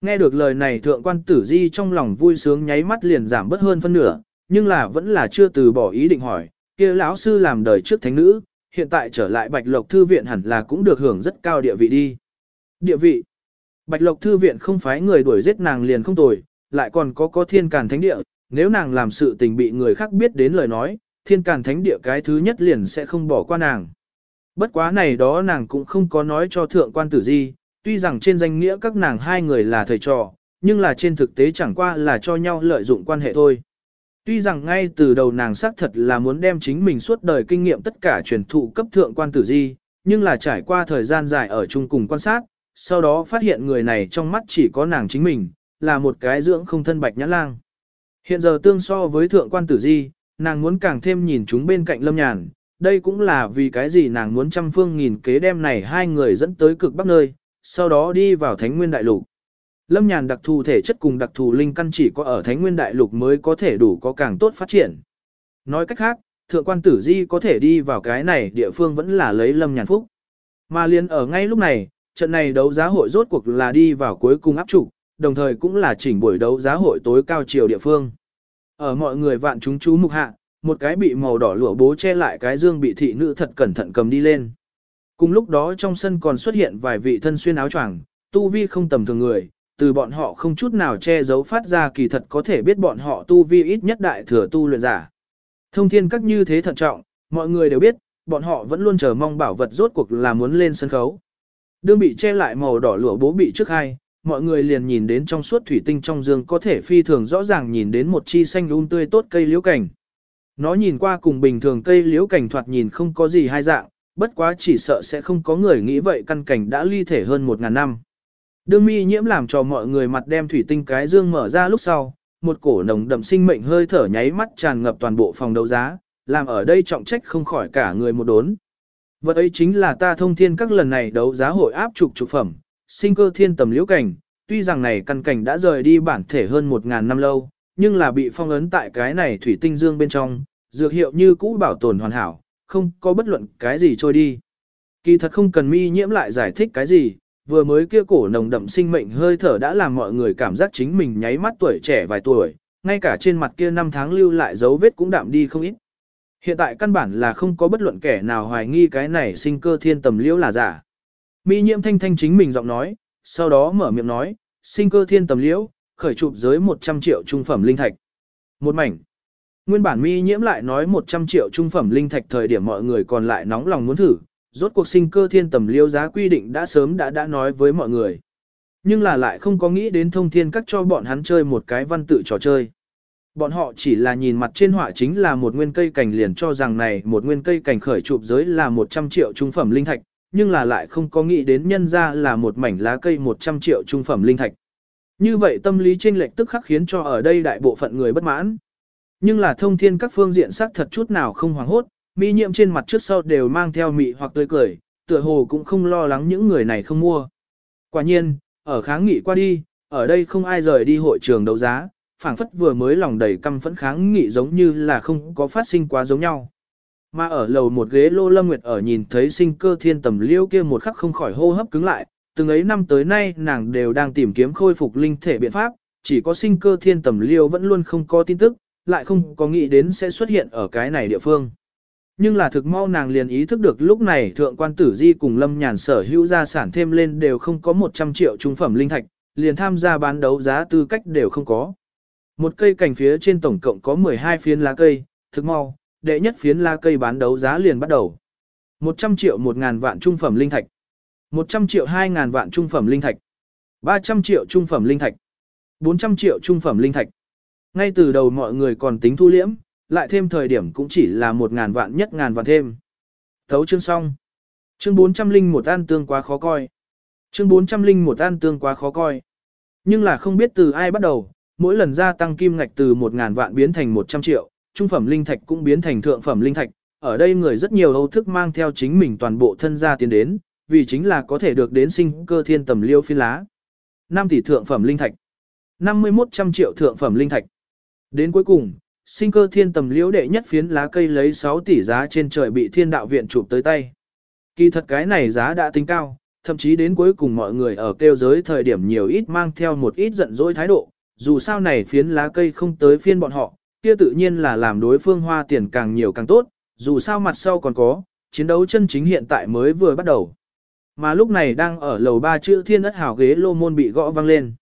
Nghe được lời này thượng quan tử di trong lòng vui sướng nháy mắt liền giảm bớt hơn phân nửa, nhưng là vẫn là chưa từ bỏ ý định hỏi, kia lão sư làm đời trước thánh nữ, hiện tại trở lại bạch lộc thư viện hẳn là cũng được hưởng rất cao địa vị đi. Địa vị Bạch lộc thư viện không phải người đuổi giết nàng liền không tồi, lại còn có có thiên càn thánh địa, nếu nàng làm sự tình bị người khác biết đến lời nói, thiên càn thánh địa cái thứ nhất liền sẽ không bỏ qua nàng. Bất quá này đó nàng cũng không có nói cho thượng quan tử di, tuy rằng trên danh nghĩa các nàng hai người là thầy trò, nhưng là trên thực tế chẳng qua là cho nhau lợi dụng quan hệ thôi. Tuy rằng ngay từ đầu nàng xác thật là muốn đem chính mình suốt đời kinh nghiệm tất cả truyền thụ cấp thượng quan tử di, nhưng là trải qua thời gian dài ở chung cùng quan sát, sau đó phát hiện người này trong mắt chỉ có nàng chính mình, là một cái dưỡng không thân bạch nhã lang. Hiện giờ tương so với thượng quan tử di, nàng muốn càng thêm nhìn chúng bên cạnh lâm nhàn, đây cũng là vì cái gì nàng muốn trăm phương nghìn kế đem này hai người dẫn tới cực bắc nơi, sau đó đi vào Thánh Nguyên Đại Lục. Lâm Nhàn đặc thù thể chất cùng đặc thù linh căn chỉ có ở Thánh Nguyên Đại Lục mới có thể đủ có càng tốt phát triển. Nói cách khác, Thượng quan Tử Di có thể đi vào cái này địa phương vẫn là lấy Lâm Nhàn phúc. Mà liền ở ngay lúc này, trận này đấu giá hội rốt cuộc là đi vào cuối cùng áp trục, đồng thời cũng là chỉnh buổi đấu giá hội tối cao chiều địa phương. Ở mọi người vạn chúng chú mục hạ, một cái bị màu đỏ lụa bố che lại cái dương bị thị nữ thật cẩn thận cầm đi lên. Cùng lúc đó trong sân còn xuất hiện vài vị thân xuyên áo choàng, tu vi không tầm thường người, từ bọn họ không chút nào che giấu phát ra kỳ thật có thể biết bọn họ tu vi ít nhất đại thừa tu luyện giả. Thông thiên các như thế thận trọng, mọi người đều biết, bọn họ vẫn luôn chờ mong bảo vật rốt cuộc là muốn lên sân khấu. Đương bị che lại màu đỏ lụa bố bị trước hai, mọi người liền nhìn đến trong suốt thủy tinh trong dương có thể phi thường rõ ràng nhìn đến một chi xanh um tươi tốt cây liễu cảnh. Nó nhìn qua cùng bình thường cây liễu cảnh thoạt nhìn không có gì hai dạng, bất quá chỉ sợ sẽ không có người nghĩ vậy căn cảnh đã ly thể hơn một ngàn năm. Đương mi nhiễm làm cho mọi người mặt đem thủy tinh cái dương mở ra lúc sau, một cổ nồng đậm sinh mệnh hơi thở nháy mắt tràn ngập toàn bộ phòng đấu giá, làm ở đây trọng trách không khỏi cả người một đốn. Vật ấy chính là ta thông thiên các lần này đấu giá hội áp trục trục phẩm, sinh cơ thiên tầm liễu cảnh, tuy rằng này căn cảnh đã rời đi bản thể hơn một ngàn năm lâu, nhưng là bị phong ấn tại cái này thủy tinh dương bên trong, dược hiệu như cũ bảo tồn hoàn hảo, không có bất luận cái gì trôi đi. Kỳ thật không cần mi nhiễm lại giải thích cái gì, vừa mới kia cổ nồng đậm sinh mệnh hơi thở đã làm mọi người cảm giác chính mình nháy mắt tuổi trẻ vài tuổi, ngay cả trên mặt kia năm tháng lưu lại dấu vết cũng đạm đi không ít. Hiện tại căn bản là không có bất luận kẻ nào hoài nghi cái này sinh cơ thiên tầm liễu là giả. Mi nhiễm thanh thanh chính mình giọng nói, sau đó mở miệng nói, sinh cơ thiên tầm liễu, khởi chụp giới 100 triệu trung phẩm linh thạch. Một mảnh. Nguyên bản mi nhiễm lại nói 100 triệu trung phẩm linh thạch thời điểm mọi người còn lại nóng lòng muốn thử, rốt cuộc sinh cơ thiên tầm liễu giá quy định đã sớm đã đã nói với mọi người. Nhưng là lại không có nghĩ đến thông thiên các cho bọn hắn chơi một cái văn tự trò chơi. Bọn họ chỉ là nhìn mặt trên họa chính là một nguyên cây cảnh liền cho rằng này một nguyên cây cảnh khởi chụp giới là 100 triệu trung phẩm linh thạch, nhưng là lại không có nghĩ đến nhân ra là một mảnh lá cây 100 triệu trung phẩm linh thạch. Như vậy tâm lý chênh lệch tức khắc khiến cho ở đây đại bộ phận người bất mãn. Nhưng là thông thiên các phương diện sắc thật chút nào không hoảng hốt, mi nhiệm trên mặt trước sau đều mang theo mị hoặc tươi cười, tựa hồ cũng không lo lắng những người này không mua. Quả nhiên, ở kháng nghị qua đi, ở đây không ai rời đi hội trường đấu giá, phảng phất vừa mới lòng đầy căm phẫn kháng nghị giống như là không có phát sinh quá giống nhau. Mà ở lầu một ghế lô lâm nguyệt ở nhìn thấy sinh cơ thiên tầm liêu kia một khắc không khỏi hô hấp cứng lại, từng ấy năm tới nay nàng đều đang tìm kiếm khôi phục linh thể biện pháp, chỉ có sinh cơ thiên tầm liêu vẫn luôn không có tin tức, lại không có nghĩ đến sẽ xuất hiện ở cái này địa phương. Nhưng là thực mau nàng liền ý thức được lúc này thượng quan tử di cùng lâm nhàn sở hữu gia sản thêm lên đều không có 100 triệu trung phẩm linh thạch, liền tham gia bán đấu giá tư cách đều không có. Một cây cành phía trên tổng cộng có 12 phiến lá cây, thực mau, đệ nhất phiến la cây bán đấu giá liền bắt đầu. 100 triệu 1 ngàn vạn trung phẩm linh thạch. 100 triệu 2 ngàn vạn trung phẩm linh thạch. 300 triệu trung phẩm linh thạch. 400 triệu trung phẩm linh thạch. Ngay từ đầu mọi người còn tính thu liễm, lại thêm thời điểm cũng chỉ là 1 ngàn vạn nhất ngàn vạn thêm. Thấu chương xong. Chương 400 linh một an tương quá khó coi. Chương 400 linh một an tương quá khó coi. Nhưng là không biết từ ai bắt đầu, mỗi lần gia tăng kim ngạch từ 1.000 vạn biến thành 100 triệu, trung phẩm linh thạch cũng biến thành thượng phẩm linh thạch. Ở đây người rất nhiều âu thức mang theo chính mình toàn bộ thân gia tiến đến, vì chính là có thể được đến sinh cơ thiên tầm liêu phi lá. 5 tỷ thượng phẩm linh thạch, 51 trăm triệu thượng phẩm linh thạch. Đến cuối cùng, sinh cơ thiên tầm liễu đệ nhất phiến lá cây lấy 6 tỷ giá trên trời bị thiên đạo viện chụp tới tay. Kỳ thật cái này giá đã tính cao, thậm chí đến cuối cùng mọi người ở kêu giới thời điểm nhiều ít mang theo một ít giận dỗi thái độ, dù sao này phiến lá cây không tới phiên bọn họ, kia tự nhiên là làm đối phương hoa tiền càng nhiều càng tốt, dù sao mặt sau còn có, chiến đấu chân chính hiện tại mới vừa bắt đầu. Mà lúc này đang ở lầu ba chữ thiên ất hào ghế lô môn bị gõ vang lên.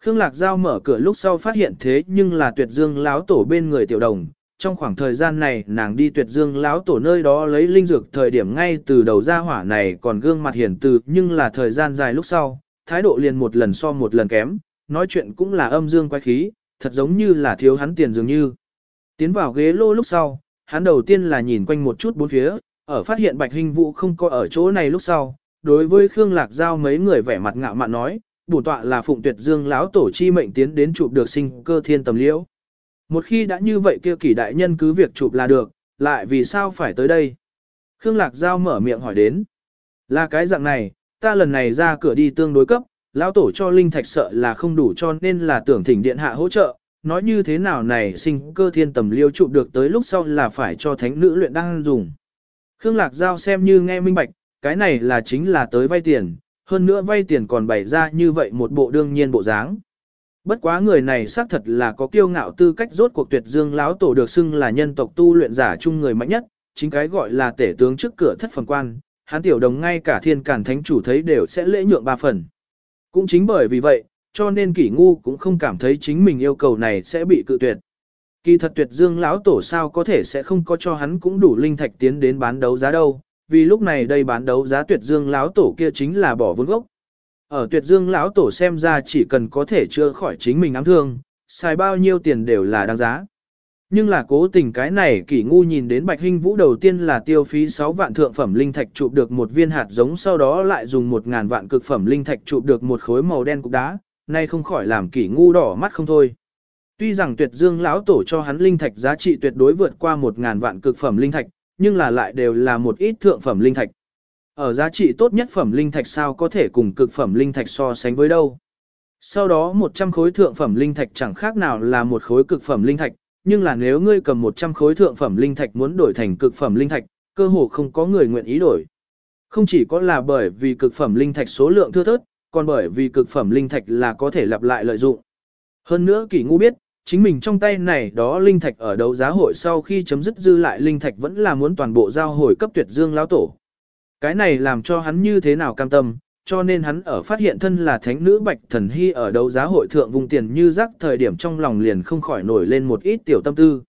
Khương Lạc Giao mở cửa lúc sau phát hiện thế nhưng là tuyệt dương láo tổ bên người tiểu đồng. Trong khoảng thời gian này nàng đi tuyệt dương láo tổ nơi đó lấy linh dược thời điểm ngay từ đầu ra hỏa này còn gương mặt hiển từ nhưng là thời gian dài lúc sau, thái độ liền một lần so một lần kém, nói chuyện cũng là âm dương quái khí, thật giống như là thiếu hắn tiền dường như. Tiến vào ghế lô lúc sau, hắn đầu tiên là nhìn quanh một chút bốn phía, ở phát hiện Bạch Hình Vũ không có ở chỗ này lúc sau, đối với Khương Lạc Giao mấy người vẻ mặt ngạo mạn nói, bổn tọa là Phụng Tuyệt Dương lão tổ chi mệnh tiến đến chụp được sinh cơ thiên tầm liễu. Một khi đã như vậy kia kỷ đại nhân cứ việc chụp là được, lại vì sao phải tới đây? Khương Lạc Giao mở miệng hỏi đến. Là cái dạng này, ta lần này ra cửa đi tương đối cấp, lão tổ cho linh thạch sợ là không đủ cho nên là tưởng thỉnh điện hạ hỗ trợ, nói như thế nào này sinh cơ thiên tầm liêu chụp được tới lúc sau là phải cho thánh nữ luyện đang dùng. Khương Lạc Giao xem như nghe minh bạch, cái này là chính là tới vay tiền, hơn nữa vay tiền còn bày ra như vậy một bộ đương nhiên bộ dáng. Bất quá người này xác thật là có kiêu ngạo tư cách rốt cuộc tuyệt dương lão tổ được xưng là nhân tộc tu luyện giả chung người mạnh nhất, chính cái gọi là tể tướng trước cửa thất phần quan, Hán tiểu đồng ngay cả thiên cản thánh chủ thấy đều sẽ lễ nhượng ba phần. Cũng chính bởi vì vậy, cho nên kỷ ngu cũng không cảm thấy chính mình yêu cầu này sẽ bị cự tuyệt. Kỳ thật tuyệt dương lão tổ sao có thể sẽ không có cho hắn cũng đủ linh thạch tiến đến bán đấu giá đâu, vì lúc này đây bán đấu giá tuyệt dương lão tổ kia chính là bỏ vốn gốc. Ở tuyệt dương lão tổ xem ra chỉ cần có thể chữa khỏi chính mình ám thương, xài bao nhiêu tiền đều là đáng giá. Nhưng là cố tình cái này kỷ ngu nhìn đến bạch hinh vũ đầu tiên là tiêu phí 6 vạn thượng phẩm linh thạch chụp được một viên hạt giống sau đó lại dùng 1 ngàn vạn cực phẩm linh thạch chụp được một khối màu đen cục đá, nay không khỏi làm kỷ ngu đỏ mắt không thôi. Tuy rằng tuyệt dương lão tổ cho hắn linh thạch giá trị tuyệt đối vượt qua 1 ngàn vạn cực phẩm linh thạch, nhưng là lại đều là một ít thượng phẩm linh thạch. Ở giá trị tốt nhất phẩm linh thạch sao có thể cùng cực phẩm linh thạch so sánh với đâu. Sau đó 100 khối thượng phẩm linh thạch chẳng khác nào là một khối cực phẩm linh thạch, nhưng là nếu ngươi cầm 100 khối thượng phẩm linh thạch muốn đổi thành cực phẩm linh thạch, cơ hồ không có người nguyện ý đổi. Không chỉ có là bởi vì cực phẩm linh thạch số lượng thưa thớt, còn bởi vì cực phẩm linh thạch là có thể lặp lại lợi dụng. Hơn nữa kỳ ngu biết, chính mình trong tay này đó linh thạch ở đấu giá hội sau khi chấm dứt dư lại linh thạch vẫn là muốn toàn bộ giao hồi cấp tuyệt dương lão tổ. Cái này làm cho hắn như thế nào cam tâm, cho nên hắn ở phát hiện thân là thánh nữ Bạch Thần Hy ở đấu giá hội thượng vùng tiền như rác thời điểm trong lòng liền không khỏi nổi lên một ít tiểu tâm tư.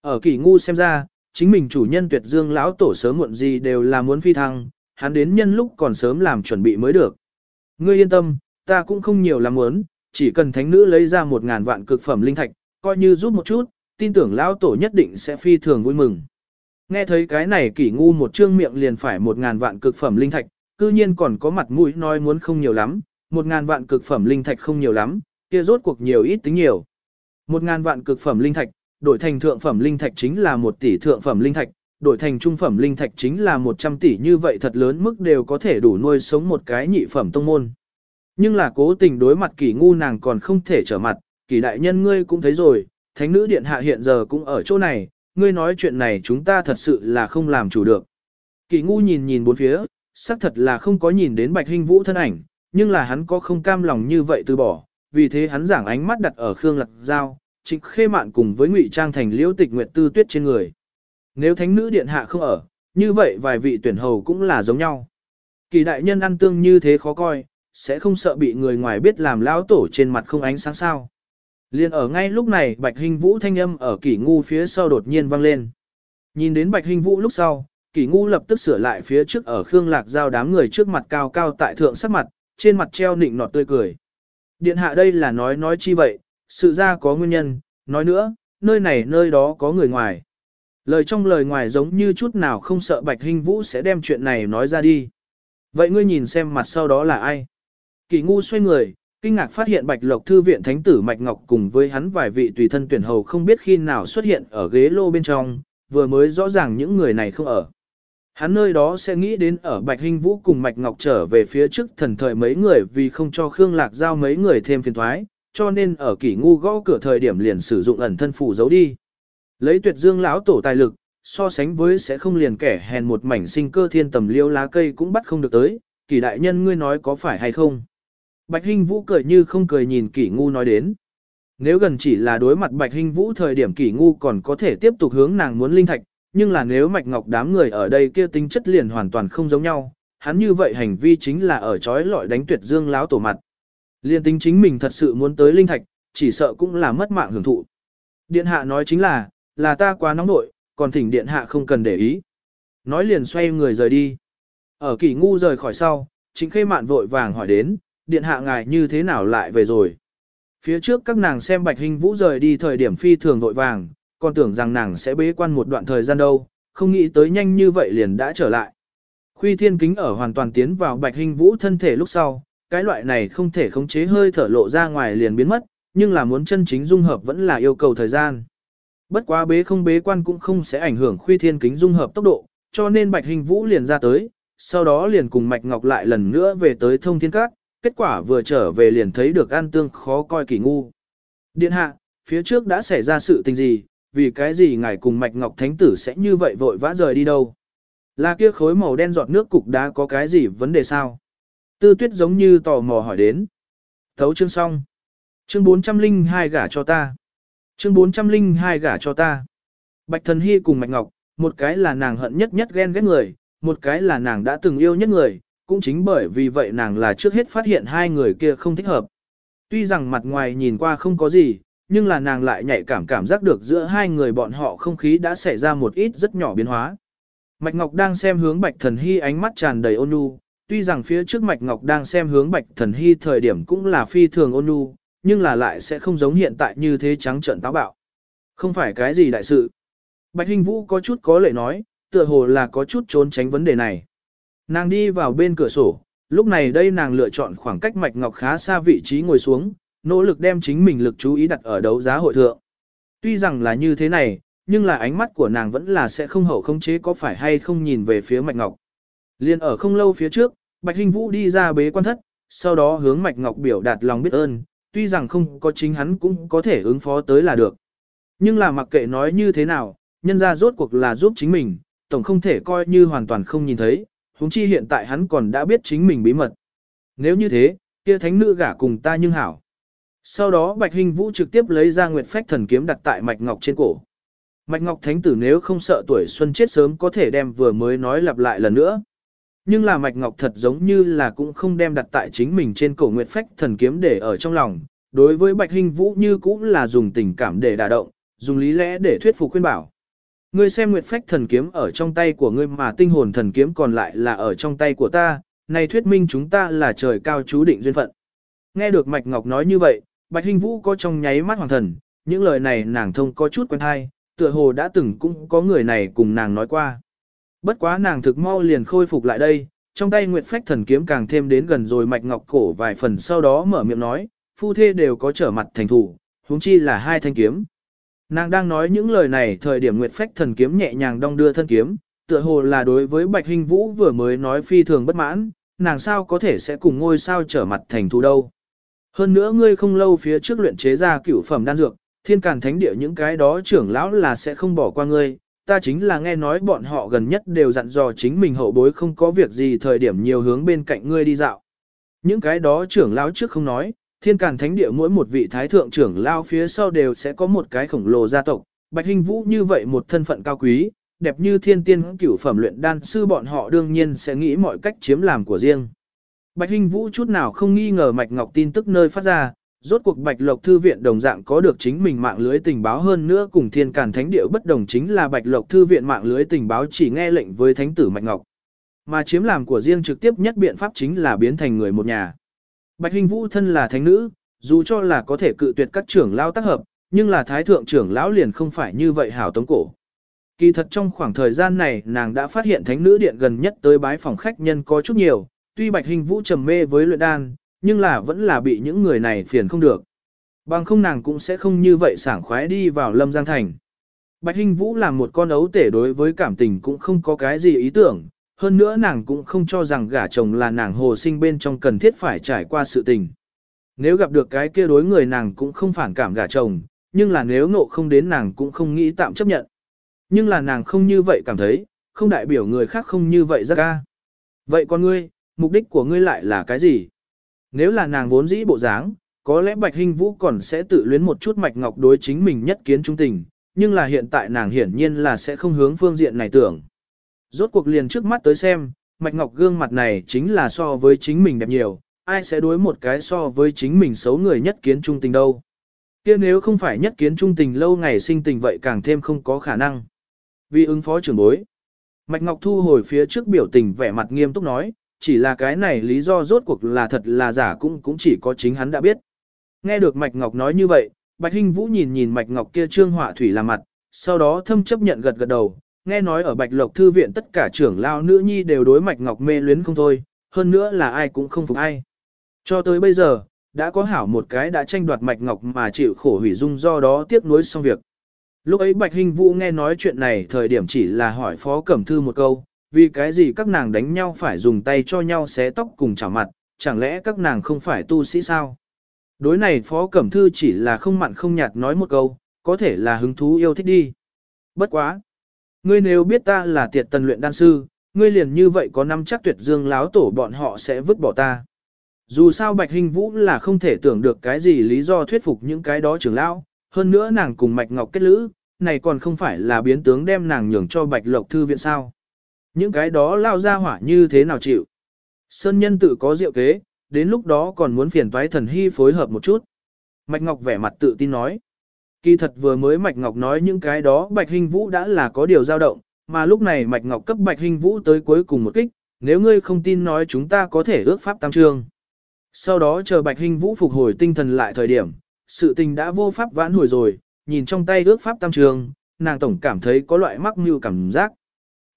Ở kỳ ngu xem ra, chính mình chủ nhân tuyệt dương lão tổ sớm muộn gì đều là muốn phi thăng, hắn đến nhân lúc còn sớm làm chuẩn bị mới được. Ngươi yên tâm, ta cũng không nhiều làm muốn, chỉ cần thánh nữ lấy ra một ngàn vạn cực phẩm linh thạch, coi như giúp một chút, tin tưởng lão tổ nhất định sẽ phi thường vui mừng. Nghe thấy cái này kỷ ngu một trương miệng liền phải một ngàn vạn cực phẩm linh thạch, cư nhiên còn có mặt mũi nói muốn không nhiều lắm, một ngàn vạn cực phẩm linh thạch không nhiều lắm, kia rốt cuộc nhiều ít tính nhiều. Một ngàn vạn cực phẩm linh thạch, đổi thành thượng phẩm linh thạch chính là một tỷ thượng phẩm linh thạch, đổi thành trung phẩm linh thạch chính là một trăm tỷ như vậy thật lớn mức đều có thể đủ nuôi sống một cái nhị phẩm tông môn. Nhưng là cố tình đối mặt kỳ ngu nàng còn không thể trở mặt, kỳ đại nhân ngươi cũng thấy rồi, thánh nữ điện hạ hiện giờ cũng ở chỗ này, ngươi nói chuyện này chúng ta thật sự là không làm chủ được. kỳ ngu nhìn nhìn bốn phía, xác thật là không có nhìn đến bạch hình vũ thân ảnh, nhưng là hắn có không cam lòng như vậy từ bỏ, vì thế hắn giảng ánh mắt đặt ở Khương Lạc Giao, trịnh khê mạn cùng với ngụy trang thành liễu tịch nguyệt tư tuyết trên người. Nếu thánh nữ điện hạ không ở, như vậy vài vị tuyển hầu cũng là giống nhau. Kỳ đại nhân ăn tương như thế khó coi, sẽ không sợ bị người ngoài biết làm lão tổ trên mặt không ánh sáng sao. Liên ở ngay lúc này Bạch Hình Vũ thanh âm ở kỷ ngu phía sau đột nhiên vang lên. Nhìn đến Bạch Hình Vũ lúc sau, kỷ ngu lập tức sửa lại phía trước ở Khương Lạc Giao đám người trước mặt cao cao tại thượng sắc mặt, trên mặt treo nịnh nọt tươi cười. Điện hạ đây là nói nói chi vậy, sự ra có nguyên nhân, nói nữa, nơi này nơi đó có người ngoài. Lời trong lời ngoài giống như chút nào không sợ Bạch Hinh Vũ sẽ đem chuyện này nói ra đi. Vậy ngươi nhìn xem mặt sau đó là ai? Kỳ ngu xoay người, kinh ngạc phát hiện Bạch Lộc Thư viện Thánh tử Mạch Ngọc cùng với hắn vài vị tùy thân tuyển hầu không biết khi nào xuất hiện ở ghế lô bên trong, vừa mới rõ ràng những người này không ở. Hắn nơi đó sẽ nghĩ đến ở Bạch Hinh Vũ cùng Mạch Ngọc trở về phía trước thần thời mấy người vì không cho Khương Lạc giao mấy người thêm phiền thoái, cho nên ở kỷ ngu gõ cửa thời điểm liền sử dụng ẩn thân phủ giấu đi. Lấy tuyệt dương lão tổ tài lực, so sánh với sẽ không liền kẻ hèn một mảnh sinh cơ thiên tầm liêu lá cây cũng bắt không được tới, kỷ đại nhân ngươi nói có phải hay không. Bạch Hinh Vũ cười như không cười nhìn kỷ ngu nói đến. Nếu gần chỉ là đối mặt Bạch Hinh Vũ thời điểm kỷ ngu còn có thể tiếp tục hướng nàng muốn linh thạch, nhưng là nếu Mạch Ngọc đám người ở đây kia tính chất liền hoàn toàn không giống nhau, hắn như vậy hành vi chính là ở chói lọi đánh tuyệt dương láo tổ mặt. Liên tính chính mình thật sự muốn tới linh thạch, chỉ sợ cũng là mất mạng hưởng thụ. Điện hạ nói chính là, là ta quá nóng nội, còn thỉnh điện hạ không cần để ý. Nói liền xoay người rời đi. Ở kỷ ngu rời khỏi sau, chính khê mạn vội vàng hỏi đến, điện hạ ngài như thế nào lại về rồi. Phía trước các nàng xem bạch hình vũ rời đi thời điểm phi thường vội vàng, còn tưởng rằng nàng sẽ bế quan một đoạn thời gian đâu, không nghĩ tới nhanh như vậy liền đã trở lại. Khuy thiên kính ở hoàn toàn tiến vào bạch hình vũ thân thể lúc sau, cái loại này không thể khống chế hơi thở lộ ra ngoài liền biến mất, nhưng là muốn chân chính dung hợp vẫn là yêu cầu thời gian. Bất quá bế không bế quan cũng không sẽ ảnh hưởng khuy thiên kính dung hợp tốc độ, cho nên bạch hình vũ liền ra tới, sau đó liền cùng mạch ngọc lại lần nữa về tới thông thiên các, kết quả vừa trở về liền thấy được an tương khó coi kỳ ngu. Điện hạ, phía trước đã xảy ra sự tình gì, vì cái gì ngài cùng Mạch Ngọc Thánh Tử sẽ như vậy vội vã rời đi đâu? Là kia khối màu đen giọt nước cục đá có cái gì vấn đề sao? Tư tuyết giống như tò mò hỏi đến. Thấu chương xong. Chương 402 gả cho ta. Chương 402 gả cho ta. Bạch Thần Hy cùng Mạch Ngọc, một cái là nàng hận nhất nhất ghen ghét người, một cái là nàng đã từng yêu nhất người, cũng chính bởi vì vậy nàng là trước hết phát hiện hai người kia không thích hợp. Tuy rằng mặt ngoài nhìn qua không có gì, nhưng là nàng lại nhạy cảm cảm giác được giữa hai người bọn họ không khí đã xảy ra một ít rất nhỏ biến hóa. Mạch Ngọc đang xem hướng Bạch Thần Hy ánh mắt tràn đầy ôn nhu, tuy rằng phía trước Mạch Ngọc đang xem hướng Bạch Thần Hy thời điểm cũng là phi thường ôn nhu, nhưng là lại sẽ không giống hiện tại như thế trắng trợn táo bạo. Không phải cái gì đại sự. Bạch Hình Vũ có chút có lệ nói, tựa hồ là có chút trốn tránh vấn đề này. Nàng đi vào bên cửa sổ, lúc này đây nàng lựa chọn khoảng cách Mạch Ngọc khá xa vị trí ngồi xuống, nỗ lực đem chính mình lực chú ý đặt ở đấu giá hội thượng. Tuy rằng là như thế này, nhưng là ánh mắt của nàng vẫn là sẽ không hậu không chế có phải hay không nhìn về phía Mạch Ngọc. Liên ở không lâu phía trước, Bạch Hình Vũ đi ra bế quan thất, sau đó hướng Mạch Ngọc biểu đạt lòng biết ơn, tuy rằng không có chính hắn cũng có thể ứng phó tới là được. Nhưng là mặc kệ nói như thế nào, nhân ra rốt cuộc là giúp chính mình, tổng không thể coi như hoàn toàn không nhìn thấy, huống chi hiện tại hắn còn đã biết chính mình bí mật. Nếu như thế, kia thánh nữ gả cùng ta nhưng hảo. Sau đó Bạch Hình Vũ trực tiếp lấy ra Nguyệt Phách Thần kiếm đặt tại Mạch Ngọc trên cổ. Mạch Ngọc Thánh tử nếu không sợ tuổi xuân chết sớm có thể đem vừa mới nói lặp lại lần nữa. Nhưng là Mạch Ngọc thật giống như là cũng không đem đặt tại chính mình trên cổ Nguyệt Phách Thần kiếm để ở trong lòng. Đối với Bạch Hình Vũ như cũng là dùng tình cảm để đả động, dùng lý lẽ để thuyết phục khuyên bảo. Ngươi xem Nguyệt Phách Thần kiếm ở trong tay của ngươi mà tinh hồn thần kiếm còn lại là ở trong tay của ta, này thuyết minh chúng ta là trời cao chú định duyên phận. Nghe được Mạch Ngọc nói như vậy, Bạch Hình Vũ có trong nháy mắt hoàng thần, những lời này nàng thông có chút quen hay, tựa hồ đã từng cũng có người này cùng nàng nói qua. Bất quá nàng thực mau liền khôi phục lại đây, trong tay Nguyệt Phách thần kiếm càng thêm đến gần rồi mạch ngọc cổ vài phần sau đó mở miệng nói, phu thê đều có trở mặt thành thủ, huống chi là hai thanh kiếm. Nàng đang nói những lời này thời điểm Nguyệt Phách thần kiếm nhẹ nhàng đong đưa thân kiếm, tựa hồ là đối với Bạch Hình Vũ vừa mới nói phi thường bất mãn, nàng sao có thể sẽ cùng ngôi sao trở mặt thành thủ đâu. Hơn nữa ngươi không lâu phía trước luyện chế ra cửu phẩm đan dược, thiên càn thánh địa những cái đó trưởng lão là sẽ không bỏ qua ngươi, ta chính là nghe nói bọn họ gần nhất đều dặn dò chính mình hậu bối không có việc gì thời điểm nhiều hướng bên cạnh ngươi đi dạo. Những cái đó trưởng lão trước không nói, thiên càn thánh địa mỗi một vị thái thượng trưởng lão phía sau đều sẽ có một cái khổng lồ gia tộc, bạch hình vũ như vậy một thân phận cao quý, đẹp như thiên tiên cửu phẩm luyện đan sư bọn họ đương nhiên sẽ nghĩ mọi cách chiếm làm của riêng. Bạch Hinh Vũ chút nào không nghi ngờ Mạch Ngọc tin tức nơi phát ra, rốt cuộc Bạch Lộc Thư Viện đồng dạng có được chính mình mạng lưới tình báo hơn nữa cùng thiên càn thánh địa bất đồng chính là Bạch Lộc Thư Viện mạng lưới tình báo chỉ nghe lệnh với thánh tử Mạch Ngọc. Mà chiếm làm của riêng trực tiếp nhất biện pháp chính là biến thành người một nhà. Bạch Hinh Vũ thân là thánh nữ, dù cho là có thể cự tuyệt các trưởng lão tác hợp, nhưng là thái thượng trưởng lão liền không phải như vậy hảo tống cổ. Kỳ thật trong khoảng thời gian này nàng đã phát hiện thánh nữ điện gần nhất tới bái phòng khách nhân có chút nhiều, tuy Bạch Hình Vũ trầm mê với luyện đan, nhưng là vẫn là bị những người này phiền không được. Bằng không nàng cũng sẽ không như vậy sảng khoái đi vào Lâm Giang Thành. Bạch hình Vũ là một con ấu tể đối với cảm tình cũng không có cái gì ý tưởng, hơn nữa nàng cũng không cho rằng gả chồng là nàng hồ sinh bên trong cần thiết phải trải qua sự tình. Nếu gặp được cái kia đối người nàng cũng không phản cảm gả chồng, nhưng là nếu ngộ không đến nàng cũng không nghĩ tạm chấp nhận. Nhưng là nàng không như vậy cảm thấy, không đại biểu người khác không như vậy ra ca. Vậy con ngươi, mục đích của ngươi lại là cái gì? Nếu là nàng vốn dĩ bộ dáng, có lẽ Bạch Hinh Vũ còn sẽ tự luyến một chút Mạch Ngọc đối chính mình nhất kiến trung tình, nhưng là hiện tại nàng hiển nhiên là sẽ không hướng phương diện này tưởng. Rốt cuộc liền trước mắt tới xem, Mạch Ngọc gương mặt này chính là so với chính mình đẹp nhiều, ai sẽ đối một cái so với chính mình xấu người nhất kiến trung tình đâu. kia nếu không phải nhất kiến trung tình lâu ngày sinh tình vậy càng thêm không có khả năng. Vì ứng phó trưởng bối. Mạch Ngọc thu hồi phía trước biểu tình vẻ mặt nghiêm túc nói, chỉ là cái này lý do rốt cuộc là thật là giả cũng cũng chỉ có chính hắn đã biết. Nghe được Mạch Ngọc nói như vậy, Bạch Hinh Vũ nhìn nhìn Mạch Ngọc kia trương họa thủy làm mặt, sau đó thâm chấp nhận gật gật đầu, nghe nói ở Bạch Lộc Thư viện tất cả trưởng lao nữ nhi đều đối Mạch Ngọc mê luyến không thôi, hơn nữa là ai cũng không phục ai. Cho tới bây giờ, đã có hảo một cái đã tranh đoạt Mạch Ngọc mà chịu khổ hủy dung do đó tiếc nuối xong việc. Lúc ấy Bạch Hinh Vũ nghe nói chuyện này thời điểm chỉ là hỏi Phó Cẩm Thư một câu, vì cái gì các nàng đánh nhau phải dùng tay cho nhau xé tóc cùng chảo mặt, chẳng lẽ các nàng không phải tu sĩ sao? Đối này Phó Cẩm Thư chỉ là không mặn không nhạt nói một câu, có thể là hứng thú yêu thích đi. Bất quá. Ngươi nếu biết ta là tiệt tần luyện đan sư, ngươi liền như vậy có năm chắc tuyệt dương láo tổ bọn họ sẽ vứt bỏ ta. Dù sao Bạch Hình Vũ là không thể tưởng được cái gì lý do thuyết phục những cái đó trưởng lão, hơn nữa nàng cùng Mạch Ngọc kết lữ, này còn không phải là biến tướng đem nàng nhường cho Bạch Lộc Thư viện sao. Những cái đó lao ra hỏa như thế nào chịu. Sơn nhân tự có diệu kế, đến lúc đó còn muốn phiền toái thần hy phối hợp một chút. Mạch Ngọc vẻ mặt tự tin nói. Kỳ thật vừa mới Mạch Ngọc nói những cái đó Bạch Hình Vũ đã là có điều dao động, mà lúc này Mạch Ngọc cấp Bạch Hình Vũ tới cuối cùng một kích, nếu ngươi không tin nói chúng ta có thể ước pháp tam trương. Sau đó chờ Bạch Hình Vũ phục hồi tinh thần lại thời điểm, sự tình đã vô pháp vãn hồi rồi, nhìn trong tay ước pháp tam trương, nàng tổng cảm thấy có loại mắc mưu cảm giác.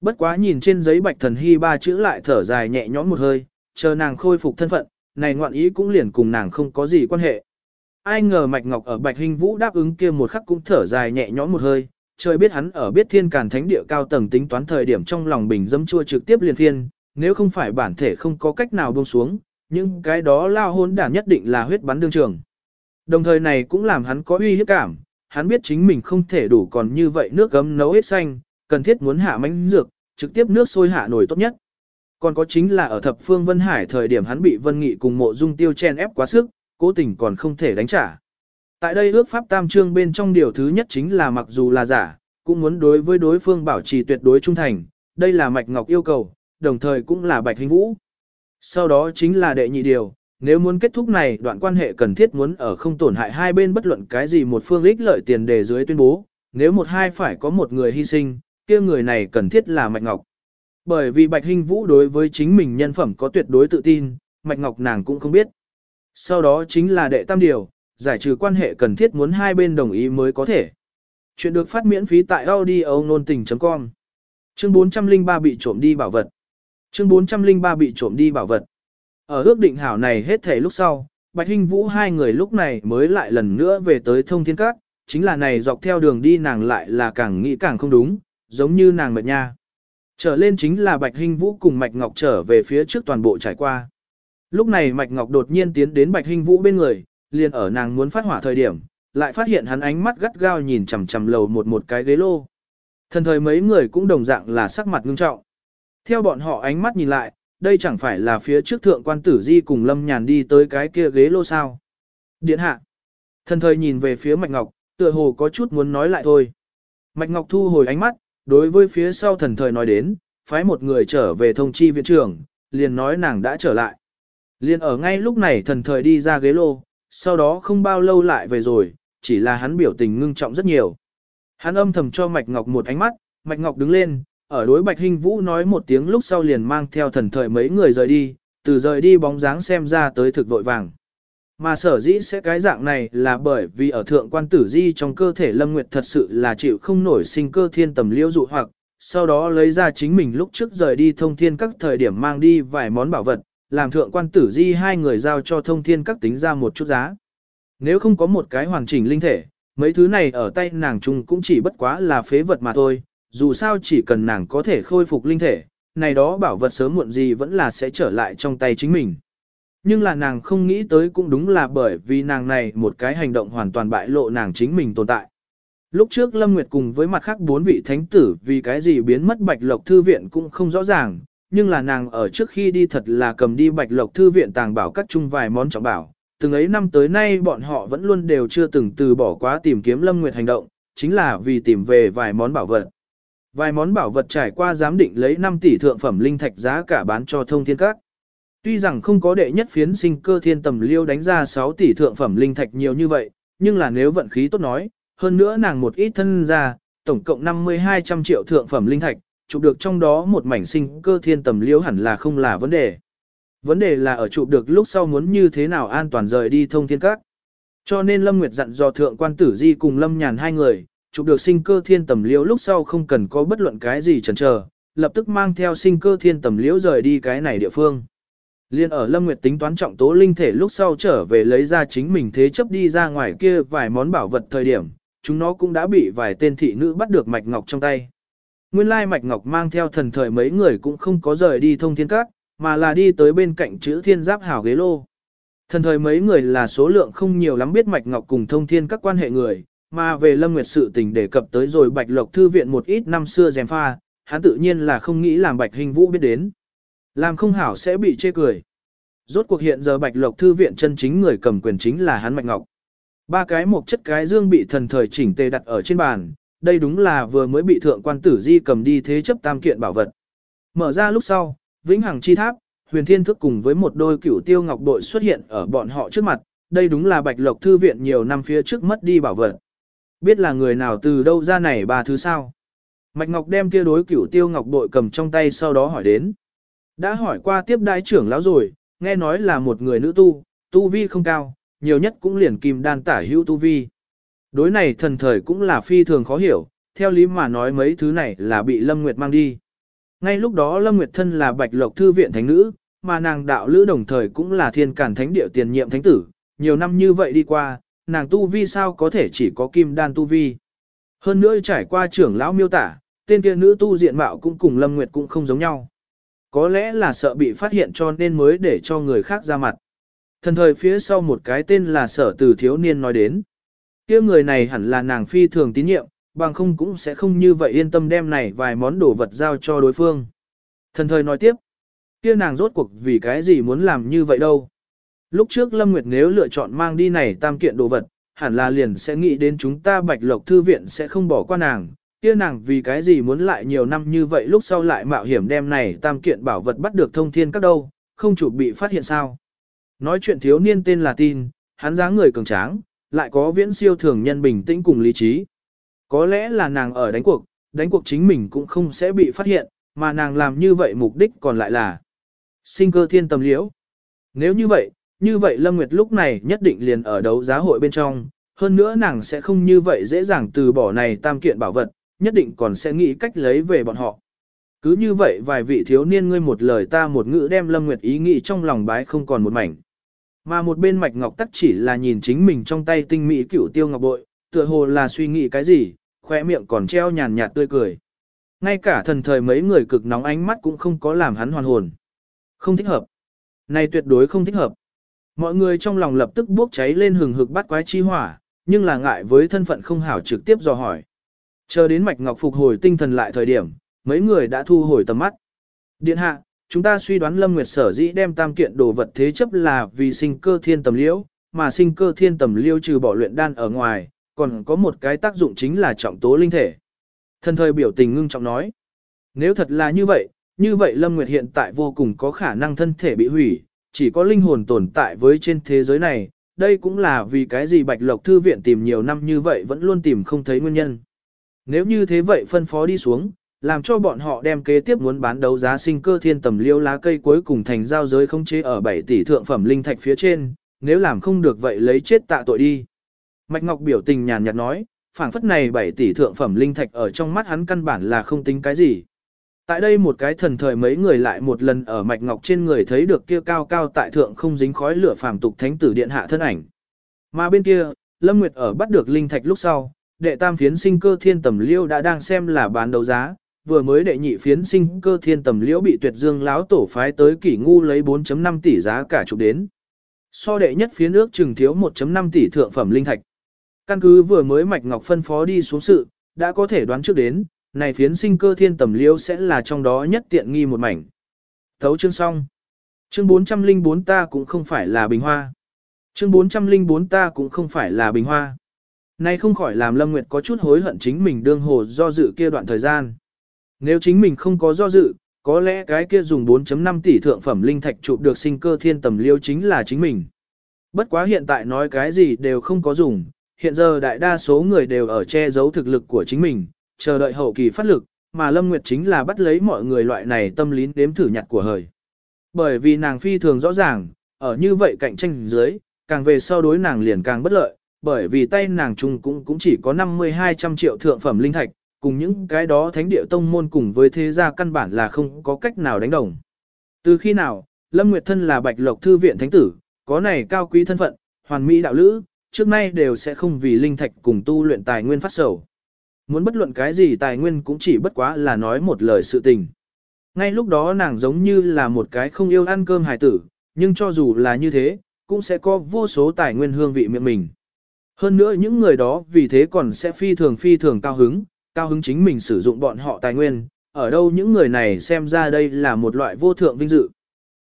Bất quá nhìn trên giấy Bạch Thần Hy ba chữ lại thở dài nhẹ nhõm một hơi, chờ nàng khôi phục thân phận, này ngoạn ý cũng liền cùng nàng không có gì quan hệ. Ai ngờ Mạch Ngọc ở Bạch Hình Vũ đáp ứng kia một khắc cũng thở dài nhẹ nhõm một hơi, trời biết hắn ở biết thiên càn thánh địa cao tầng tính toán thời điểm trong lòng bình dâm chua trực tiếp liền phiên, nếu không phải bản thể không có cách nào buông xuống, nhưng cái đó lao hôn đản nhất định là huyết bắn đương trường. Đồng thời này cũng làm hắn có uy hiếp cảm, hắn biết chính mình không thể đủ còn như vậy nước gấm nấu hết xanh, cần thiết muốn hạ mánh dược, trực tiếp nước sôi hạ nổi tốt nhất. Còn có chính là ở thập phương Vân Hải thời điểm hắn bị Vân Nghị cùng mộ dung tiêu chen ép quá sức, cố tình còn không thể đánh trả. Tại đây ước pháp tam trương bên trong điều thứ nhất chính là mặc dù là giả, cũng muốn đối với đối phương bảo trì tuyệt đối trung thành, đây là Mạch Ngọc yêu cầu, đồng thời cũng là Bạch Hình Vũ. Sau đó chính là đệ nhị điều, nếu muốn kết thúc này đoạn quan hệ cần thiết muốn ở không tổn hại hai bên bất luận cái gì một phương ích lợi tiền đề dưới tuyên bố, nếu một hai phải có một người hy sinh, kia người này cần thiết là Mạch Ngọc. Bởi vì Bạch Hinh Vũ đối với chính mình nhân phẩm có tuyệt đối tự tin, Mạch Ngọc nàng cũng không biết. Sau đó chính là đệ tam điều, giải trừ quan hệ cần thiết muốn hai bên đồng ý mới có thể. Chuyện được phát miễn phí tại audio nôn tình.com Chương 403 bị trộm đi bảo vật. Chương 403 bị trộm đi bảo vật. Ở ước định hảo này hết thể lúc sau, Bạch Hinh Vũ hai người lúc này mới lại lần nữa về tới thông thiên các, chính là này dọc theo đường đi nàng lại là càng nghĩ càng không đúng, giống như nàng mệt nha. Trở lên chính là Bạch Hinh Vũ cùng Mạch Ngọc trở về phía trước toàn bộ trải qua. Lúc này Mạch Ngọc đột nhiên tiến đến Bạch Hinh Vũ bên người, liền ở nàng muốn phát hỏa thời điểm, lại phát hiện hắn ánh mắt gắt gao nhìn chằm chằm lầu một một cái ghế lô. Thần thời mấy người cũng đồng dạng là sắc mặt ngưng trọng. Theo bọn họ ánh mắt nhìn lại, đây chẳng phải là phía trước thượng quan tử di cùng lâm nhàn đi tới cái kia ghế lô sao. Điện hạ. Thần thời nhìn về phía Mạch Ngọc, tựa hồ có chút muốn nói lại thôi. Mạch Ngọc thu hồi ánh mắt, đối với phía sau thần thời nói đến, phái một người trở về thông chi viện trưởng, liền nói nàng đã trở lại. Liền ở ngay lúc này thần thời đi ra ghế lô, sau đó không bao lâu lại về rồi, chỉ là hắn biểu tình ngưng trọng rất nhiều. Hắn âm thầm cho Mạch Ngọc một ánh mắt, Mạch Ngọc đứng lên, ở đối Bạch Hinh Vũ nói một tiếng lúc sau liền mang theo thần thời mấy người rời đi, từ rời đi bóng dáng xem ra tới thực vội vàng. Mà sở dĩ sẽ cái dạng này là bởi vì ở thượng quan tử di trong cơ thể Lâm Nguyệt thật sự là chịu không nổi sinh cơ thiên tầm liễu dụ hoặc, sau đó lấy ra chính mình lúc trước rời đi thông thiên các thời điểm mang đi vài món bảo vật, làm thượng quan tử di hai người giao cho thông thiên các tính ra một chút giá. Nếu không có một cái hoàn chỉnh linh thể, mấy thứ này ở tay nàng chung cũng chỉ bất quá là phế vật mà thôi, dù sao chỉ cần nàng có thể khôi phục linh thể, này đó bảo vật sớm muộn gì vẫn là sẽ trở lại trong tay chính mình. Nhưng là nàng không nghĩ tới cũng đúng là bởi vì nàng này một cái hành động hoàn toàn bại lộ nàng chính mình tồn tại. Lúc trước Lâm Nguyệt cùng với mặt khác bốn vị thánh tử vì cái gì biến mất bạch lộc thư viện cũng không rõ ràng, nhưng là nàng ở trước khi đi thật là cầm đi bạch lộc thư viện tàng bảo các chung vài món trọng bảo. Từng ấy năm tới nay bọn họ vẫn luôn đều chưa từng từ bỏ quá tìm kiếm Lâm Nguyệt hành động, chính là vì tìm về vài món bảo vật. Vài món bảo vật trải qua giám định lấy 5 tỷ thượng phẩm linh thạch giá cả bán cho thông thiên các. Tuy rằng không có đệ nhất phiến sinh cơ thiên tầm liêu đánh ra 6 tỷ thượng phẩm linh thạch nhiều như vậy, nhưng là nếu vận khí tốt nói, hơn nữa nàng một ít thân ra, tổng cộng 50-200 triệu thượng phẩm linh thạch, chụp được trong đó một mảnh sinh cơ thiên tầm liêu hẳn là không là vấn đề. Vấn đề là ở chụp được lúc sau muốn như thế nào an toàn rời đi thông thiên các. Cho nên Lâm Nguyệt dặn dò thượng quan tử di cùng Lâm Nhàn hai người, chụp được sinh cơ thiên tầm liễu lúc sau không cần có bất luận cái gì chần chờ, lập tức mang theo sinh cơ thiên tầm liễu rời đi cái này địa phương. Liên ở Lâm Nguyệt tính toán trọng tố linh thể lúc sau trở về lấy ra chính mình thế chấp đi ra ngoài kia vài món bảo vật thời điểm, chúng nó cũng đã bị vài tên thị nữ bắt được mạch ngọc trong tay. Nguyên lai mạch ngọc mang theo thần thời mấy người cũng không có rời đi thông thiên các, mà là đi tới bên cạnh chữ thiên giáp hảo ghế lô. Thần thời mấy người là số lượng không nhiều lắm biết mạch ngọc cùng thông thiên các quan hệ người, mà về Lâm Nguyệt sự tình đề cập tới rồi Bạch Lộc Thư viện một ít năm xưa dèm pha, hắn tự nhiên là không nghĩ làm Bạch Hình Vũ biết đến. Làm không hảo sẽ bị chê cười. Rốt cuộc hiện giờ Bạch Lộc Thư viện chân chính người cầm quyền chính là hắn Mạch Ngọc. Ba cái một chất cái dương bị thần thời chỉnh tề đặt ở trên bàn, đây đúng là vừa mới bị thượng quan tử di cầm đi thế chấp tam kiện bảo vật. Mở ra lúc sau, Vĩnh Hằng Chi Tháp, Huyền Thiên Thức cùng với một đôi cửu tiêu ngọc bội xuất hiện ở bọn họ trước mặt, đây đúng là Bạch Lộc Thư viện nhiều năm phía trước mất đi bảo vật. Biết là người nào từ đâu ra này ba thứ sao? Mạch Ngọc đem kia đối cửu tiêu ngọc bội cầm trong tay sau đó hỏi đến. Đã hỏi qua tiếp đại trưởng lão rồi, nghe nói là một người nữ tu, tu vi không cao, nhiều nhất cũng liền kim đan tả hữu tu vi. Đối này thần thời cũng là phi thường khó hiểu, theo lý mà nói mấy thứ này là bị Lâm Nguyệt mang đi. Ngay lúc đó Lâm Nguyệt thân là Bạch Lộc Thư viện thánh nữ, mà nàng đạo lữ đồng thời cũng là thiên cản thánh địa tiền nhiệm thánh tử, nhiều năm như vậy đi qua, nàng tu vi sao có thể chỉ có kim đan tu vi. Hơn nữa trải qua trưởng lão miêu tả, tên kia nữ tu diện mạo cũng cùng Lâm Nguyệt cũng không giống nhau. Có lẽ là sợ bị phát hiện cho nên mới để cho người khác ra mặt. Thần thời phía sau một cái tên là sở từ thiếu niên nói đến. kia người này hẳn là nàng phi thường tín nhiệm, bằng không cũng sẽ không như vậy yên tâm đem này vài món đồ vật giao cho đối phương. Thần thời nói tiếp, kia nàng rốt cuộc vì cái gì muốn làm như vậy đâu. Lúc trước Lâm Nguyệt nếu lựa chọn mang đi này tam kiện đồ vật, hẳn là liền sẽ nghĩ đến chúng ta bạch lộc thư viện sẽ không bỏ qua nàng, kia nàng vì cái gì muốn lại nhiều năm như vậy lúc sau lại mạo hiểm đem này tam kiện bảo vật bắt được thông thiên các đâu, không chủ bị phát hiện sao. Nói chuyện thiếu niên tên là tin, hắn dáng người cường tráng, lại có viễn siêu thường nhân bình tĩnh cùng lý trí. Có lẽ là nàng ở đánh cuộc, đánh cuộc chính mình cũng không sẽ bị phát hiện, mà nàng làm như vậy mục đích còn lại là sinh cơ thiên tâm liễu. Nếu như vậy, như vậy Lâm Nguyệt lúc này nhất định liền ở đấu giá hội bên trong, hơn nữa nàng sẽ không như vậy dễ dàng từ bỏ này tam kiện bảo vật, nhất định còn sẽ nghĩ cách lấy về bọn họ. Cứ như vậy vài vị thiếu niên ngươi một lời ta một ngữ đem Lâm Nguyệt ý nghĩ trong lòng bái không còn một mảnh. Mà một bên mạch ngọc tắc chỉ là nhìn chính mình trong tay tinh mỹ cửu tiêu ngọc bội, tựa hồ là suy nghĩ cái gì, khóe miệng còn treo nhàn nhạt tươi cười. Ngay cả thần thời mấy người cực nóng ánh mắt cũng không có làm hắn hoàn hồn. Không thích hợp. Này tuyệt đối không thích hợp. Mọi người trong lòng lập tức bốc cháy lên hừng hực bắt quái chi hỏa, nhưng là ngại với thân phận không hảo trực tiếp dò hỏi. Chờ đến Mạch Ngọc phục hồi tinh thần lại thời điểm, mấy người đã thu hồi tầm mắt. Điện hạ, chúng ta suy đoán Lâm Nguyệt sở dĩ đem tam kiện đồ vật thế chấp là vì sinh cơ thiên tầm liễu, mà sinh cơ thiên tầm liễu trừ bỏ luyện đan ở ngoài, còn có một cái tác dụng chính là trọng tố linh thể. Thân thời biểu tình ngưng trọng nói, nếu thật là như vậy, như vậy Lâm Nguyệt hiện tại vô cùng có khả năng thân thể bị hủy, chỉ có linh hồn tồn tại với trên thế giới này, đây cũng là vì cái gì Bạch Lộc Thư Viện tìm nhiều năm như vậy vẫn luôn tìm không thấy nguyên nhân. Nếu như thế vậy phân phó đi xuống, làm cho bọn họ đem kế tiếp muốn bán đấu giá sinh cơ thiên tầm liêu lá cây cuối cùng thành giao giới không chế ở 7 tỷ thượng phẩm linh thạch phía trên, nếu làm không được vậy lấy chết tạ tội đi. Mạch Ngọc biểu tình nhàn nhạt nói, phảng phất này 7 tỷ thượng phẩm linh thạch ở trong mắt hắn căn bản là không tính cái gì. Tại đây một cái thần thời mấy người lại một lần ở Mạch Ngọc trên người thấy được kia cao cao tại thượng không dính khói lửa phàm tục thánh tử điện hạ thân ảnh. Mà bên kia, Lâm Nguyệt ở bắt được linh thạch lúc sau, đệ tam phiến sinh cơ thiên tầm liễu đã đang xem là bán đấu giá, vừa mới đệ nhị phiến sinh cơ thiên tầm liễu bị tuyệt dương láo tổ phái tới kỷ ngu lấy 4.5 tỷ giá cả chụp đến. So đệ nhất phiến ước chừng thiếu 1.5 tỷ thượng phẩm linh thạch. Căn cứ vừa mới mạch ngọc phân phó đi xuống sự, đã có thể đoán trước đến, này phiến sinh cơ thiên tầm liễu sẽ là trong đó nhất tiện nghi một mảnh. Thấu chương xong. Chương 404 ta cũng không phải là bình hoa. Chương 404 ta cũng không phải là bình hoa. Nay không khỏi làm Lâm Nguyệt có chút hối hận chính mình đương hồ do dự kia đoạn thời gian. Nếu chính mình không có do dự, có lẽ cái kia dùng 4.5 tỷ thượng phẩm linh thạch chụp được sinh cơ thiên tầm liêu chính là chính mình. Bất quá hiện tại nói cái gì đều không có dùng, hiện giờ đại đa số người đều ở che giấu thực lực của chính mình, chờ đợi hậu kỳ phát lực, mà Lâm Nguyệt chính là bắt lấy mọi người loại này tâm lý đếm thử nhặt của hời. Bởi vì nàng phi thường rõ ràng, ở như vậy cạnh tranh dưới, càng về sau đối nàng liền càng bất lợi, bởi vì tay nàng chung cũng cũng chỉ có 50-200 triệu thượng phẩm linh thạch, cùng những cái đó thánh địa tông môn cùng với thế gia căn bản là không có cách nào đánh đồng. Từ khi nào, Lâm Nguyệt Thân là Bạch Lộc Thư viện Thánh Tử, có này cao quý thân phận, hoàn mỹ đạo lữ, trước nay đều sẽ không vì linh thạch cùng tu luyện tài nguyên phát sầu. Muốn bất luận cái gì tài nguyên cũng chỉ bất quá là nói một lời sự tình. Ngay lúc đó nàng giống như là một cái không yêu ăn cơm hài tử, nhưng cho dù là như thế, cũng sẽ có vô số tài nguyên hương vị miệng mình. Hơn nữa những người đó vì thế còn sẽ phi thường phi thường cao hứng, cao hứng chính mình sử dụng bọn họ tài nguyên, ở đâu những người này xem ra đây là một loại vô thượng vinh dự.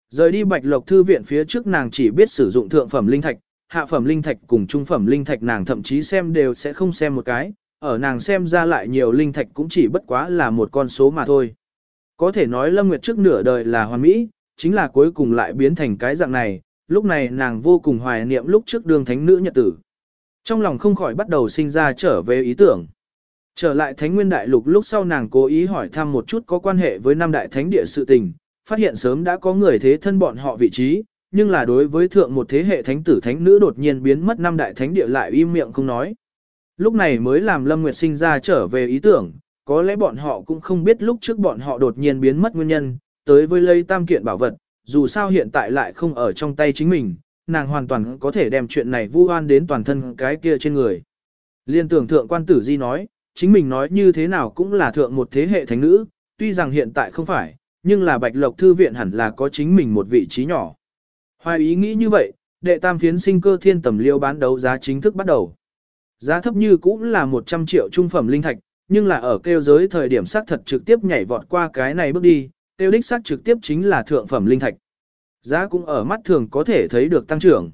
Rời đi Bạch Lộc thư viện phía trước nàng chỉ biết sử dụng thượng phẩm linh thạch, hạ phẩm linh thạch cùng trung phẩm linh thạch nàng thậm chí xem đều sẽ không xem một cái, ở nàng xem ra lại nhiều linh thạch cũng chỉ bất quá là một con số mà thôi. Có thể nói Lâm Nguyệt trước nửa đời là hoàn mỹ, chính là cuối cùng lại biến thành cái dạng này, lúc này nàng vô cùng hoài niệm lúc trước đường thánh nữ nhật tử. Trong lòng không khỏi bắt đầu sinh ra trở về ý tưởng. Trở lại Thánh Nguyên Đại Lục lúc sau nàng cố ý hỏi thăm một chút có quan hệ với năm đại thánh địa sự tình, phát hiện sớm đã có người thế thân bọn họ vị trí, nhưng là đối với thượng một thế hệ thánh tử thánh nữ đột nhiên biến mất năm đại thánh địa lại im miệng không nói. Lúc này mới làm Lâm Nguyệt sinh ra trở về ý tưởng, có lẽ bọn họ cũng không biết lúc trước bọn họ đột nhiên biến mất nguyên nhân, tới với lây tam kiện bảo vật, dù sao hiện tại lại không ở trong tay chính mình, nàng hoàn toàn có thể đem chuyện này vu oan đến toàn thân cái kia trên người. Liên tưởng thượng quan tử di nói, chính mình nói như thế nào cũng là thượng một thế hệ thánh nữ, tuy rằng hiện tại không phải, nhưng là bạch lộc thư viện hẳn là có chính mình một vị trí nhỏ. Hoài ý nghĩ như vậy, đệ tam phiến sinh cơ thiên tầm liêu bán đấu giá chính thức bắt đầu. Giá thấp như cũng là 100 triệu trung phẩm linh thạch, nhưng là ở kêu giới thời điểm xác thật trực tiếp nhảy vọt qua cái này bước đi, tiêu đích xác trực tiếp chính là thượng phẩm linh thạch. Giá cũng ở mắt thường có thể thấy được tăng trưởng.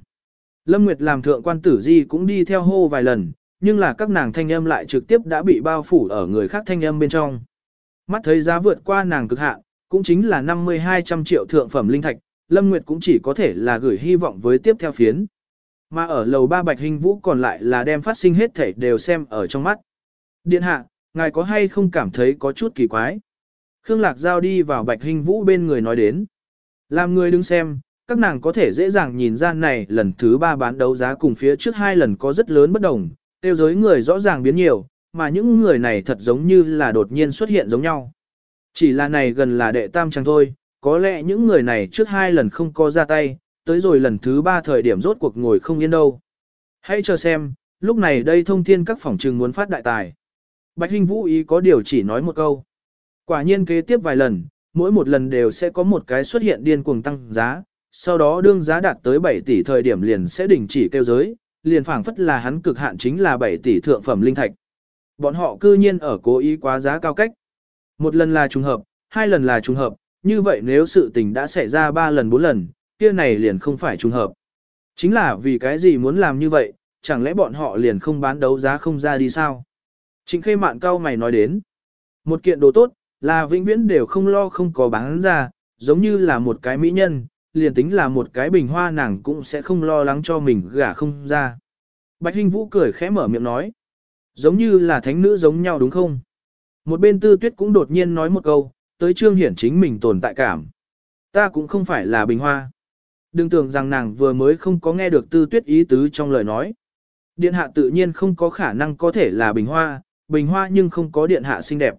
Lâm Nguyệt làm thượng quan tử di cũng đi theo hô vài lần, nhưng là các nàng thanh âm lại trực tiếp đã bị bao phủ ở người khác thanh âm bên trong. Mắt thấy giá vượt qua nàng cực hạn, cũng chính là 50-200 triệu thượng phẩm linh thạch, Lâm Nguyệt cũng chỉ có thể là gửi hy vọng với tiếp theo phiến. Mà ở lầu ba bạch hình vũ còn lại là đem phát sinh hết thể đều xem ở trong mắt. Điện hạ, ngài có hay không cảm thấy có chút kỳ quái? Khương Lạc Giao đi vào bạch hình vũ bên người nói đến. Làm người đứng xem, các nàng có thể dễ dàng nhìn ra này lần thứ ba bán đấu giá cùng phía trước hai lần có rất lớn bất đồng, tiêu giới người rõ ràng biến nhiều, mà những người này thật giống như là đột nhiên xuất hiện giống nhau. Chỉ là này gần là đệ tam chẳng thôi, có lẽ những người này trước hai lần không có ra tay, tới rồi lần thứ ba thời điểm rốt cuộc ngồi không yên đâu. Hãy chờ xem, lúc này đây thông thiên các phòng trừng muốn phát đại tài. Bạch Hinh Vũ ý có điều chỉ nói một câu. Quả nhiên kế tiếp vài lần, mỗi một lần đều sẽ có một cái xuất hiện điên cuồng tăng giá, sau đó đương giá đạt tới 7 tỷ thời điểm liền sẽ đình chỉ kêu giới, liền phảng phất là hắn cực hạn chính là 7 tỷ thượng phẩm linh thạch. Bọn họ cư nhiên ở cố ý quá giá cao cách. Một lần là trùng hợp, hai lần là trùng hợp, như vậy nếu sự tình đã xảy ra ba lần bốn lần, kia này liền không phải trùng hợp. Chính là vì cái gì muốn làm như vậy, chẳng lẽ bọn họ liền không bán đấu giá không ra đi sao? Trịnh khê mạn cao mày nói đến. Một kiện đồ tốt, là vĩnh viễn đều không lo không có bán ra, giống như là một cái mỹ nhân, liền tính là một cái bình hoa nàng cũng sẽ không lo lắng cho mình gả không ra. Bạch Hinh Vũ cười khẽ mở miệng nói. Giống như là thánh nữ giống nhau đúng không? Một bên tư tuyết cũng đột nhiên nói một câu, tới trương hiển chính mình tồn tại cảm. Ta cũng không phải là bình hoa. Đừng tưởng rằng nàng vừa mới không có nghe được tư tuyết ý tứ trong lời nói. Điện hạ tự nhiên không có khả năng có thể là bình hoa, bình hoa nhưng không có điện hạ xinh đẹp.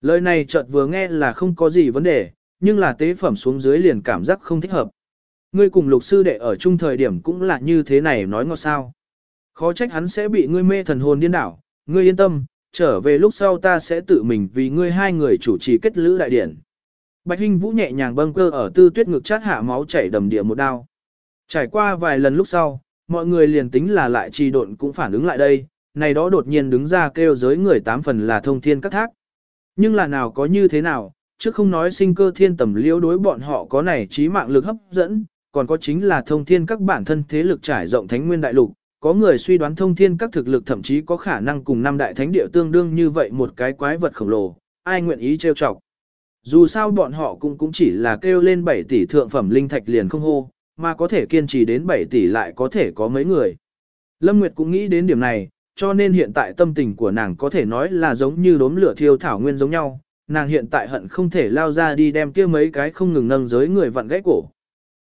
Lời này chợt vừa nghe là không có gì vấn đề, nhưng là tế phẩm xuống dưới liền cảm giác không thích hợp. Ngươi cùng lục sư đệ ở chung thời điểm cũng là như thế này nói ngọt sao. Khó trách hắn sẽ bị ngươi mê thần hồn điên đảo, ngươi yên tâm, trở về lúc sau ta sẽ tự mình vì ngươi hai người chủ trì kết lữ đại điển. Bạch Hinh Vũ nhẹ nhàng bâng cơ ở tư tuyết ngực chát hạ máu chảy đầm địa một đao. Trải qua vài lần lúc sau, mọi người liền tính là lại trì độn cũng phản ứng lại đây, này đó đột nhiên đứng ra kêu giới người tám phần là thông thiên các thác. Nhưng là nào có như thế nào, chứ không nói sinh cơ thiên tầm liễu đối bọn họ có này trí mạng lực hấp dẫn, còn có chính là thông thiên các bản thân thế lực trải rộng thánh nguyên đại lục, có người suy đoán thông thiên các thực lực thậm chí có khả năng cùng năm đại thánh địa tương đương như vậy một cái quái vật khổng lồ, ai nguyện ý trêu chọc. Dù sao bọn họ cũng cũng chỉ là kêu lên 7 tỷ thượng phẩm linh thạch liền không hô, mà có thể kiên trì đến 7 tỷ lại có thể có mấy người. Lâm Nguyệt cũng nghĩ đến điểm này, cho nên hiện tại tâm tình của nàng có thể nói là giống như đốm lửa thiêu thảo nguyên giống nhau, nàng hiện tại hận không thể lao ra đi đem kia mấy cái không ngừng nâng giới người vặn gãy cổ.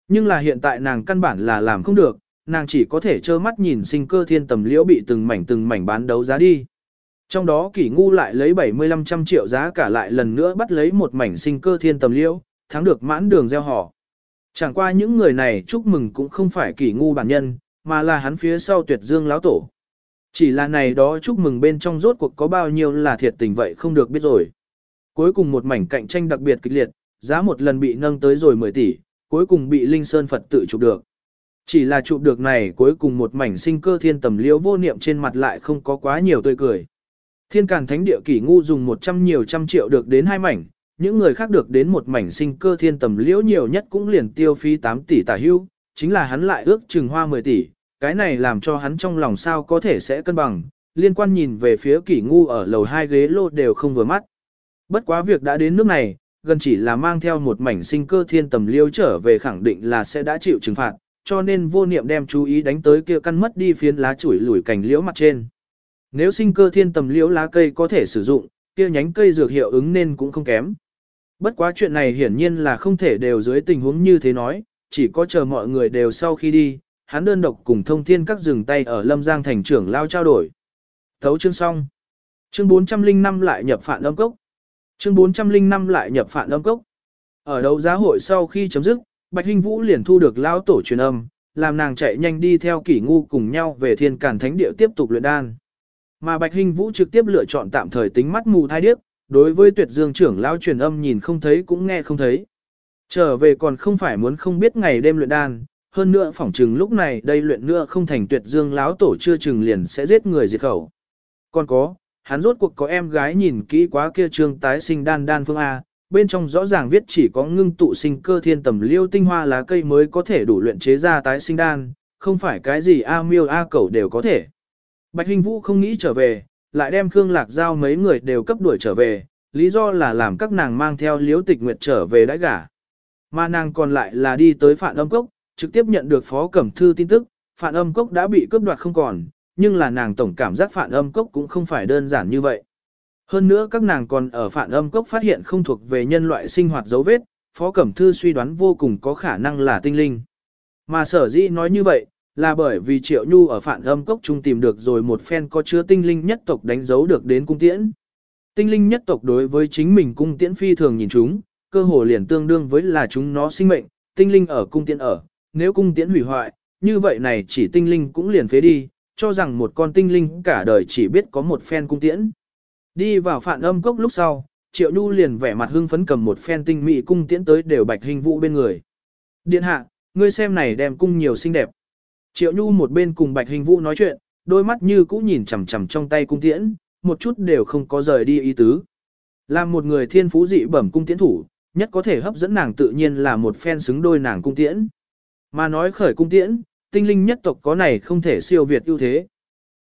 Nhưng là hiện tại nàng căn bản là làm không được, nàng chỉ có thể trơ mắt nhìn sinh cơ thiên tầm liễu bị từng mảnh từng mảnh bán đấu giá đi. Trong đó kỷ ngu lại lấy 75 trăm triệu giá cả lại lần nữa bắt lấy một mảnh sinh cơ thiên tầm liễu, thắng được mãn đường gieo họ. Chẳng qua những người này chúc mừng cũng không phải kỷ ngu bản nhân, mà là hắn phía sau tuyệt dương lão tổ. Chỉ là này đó chúc mừng bên trong rốt cuộc có bao nhiêu là thiệt tình vậy không được biết rồi. Cuối cùng một mảnh cạnh tranh đặc biệt kịch liệt, giá một lần bị nâng tới rồi 10 tỷ, cuối cùng bị Linh Sơn Phật tự chụp được. Chỉ là chụp được này cuối cùng một mảnh sinh cơ thiên tầm liễu vô niệm trên mặt lại không có quá nhiều tươi cười. Thiên Càn Thánh Địa Kỷ Ngu dùng 100 nhiều trăm triệu được đến hai mảnh, những người khác được đến một mảnh sinh cơ thiên tầm liễu nhiều nhất cũng liền tiêu phí 8 tỷ tả hưu, chính là hắn lại ước chừng hoa 10 tỷ, cái này làm cho hắn trong lòng sao có thể sẽ cân bằng, liên quan nhìn về phía Kỷ Ngu ở lầu hai ghế lô đều không vừa mắt. Bất quá việc đã đến nước này, gần chỉ là mang theo một mảnh sinh cơ thiên tầm liêu trở về khẳng định là sẽ đã chịu trừng phạt, cho nên vô niệm đem chú ý đánh tới kia căn mất đi phiến lá chuỗi lủi cành liễu mặt trên. Nếu sinh cơ thiên tầm liễu lá cây có thể sử dụng, kia nhánh cây dược hiệu ứng nên cũng không kém. Bất quá chuyện này hiển nhiên là không thể đều dưới tình huống như thế nói, chỉ có chờ mọi người đều sau khi đi, hắn đơn độc cùng thông thiên các dừng tay ở Lâm Giang thành trưởng lao trao đổi. Thấu chương xong. Chương 405 lại nhập phản âm cốc. Chương 405 lại nhập phản âm cốc. Ở đấu giá hội sau khi chấm dứt, Bạch Hinh Vũ liền thu được lao tổ truyền âm, làm nàng chạy nhanh đi theo kỷ ngu cùng nhau về thiên cản thánh địa tiếp tục luyện đan. Mà Bạch Hinh Vũ trực tiếp lựa chọn tạm thời tính mắt mù thai điếc, đối với tuyệt dương trưởng lao truyền âm nhìn không thấy cũng nghe không thấy. Trở về còn không phải muốn không biết ngày đêm luyện đan, hơn nữa phỏng chừng lúc này đây luyện nữa không thành tuyệt dương láo tổ chưa chừng liền sẽ giết người diệt khẩu. Còn có, hắn rốt cuộc có em gái nhìn kỹ quá kia trương tái sinh đan đan phương A, bên trong rõ ràng viết chỉ có ngưng tụ sinh cơ thiên tầm liêu tinh hoa lá cây mới có thể đủ luyện chế ra tái sinh đan, không phải cái gì A miêu A cẩu đều có thể. Bạch Hình Vũ không nghĩ trở về, lại đem Khương Lạc Giao mấy người đều cấp đuổi trở về, lý do là làm các nàng mang theo liếu tịch nguyệt trở về đãi gả. Mà nàng còn lại là đi tới phản Âm Cốc, trực tiếp nhận được Phó Cẩm Thư tin tức, Phạn Âm Cốc đã bị cướp đoạt không còn, nhưng là nàng tổng cảm giác Phạn Âm Cốc cũng không phải đơn giản như vậy. Hơn nữa các nàng còn ở Phạn Âm Cốc phát hiện không thuộc về nhân loại sinh hoạt dấu vết, Phó Cẩm Thư suy đoán vô cùng có khả năng là tinh linh. Mà sở dĩ nói như vậy, là bởi vì Triệu Nhu ở Phạn Âm Cốc trung tìm được rồi một phen có chứa tinh linh nhất tộc đánh dấu được đến cung tiễn. Tinh linh nhất tộc đối với chính mình cung tiễn phi thường nhìn chúng, cơ hồ liền tương đương với là chúng nó sinh mệnh, tinh linh ở cung tiễn ở, nếu cung tiễn hủy hoại, như vậy này chỉ tinh linh cũng liền phế đi, cho rằng một con tinh linh cả đời chỉ biết có một phen cung tiễn. Đi vào phản âm cốc lúc sau, Triệu Nhu liền vẻ mặt hưng phấn cầm một phen tinh mỹ cung tiễn tới đều bạch hình vũ bên người. Điện hạ, ngươi xem này đem cung nhiều xinh đẹp. Triệu Nhu một bên cùng bạch hình vũ nói chuyện, đôi mắt như cũ nhìn chằm chằm trong tay cung tiễn, một chút đều không có rời đi ý tứ. Làm một người thiên phú dị bẩm cung tiễn thủ, nhất có thể hấp dẫn nàng tự nhiên là một phen xứng đôi nàng cung tiễn. Mà nói khởi cung tiễn, tinh linh nhất tộc có này không thể siêu việt ưu thế.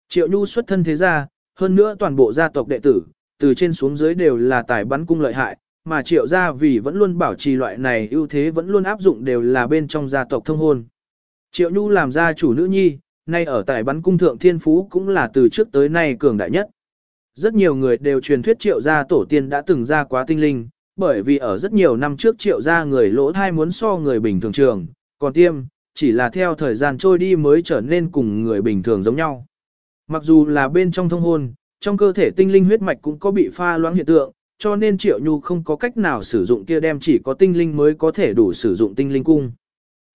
Triệu Nhu xuất thân thế gia, hơn nữa toàn bộ gia tộc đệ tử, từ trên xuống dưới đều là tài bắn cung lợi hại, mà triệu gia vì vẫn luôn bảo trì loại này ưu thế vẫn luôn áp dụng đều là bên trong gia tộc thông hôn. Triệu Nhu làm gia chủ nữ nhi, nay ở tài bắn cung thượng thiên phú cũng là từ trước tới nay cường đại nhất. Rất nhiều người đều truyền thuyết triệu gia tổ tiên đã từng ra quá tinh linh, bởi vì ở rất nhiều năm trước triệu gia người lỗ thai muốn so người bình thường trường, còn tiêm, chỉ là theo thời gian trôi đi mới trở nên cùng người bình thường giống nhau. Mặc dù là bên trong thông hôn, trong cơ thể tinh linh huyết mạch cũng có bị pha loãng hiện tượng, cho nên triệu nhu không có cách nào sử dụng kia đem chỉ có tinh linh mới có thể đủ sử dụng tinh linh cung.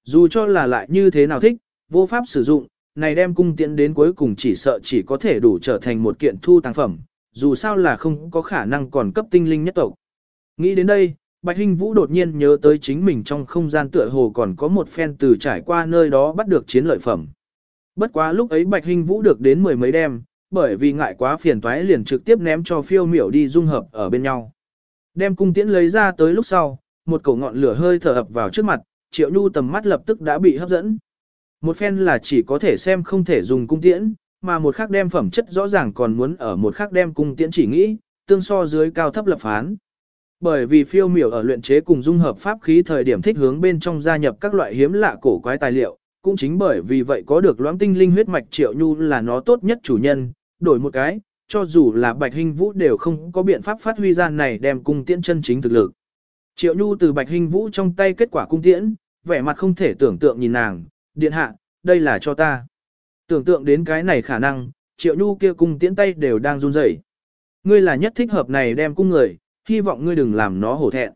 Dù cho là lại như thế nào thích, vô pháp sử dụng, này đem cung tiễn đến cuối cùng chỉ sợ chỉ có thể đủ trở thành một kiện thu tàng phẩm, dù sao là không có khả năng còn cấp tinh linh nhất tộc. Nghĩ đến đây, Bạch Hinh Vũ đột nhiên nhớ tới chính mình trong không gian tựa hồ còn có một phen từ trải qua nơi đó bắt được chiến lợi phẩm. Bất quá lúc ấy Bạch Hinh Vũ được đến mười mấy đêm, bởi vì ngại quá phiền toái liền trực tiếp ném cho phiêu miểu đi dung hợp ở bên nhau. Đem cung tiễn lấy ra tới lúc sau, một cổ ngọn lửa hơi thở ập vào trước mặt, triệu nhu tầm mắt lập tức đã bị hấp dẫn. Một phen là chỉ có thể xem không thể dùng cung tiễn, mà một khác đem phẩm chất rõ ràng còn muốn ở một khác đem cung tiễn chỉ nghĩ, tương so dưới cao thấp lập phán. Bởi vì phiêu miểu ở luyện chế cùng dung hợp pháp khí thời điểm thích hướng bên trong gia nhập các loại hiếm lạ cổ quái tài liệu, cũng chính bởi vì vậy có được loãng tinh linh huyết mạch triệu nhu là nó tốt nhất chủ nhân, đổi một cái, cho dù là bạch hình vũ đều không có biện pháp phát huy ra này đem cung tiễn chân chính thực lực. Triệu nhu từ bạch hình vũ trong tay kết quả cung tiễn, vẻ mặt không thể tưởng tượng nhìn nàng, điện hạ, đây là cho ta. Tưởng tượng đến cái này khả năng, triệu nhu kia cung tiễn tay đều đang run rẩy. Ngươi là nhất thích hợp này đem cung người, hy vọng ngươi đừng làm nó hổ thẹn.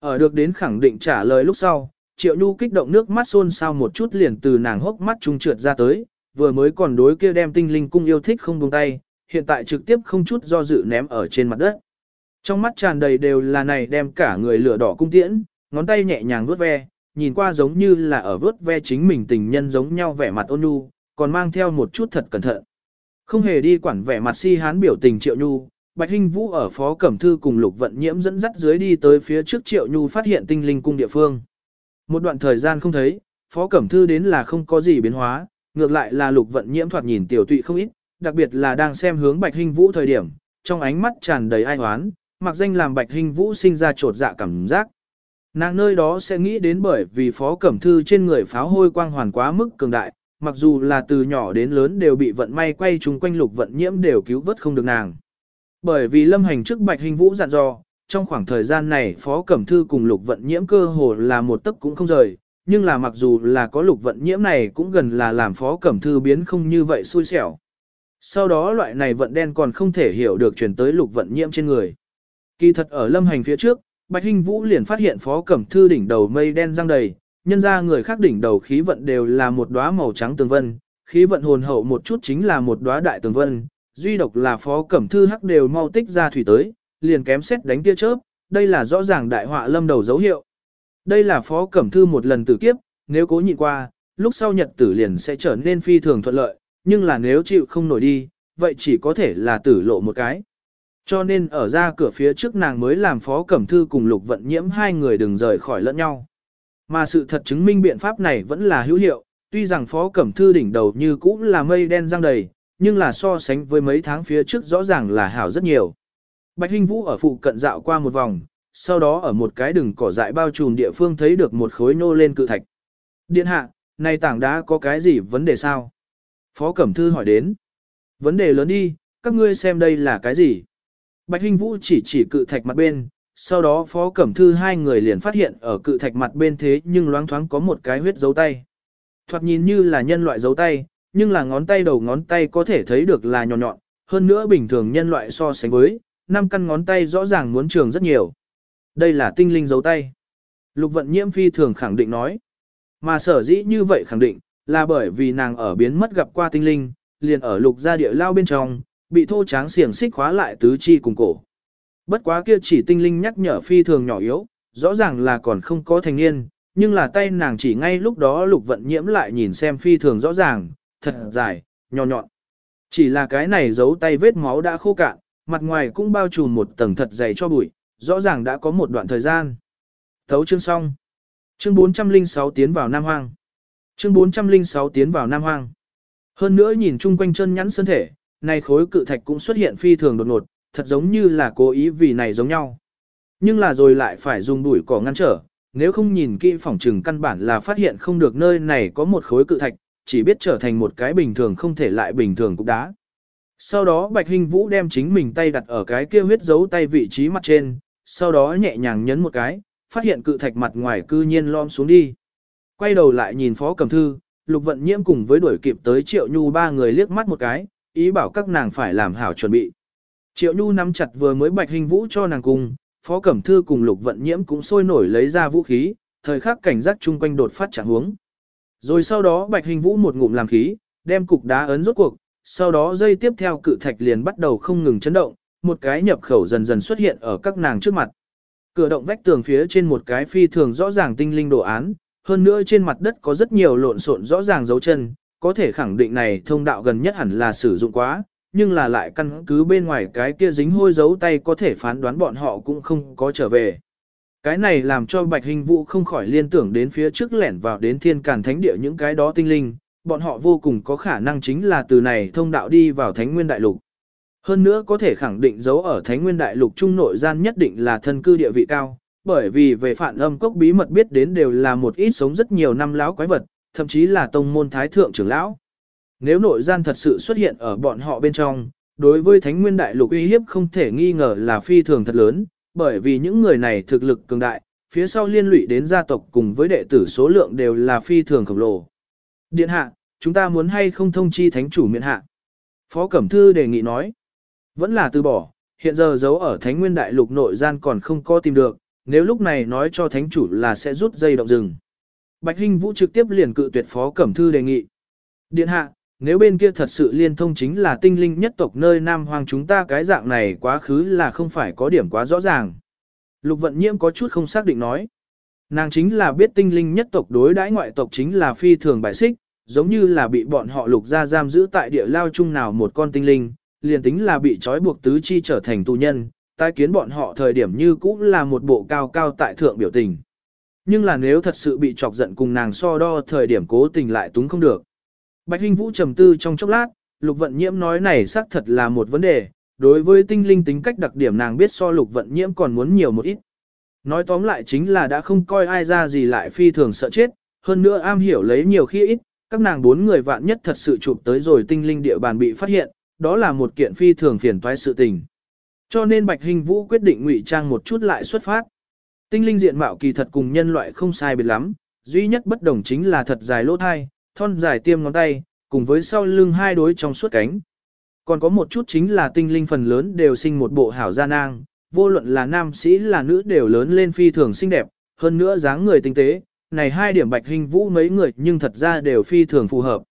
Ở được đến khẳng định trả lời lúc sau, triệu nhu kích động nước mắt xôn xao một chút liền từ nàng hốc mắt trung trượt ra tới, vừa mới còn đối kia đem tinh linh cung yêu thích không buông tay, hiện tại trực tiếp không chút do dự ném ở trên mặt đất. Trong mắt tràn đầy đều là này đem cả người lửa đỏ cung tiễn, ngón tay nhẹ nhàng vuốt ve, nhìn qua giống như là ở vuốt ve chính mình tình nhân giống nhau vẻ mặt ôn nhu, còn mang theo một chút thật cẩn thận. Không hề đi quản vẻ mặt si hán biểu tình triệu nhu, Bạch Hinh Vũ ở Phó Cẩm Thư cùng Lục Vận Nhiễm dẫn dắt dưới đi tới phía trước Triệu Nhu phát hiện tinh linh cung địa phương. Một đoạn thời gian không thấy, Phó Cẩm Thư đến là không có gì biến hóa, ngược lại là Lục Vận Nhiễm thoạt nhìn tiểu tụy không ít, đặc biệt là đang xem hướng Bạch Hinh Vũ thời điểm, trong ánh mắt tràn đầy ai oán, mặc danh làm Bạch Hinh Vũ sinh ra trột dạ cảm giác. Nàng nơi đó sẽ nghĩ đến bởi vì Phó Cẩm Thư trên người pháo hôi quang hoàn quá mức cường đại, mặc dù là từ nhỏ đến lớn đều bị vận may quay chung quanh lục vận nhiễm đều cứu vớt không được nàng. Bởi vì lâm hành trước bạch hình vũ dặn dò, trong khoảng thời gian này Phó Cẩm Thư cùng lục vận nhiễm cơ hồ là một tấc cũng không rời, nhưng là mặc dù là có lục vận nhiễm này cũng gần là làm Phó Cẩm Thư biến không như vậy xui xẻo. Sau đó loại này vận đen còn không thể hiểu được chuyển tới lục vận nhiễm trên người. Kỳ thật ở lâm hành phía trước, Bạch hình Vũ liền phát hiện Phó Cẩm Thư đỉnh đầu mây đen răng đầy, nhân ra người khác đỉnh đầu khí vận đều là một đóa màu trắng tường vân, khí vận hồn hậu một chút chính là một đóa đại tường vân, duy độc là Phó Cẩm Thư hắc đều mau tích ra thủy tới, liền kém xét đánh tia chớp, đây là rõ ràng đại họa lâm đầu dấu hiệu. Đây là Phó Cẩm Thư một lần tử kiếp, nếu cố nhịn qua, lúc sau nhật tử liền sẽ trở nên phi thường thuận lợi, nhưng là nếu chịu không nổi đi, vậy chỉ có thể là tử lộ một cái. Cho nên ở ra cửa phía trước nàng mới làm phó cẩm thư cùng lục vận nhiễm hai người đừng rời khỏi lẫn nhau. Mà sự thật chứng minh biện pháp này vẫn là hữu hiệu, tuy rằng phó cẩm thư đỉnh đầu như cũ là mây đen răng đầy, nhưng là so sánh với mấy tháng phía trước rõ ràng là hảo rất nhiều. Bạch Hinh Vũ ở phụ cận dạo qua một vòng, sau đó ở một cái đường cỏ dại bao trùm địa phương thấy được một khối nô lên cự thạch. Điện hạ, này tảng đá có cái gì vấn đề sao? Phó Cẩm Thư hỏi đến. Vấn đề lớn đi, các ngươi xem đây là cái gì? Bạch Hinh Vũ chỉ chỉ cự thạch mặt bên, sau đó Phó Cẩm Thư hai người liền phát hiện ở cự thạch mặt bên thế nhưng loáng thoáng có một cái huyết dấu tay. Thoạt nhìn như là nhân loại dấu tay, nhưng là ngón tay đầu ngón tay có thể thấy được là nhọn nhọn, hơn nữa bình thường nhân loại so sánh với, năm căn ngón tay rõ ràng muốn trường rất nhiều. Đây là tinh linh dấu tay. Lục vận nhiễm phi thường khẳng định nói. Mà sở dĩ như vậy khẳng định, là bởi vì nàng ở biến mất gặp qua tinh linh, liền ở lục gia địa lao bên trong, bị thô tráng xiềng xích khóa lại tứ chi cùng cổ. Bất quá kia chỉ tinh linh nhắc nhở phi thường nhỏ yếu, rõ ràng là còn không có thành niên, nhưng là tay nàng chỉ ngay lúc đó lục vận nhiễm lại nhìn xem phi thường rõ ràng, thật dài, nhỏ nhọn. Chỉ là cái này giấu tay vết máu đã khô cạn, mặt ngoài cũng bao trùm một tầng thật dày cho bụi, rõ ràng đã có một đoạn thời gian. Thấu chương xong. Chương 406 tiến vào Nam Hoang. Chương 406 tiến vào Nam Hoang. Hơn nữa nhìn chung quanh chân nhắn 身 thể, này khối cự thạch cũng xuất hiện phi thường đột ngột, thật giống như là cố ý vì này giống nhau. Nhưng là rồi lại phải dùng đuổi cỏ ngăn trở, nếu không nhìn kỹ phòng trừng căn bản là phát hiện không được nơi này có một khối cự thạch, chỉ biết trở thành một cái bình thường không thể lại bình thường cục đá. Sau đó Bạch Hình Vũ đem chính mình tay đặt ở cái kia huyết dấu tay vị trí mặt trên, sau đó nhẹ nhàng nhấn một cái, phát hiện cự thạch mặt ngoài cư nhiên lom xuống đi. Quay đầu lại nhìn Phó cẩm Thư, Lục Vận Nhiễm cùng với đuổi kịp tới Triệu Nhu ba người liếc mắt một cái, ý bảo các nàng phải làm hảo chuẩn bị. Triệu Nhu nắm chặt vừa mới bạch hình vũ cho nàng cùng, Phó Cẩm Thư cùng Lục Vận Nhiễm cũng sôi nổi lấy ra vũ khí, thời khắc cảnh giác chung quanh đột phát trạng huống. Rồi sau đó bạch hình vũ một ngụm làm khí, đem cục đá ấn rốt cuộc, sau đó dây tiếp theo cự thạch liền bắt đầu không ngừng chấn động, một cái nhập khẩu dần dần xuất hiện ở các nàng trước mặt. Cửa động vách tường phía trên một cái phi thường rõ ràng tinh linh đồ án, hơn nữa trên mặt đất có rất nhiều lộn xộn rõ ràng dấu chân, có thể khẳng định này thông đạo gần nhất hẳn là sử dụng quá, nhưng là lại căn cứ bên ngoài cái kia dính hôi dấu tay có thể phán đoán bọn họ cũng không có trở về. Cái này làm cho Bạch Hình Vũ không khỏi liên tưởng đến phía trước lẻn vào đến thiên càn thánh địa những cái đó tinh linh, bọn họ vô cùng có khả năng chính là từ này thông đạo đi vào thánh nguyên đại lục. Hơn nữa có thể khẳng định dấu ở thánh nguyên đại lục trung nội gian nhất định là thân cư địa vị cao, bởi vì về phản âm cốc bí mật biết đến đều là một ít sống rất nhiều năm láo quái vật, thậm chí là tông môn thái thượng trưởng lão. Nếu nội gian thật sự xuất hiện ở bọn họ bên trong, đối với thánh nguyên đại lục uy hiếp không thể nghi ngờ là phi thường thật lớn, bởi vì những người này thực lực cường đại, phía sau liên lụy đến gia tộc cùng với đệ tử số lượng đều là phi thường khổng lồ. Điện hạ, chúng ta muốn hay không thông chi thánh chủ miện hạ? Phó Cẩm Thư đề nghị nói, vẫn là từ bỏ, hiện giờ giấu ở thánh nguyên đại lục nội gian còn không có tìm được, nếu lúc này nói cho thánh chủ là sẽ rút dây động rừng. Bạch Hinh Vũ trực tiếp liền cự tuyệt Phó Cẩm Thư đề nghị. Điện hạ, nếu bên kia thật sự liên thông chính là tinh linh nhất tộc nơi Nam Hoang chúng ta cái dạng này quá khứ là không phải có điểm quá rõ ràng. Lục vận nhiễm có chút không xác định nói. Nàng chính là biết tinh linh nhất tộc đối đãi ngoại tộc chính là phi thường bài xích, giống như là bị bọn họ lục ra giam giữ tại địa lao chung nào một con tinh linh, liền tính là bị trói buộc tứ chi trở thành tù nhân, tai kiến bọn họ thời điểm như cũ là một bộ cao cao tại thượng biểu tình. Nhưng là nếu thật sự bị chọc giận cùng nàng so đo thời điểm cố tình lại túng không được. Bạch Hinh Vũ trầm tư trong chốc lát, Lục Vận Nhiễm nói này xác thật là một vấn đề, đối với tinh linh tính cách đặc điểm nàng biết so Lục Vận Nhiễm còn muốn nhiều một ít. Nói tóm lại chính là đã không coi ai ra gì lại phi thường sợ chết, hơn nữa am hiểu lấy nhiều khi ít, các nàng bốn người vạn nhất thật sự chụp tới rồi tinh linh địa bàn bị phát hiện, đó là một kiện phi thường phiền toái sự tình. Cho nên Bạch Hình Vũ quyết định ngụy trang một chút lại xuất phát. Tinh linh diện mạo kỳ thật cùng nhân loại không sai biệt lắm, duy nhất bất đồng chính là thật dài lỗ thai, thon dài tiêm ngón tay, cùng với sau lưng hai đối trong suốt cánh. Còn có một chút chính là tinh linh phần lớn đều sinh một bộ hảo gia nang, vô luận là nam sĩ là nữ đều lớn lên phi thường xinh đẹp, hơn nữa dáng người tinh tế, này hai điểm bạch hình vũ mấy người nhưng thật ra đều phi thường phù hợp.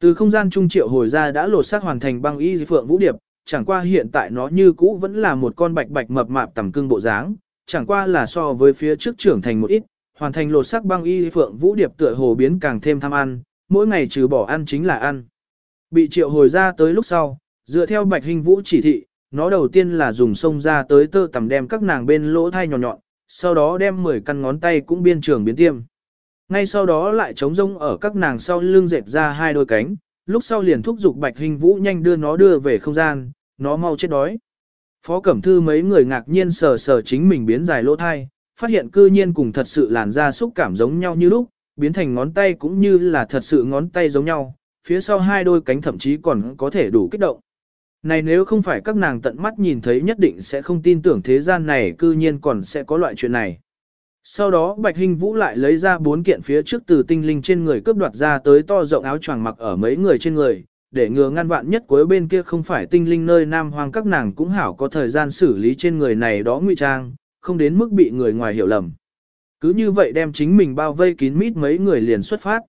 Từ không gian trung triệu hồi ra đã lột xác hoàn thành băng y phượng vũ điệp, chẳng qua hiện tại nó như cũ vẫn là một con bạch bạch mập mạp tầm cưng bộ dáng, chẳng qua là so với phía trước trưởng thành một ít, hoàn thành lột xác băng y phượng vũ điệp tựa hồ biến càng thêm tham ăn, mỗi ngày trừ bỏ ăn chính là ăn. Bị triệu hồi ra tới lúc sau, dựa theo bạch hình vũ chỉ thị, nó đầu tiên là dùng sông ra tới tơ tầm đem các nàng bên lỗ thai nhọn nhọn, sau đó đem 10 căn ngón tay cũng biên trường biến tiêm. Ngay sau đó lại chống rông ở các nàng sau lưng dệt ra hai đôi cánh, lúc sau liền thúc giục bạch hình vũ nhanh đưa nó đưa về không gian, nó mau chết đói. Phó Cẩm Thư mấy người ngạc nhiên sờ sờ chính mình biến dài lỗ thai, phát hiện cư nhiên cùng thật sự làn da xúc cảm giống nhau như lúc, biến thành ngón tay cũng như là thật sự ngón tay giống nhau, phía sau hai đôi cánh thậm chí còn có thể đủ kích động. Này nếu không phải các nàng tận mắt nhìn thấy nhất định sẽ không tin tưởng thế gian này cư nhiên còn sẽ có loại chuyện này. Sau đó Bạch hình Vũ lại lấy ra bốn kiện phía trước từ tinh linh trên người cướp đoạt ra tới to rộng áo choàng mặc ở mấy người trên người, để ngừa ngăn vạn nhất cuối bên kia không phải tinh linh nơi nam hoang các nàng cũng hảo có thời gian xử lý trên người này đó ngụy trang, không đến mức bị người ngoài hiểu lầm. Cứ như vậy đem chính mình bao vây kín mít mấy người liền xuất phát.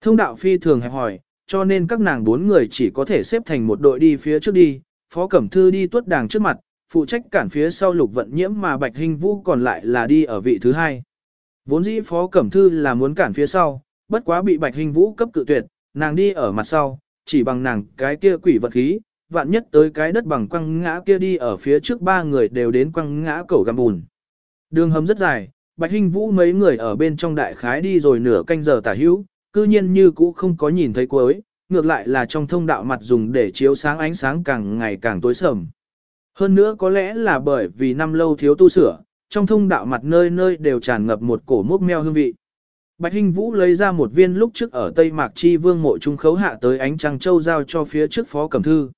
Thông đạo phi thường hẹp hỏi, cho nên các nàng bốn người chỉ có thể xếp thành một đội đi phía trước đi, Phó Cẩm Thư đi tuất đàng trước mặt, phụ trách cản phía sau lục vận nhiễm mà Bạch Hình Vũ còn lại là đi ở vị thứ hai. Vốn dĩ Phó Cẩm Thư là muốn cản phía sau, bất quá bị Bạch Hình Vũ cấp cự tuyệt, nàng đi ở mặt sau, chỉ bằng nàng cái kia quỷ vật khí, vạn nhất tới cái đất bằng quăng ngã kia đi ở phía trước ba người đều đến quăng ngã cầu găm bùn. Đường hầm rất dài, Bạch Hinh Vũ mấy người ở bên trong đại khái đi rồi nửa canh giờ tả hữu, cư nhiên như cũ không có nhìn thấy cuối, ngược lại là trong thông đạo mặt dùng để chiếu sáng ánh sáng càng ngày càng tối sầm. Hơn nữa có lẽ là bởi vì năm lâu thiếu tu sửa, trong thông đạo mặt nơi nơi đều tràn ngập một cổ mốc meo hương vị. Bạch Hinh Vũ lấy ra một viên lúc trước ở Tây Mạc Chi Vương mộ trung khấu hạ tới ánh trăng châu giao cho phía trước phó cẩm thư.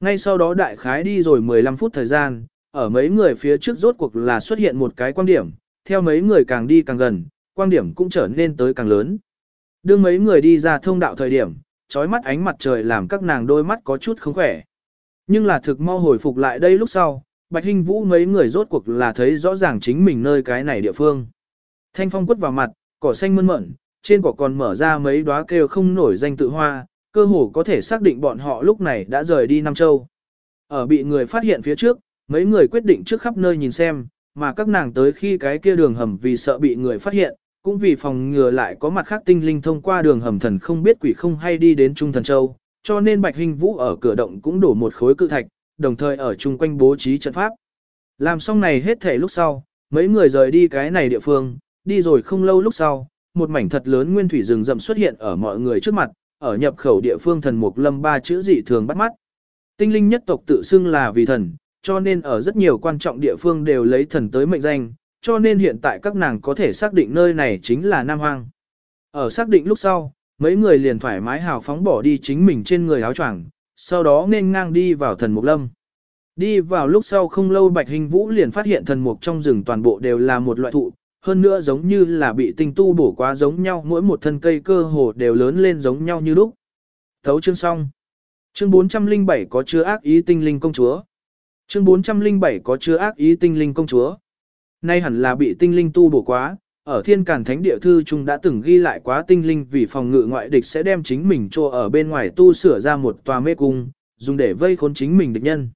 Ngay sau đó đại khái đi rồi 15 phút thời gian, ở mấy người phía trước rốt cuộc là xuất hiện một cái quan điểm, theo mấy người càng đi càng gần, quang điểm cũng trở nên tới càng lớn. Đưa mấy người đi ra thông đạo thời điểm, trói mắt ánh mặt trời làm các nàng đôi mắt có chút không khỏe. Nhưng là thực mau hồi phục lại đây lúc sau, Bạch Hinh Vũ mấy người rốt cuộc là thấy rõ ràng chính mình nơi cái này địa phương. Thanh phong quất vào mặt, cỏ xanh mơn mởn, trên cỏ còn mở ra mấy đóa kêu không nổi danh tự hoa, cơ hồ có thể xác định bọn họ lúc này đã rời đi Nam Châu. Ở bị người phát hiện phía trước, mấy người quyết định trước khắp nơi nhìn xem, mà các nàng tới khi cái kia đường hầm vì sợ bị người phát hiện, cũng vì phòng ngừa lại có mặt khác tinh linh thông qua đường hầm thần không biết quỷ không hay đi đến Trung Thần Châu, cho nên Bạch Hình Vũ ở cửa động cũng đổ một khối cự thạch, đồng thời ở chung quanh bố trí trận pháp. Làm xong này hết thể lúc sau, mấy người rời đi cái này địa phương, đi rồi không lâu lúc sau, một mảnh thật lớn nguyên thủy rừng rậm xuất hiện ở mọi người trước mặt, ở nhập khẩu địa phương thần mục lâm ba chữ dị thường bắt mắt. Tinh linh nhất tộc tự xưng là vì thần, cho nên ở rất nhiều quan trọng địa phương đều lấy thần tới mệnh danh, cho nên hiện tại các nàng có thể xác định nơi này chính là Nam Hoang. Ở xác định lúc sau, mấy người liền thoải mái hào phóng bỏ đi chính mình trên người áo choàng, sau đó nên ngang đi vào thần mục lâm. Đi vào lúc sau không lâu Bạch Hình Vũ liền phát hiện thần mục trong rừng toàn bộ đều là một loại thụ, hơn nữa giống như là bị tinh tu bổ quá giống nhau mỗi một thân cây cơ hồ đều lớn lên giống nhau như lúc. Thấu chương xong. Chương 407 có chứa ác ý tinh linh công chúa. Chương 407 có chứa ác ý tinh linh công chúa. Nay hẳn là bị tinh linh tu bổ quá, ở thiên càn thánh địa thư chúng đã từng ghi lại quá tinh linh vì phòng ngự ngoại địch sẽ đem chính mình cho ở bên ngoài tu sửa ra một tòa mê cung, dùng để vây khốn chính mình địch nhân.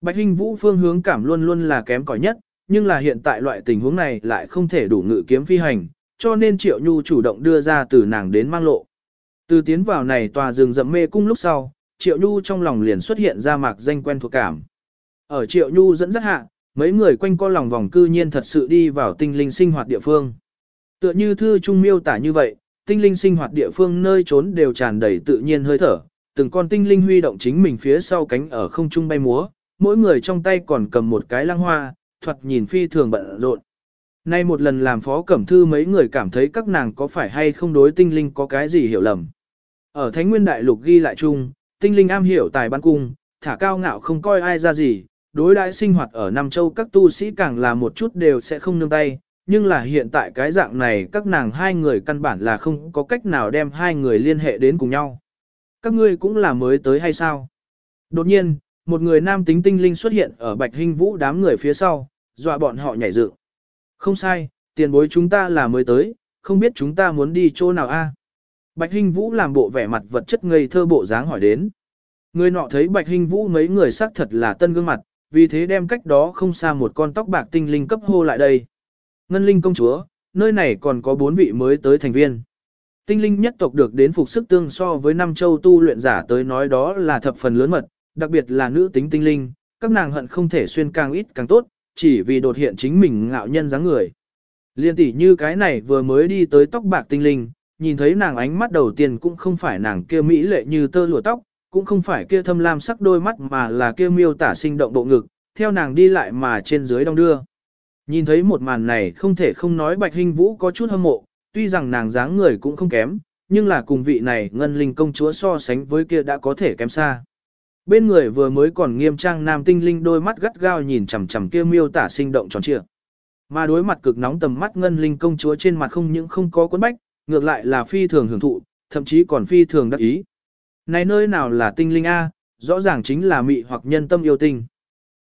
Bạch Hinh Vũ phương hướng cảm luôn luôn là kém cỏi nhất, nhưng là hiện tại loại tình huống này lại không thể đủ ngự kiếm phi hành, cho nên Triệu Nhu chủ động đưa ra từ nàng đến mang lộ. Từ tiến vào này tòa rừng rậm mê cung lúc sau, Triệu Nhu trong lòng liền xuất hiện ra mạc danh quen thuộc cảm. Ở Triệu Nhu dẫn dắt hạ, mấy người quanh co lòng vòng cư nhiên thật sự đi vào tinh linh sinh hoạt địa phương. Tựa như thư trung miêu tả như vậy, tinh linh sinh hoạt địa phương nơi trốn đều tràn đầy tự nhiên hơi thở, từng con tinh linh huy động chính mình phía sau cánh ở không trung bay múa, mỗi người trong tay còn cầm một cái lăng hoa, thuật nhìn phi thường bận rộn. Nay một lần làm phó cẩm thư mấy người cảm thấy các nàng có phải hay không đối tinh linh có cái gì hiểu lầm. Ở Thánh Nguyên Đại Lục ghi lại chung, tinh linh am hiểu tài ban cung, thả cao ngạo không coi ai ra gì, đối đãi sinh hoạt ở Nam Châu các tu sĩ càng là một chút đều sẽ không nương tay, nhưng là hiện tại cái dạng này các nàng hai người căn bản là không có cách nào đem hai người liên hệ đến cùng nhau. Các ngươi cũng là mới tới hay sao? Đột nhiên, một người nam tính tinh linh xuất hiện ở bạch hình vũ đám người phía sau, dọa bọn họ nhảy dựng. Không sai, tiền bối chúng ta là mới tới, không biết chúng ta muốn đi chỗ nào a? Bạch Hinh Vũ làm bộ vẻ mặt vật chất ngây thơ bộ dáng hỏi đến. Người nọ thấy Bạch Hinh Vũ mấy người xác thật là tân gương mặt, vì thế đem cách đó không xa một con tóc bạc tinh linh cấp hô lại đây. Ngân linh công chúa, nơi này còn có bốn vị mới tới thành viên. Tinh linh nhất tộc được đến phục sức tương so với năm châu tu luyện giả tới nói đó là thập phần lớn mật, đặc biệt là nữ tính tinh linh, các nàng hận không thể xuyên càng ít càng tốt, chỉ vì đột hiện chính mình ngạo nhân dáng người. Liên tỷ như cái này vừa mới đi tới tóc bạc tinh linh, nhìn thấy nàng ánh mắt đầu tiên cũng không phải nàng kia mỹ lệ như tơ lụa tóc, cũng không phải kia thâm lam sắc đôi mắt mà là kia miêu tả sinh động bộ ngực, theo nàng đi lại mà trên dưới đông đưa. Nhìn thấy một màn này không thể không nói Bạch Hinh Vũ có chút hâm mộ, tuy rằng nàng dáng người cũng không kém, nhưng là cùng vị này ngân linh công chúa so sánh với kia đã có thể kém xa. Bên người vừa mới còn nghiêm trang nam tinh linh đôi mắt gắt gao nhìn chằm chằm kia miêu tả sinh động tròn trịa. Mà đối mặt cực nóng tầm mắt ngân linh công chúa trên mặt không những không có cuốn bách, ngược lại là phi thường hưởng thụ, thậm chí còn phi thường đắc ý. Này nơi nào là tinh linh A, rõ ràng chính là mị hoặc nhân tâm yêu tinh.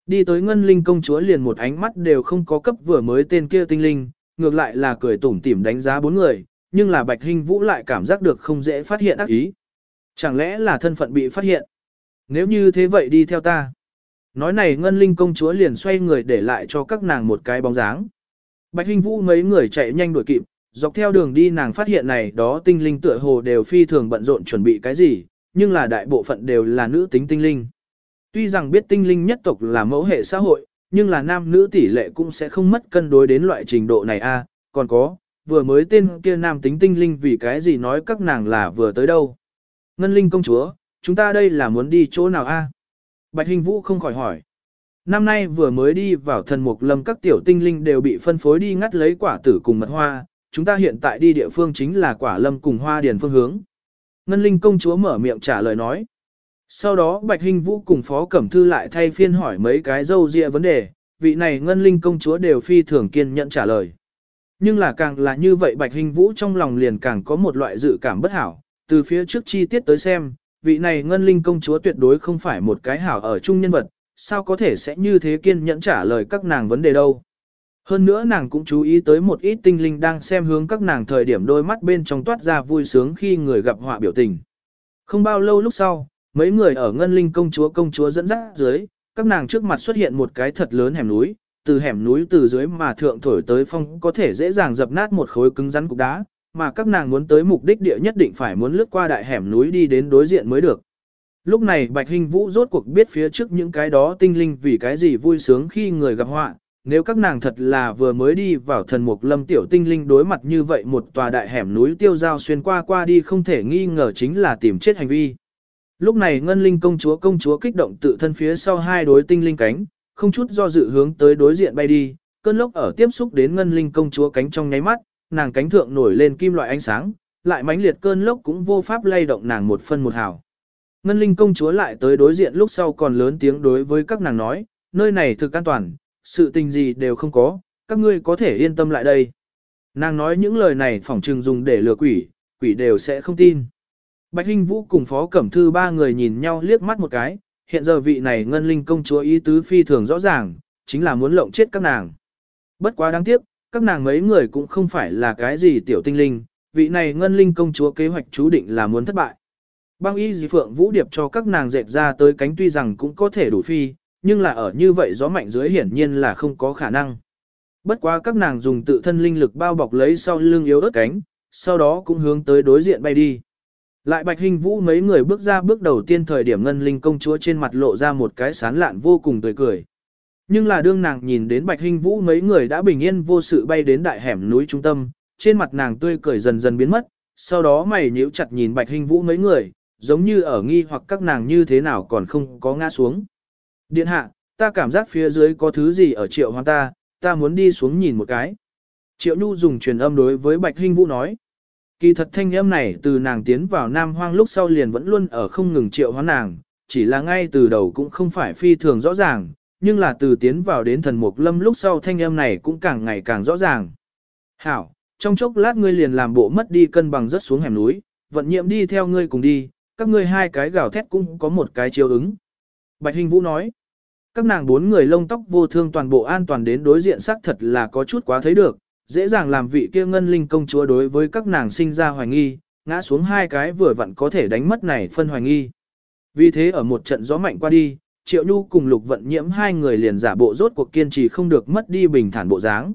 Đi tới ngân linh công chúa liền một ánh mắt đều không có cấp vừa mới tên kia tinh linh, ngược lại là cười tủm tỉm đánh giá bốn người, nhưng là bạch hình vũ lại cảm giác được không dễ phát hiện ác ý. Chẳng lẽ là thân phận bị phát hiện? Nếu như thế vậy đi theo ta. Nói này ngân linh công chúa liền xoay người để lại cho các nàng một cái bóng dáng. Bạch hình vũ mấy người chạy nhanh đuổi kịp, dọc theo đường đi nàng phát hiện này đó tinh linh tựa hồ đều phi thường bận rộn chuẩn bị cái gì, nhưng là đại bộ phận đều là nữ tính tinh linh. Tuy rằng biết tinh linh nhất tộc là mẫu hệ xã hội, nhưng là nam nữ tỷ lệ cũng sẽ không mất cân đối đến loại trình độ này a. còn có, vừa mới tên kia nam tính tinh linh vì cái gì nói các nàng là vừa tới đâu. Ngân linh công chúa, chúng ta đây là muốn đi chỗ nào a? Bạch Hình Vũ không khỏi hỏi. Năm nay vừa mới đi vào thần mục lâm các tiểu tinh linh đều bị phân phối đi ngắt lấy quả tử cùng mật hoa, chúng ta hiện tại đi địa phương chính là quả lâm cùng hoa điền phương hướng. Ngân linh công chúa mở miệng trả lời nói. Sau đó Bạch Hinh Vũ cùng Phó Cẩm Thư lại thay phiên hỏi mấy cái dâu dịa vấn đề, vị này Ngân linh công chúa đều phi thường kiên nhận trả lời. Nhưng là càng là như vậy Bạch Hinh Vũ trong lòng liền càng có một loại dự cảm bất hảo, từ phía trước chi tiết tới xem, vị này Ngân linh công chúa tuyệt đối không phải một cái hảo ở chung nhân vật, sao có thể sẽ như thế kiên nhẫn trả lời các nàng vấn đề đâu. Hơn nữa nàng cũng chú ý tới một ít tinh linh đang xem hướng các nàng thời điểm đôi mắt bên trong toát ra vui sướng khi người gặp họa biểu tình. Không bao lâu lúc sau, mấy người ở ngân linh công chúa công chúa dẫn dắt dưới, các nàng trước mặt xuất hiện một cái thật lớn hẻm núi, từ hẻm núi từ dưới mà thượng thổi tới phong có thể dễ dàng dập nát một khối cứng rắn cục đá, mà các nàng muốn tới mục đích địa nhất định phải muốn lướt qua đại hẻm núi đi đến đối diện mới được. Lúc này Bạch Hình Vũ rốt cuộc biết phía trước những cái đó tinh linh vì cái gì vui sướng khi người gặp họa, nếu các nàng thật là vừa mới đi vào thần mục lâm tiểu tinh linh đối mặt như vậy một tòa đại hẻm núi tiêu giao xuyên qua qua đi không thể nghi ngờ chính là tìm chết hành vi. Lúc này ngân linh công chúa công chúa kích động tự thân phía sau hai đối tinh linh cánh, không chút do dự hướng tới đối diện bay đi, cơn lốc ở tiếp xúc đến ngân linh công chúa cánh trong nháy mắt, nàng cánh thượng nổi lên kim loại ánh sáng, lại mãnh liệt cơn lốc cũng vô pháp lay động nàng một phân một hào. Ngân linh công chúa lại tới đối diện lúc sau còn lớn tiếng đối với các nàng nói, nơi này thực an toàn, sự tình gì đều không có, các ngươi có thể yên tâm lại đây. Nàng nói những lời này phỏng trừng dùng để lừa quỷ, quỷ đều sẽ không tin. Bạch Hinh Vũ cùng Phó Cẩm Thư ba người nhìn nhau liếc mắt một cái, hiện giờ vị này ngân linh công chúa ý tứ phi thường rõ ràng, chính là muốn lộng chết các nàng. Bất quá đáng tiếc, các nàng mấy người cũng không phải là cái gì tiểu tinh linh, vị này ngân linh công chúa kế hoạch chú định là muốn thất bại. Băng y dì phượng vũ điệp cho các nàng dệt ra tới cánh tuy rằng cũng có thể đủ phi, nhưng là ở như vậy gió mạnh dưới hiển nhiên là không có khả năng. Bất quá các nàng dùng tự thân linh lực bao bọc lấy sau lưng yếu ớt cánh, sau đó cũng hướng tới đối diện bay đi. Lại Bạch Hình Vũ mấy người bước ra bước đầu tiên thời điểm ngân linh công chúa trên mặt lộ ra một cái sán lạn vô cùng tươi cười. Nhưng là đương nàng nhìn đến Bạch Hình Vũ mấy người đã bình yên vô sự bay đến đại hẻm núi trung tâm, trên mặt nàng tươi cười dần dần biến mất, sau đó mày nhíu chặt nhìn Bạch Hình Vũ mấy người, giống như ở nghi hoặc các nàng như thế nào còn không có ngã xuống. Điện hạ, ta cảm giác phía dưới có thứ gì ở triệu hoang ta, ta muốn đi xuống nhìn một cái. Triệu Nhu dùng truyền âm đối với Bạch Hinh Vũ nói. Kỳ thật thanh âm này từ nàng tiến vào Nam Hoang lúc sau liền vẫn luôn ở không ngừng triệu hóa nàng, chỉ là ngay từ đầu cũng không phải phi thường rõ ràng, nhưng là từ tiến vào đến thần mục lâm lúc sau thanh âm này cũng càng ngày càng rõ ràng. Hảo, trong chốc lát ngươi liền làm bộ mất đi cân bằng rất xuống hẻm núi, vận nhiệm đi theo ngươi cùng đi, các ngươi hai cái gào thét cũng có một cái chiếu ứng. Bạch Hình Vũ nói, các nàng bốn người lông tóc vô thương toàn bộ an toàn đến đối diện xác thật là có chút quá thấy được, dễ dàng làm vị kia ngân linh công chúa đối với các nàng sinh ra hoài nghi, ngã xuống hai cái vừa vặn có thể đánh mất này phân hoài nghi. Vì thế ở một trận gió mạnh qua đi, Triệu Nhu cùng Lục Vận Nhiễm hai người liền giả bộ rốt cuộc kiên trì không được mất đi bình thản bộ dáng.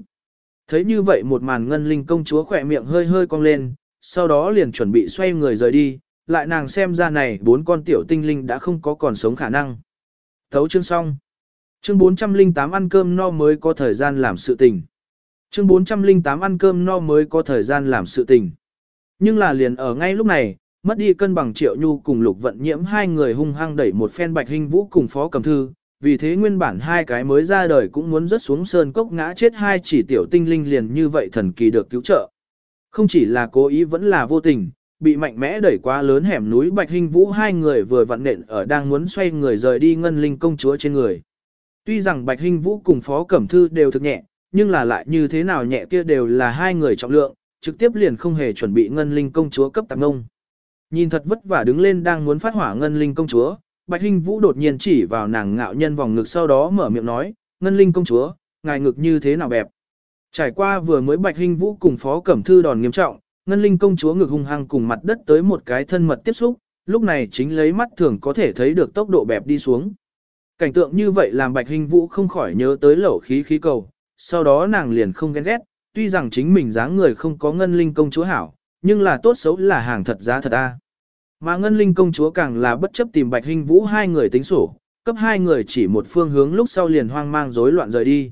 Thấy như vậy một màn ngân linh công chúa khỏe miệng hơi hơi cong lên, sau đó liền chuẩn bị xoay người rời đi, lại nàng xem ra này bốn con tiểu tinh linh đã không có còn sống khả năng. Thấu chương xong. Chương 408 ăn cơm no mới có thời gian làm sự tình. Chương 408 ăn cơm no mới có thời gian làm sự tình. Nhưng là liền ở ngay lúc này, mất đi cân bằng triệu nhu cùng lục vận nhiễm hai người hung hăng đẩy một phen bạch hình vũ cùng phó cầm thư, vì thế nguyên bản hai cái mới ra đời cũng muốn rớt xuống sơn cốc ngã chết hai chỉ tiểu tinh linh liền như vậy thần kỳ được cứu trợ. Không chỉ là cố ý vẫn là vô tình, bị mạnh mẽ đẩy quá lớn hẻm núi bạch hình vũ hai người vừa vặn nện ở đang muốn xoay người rời đi ngân linh công chúa trên người. Tuy rằng bạch Hinh vũ cùng phó cẩm thư đều thực nhẹ, nhưng là lại như thế nào nhẹ kia đều là hai người trọng lượng, trực tiếp liền không hề chuẩn bị ngân linh công chúa cấp tạp ngông. Nhìn thật vất vả đứng lên đang muốn phát hỏa ngân linh công chúa, Bạch Hinh Vũ đột nhiên chỉ vào nàng ngạo nhân vòng ngực sau đó mở miệng nói, ngân linh công chúa, ngài ngực như thế nào bẹp. Trải qua vừa mới Bạch Hinh Vũ cùng Phó Cẩm Thư đòn nghiêm trọng, ngân linh công chúa ngực hung hăng cùng mặt đất tới một cái thân mật tiếp xúc, lúc này chính lấy mắt thường có thể thấy được tốc độ bẹp đi xuống. Cảnh tượng như vậy làm Bạch hình Vũ không khỏi nhớ tới lẩu khí khí cầu, sau đó nàng liền không ghen ghét, tuy rằng chính mình dáng người không có ngân linh công chúa hảo, nhưng là tốt xấu là hàng thật giá thật a. Mà ngân linh công chúa càng là bất chấp tìm bạch hình vũ hai người tính sổ, cấp hai người chỉ một phương hướng lúc sau liền hoang mang rối loạn rời đi.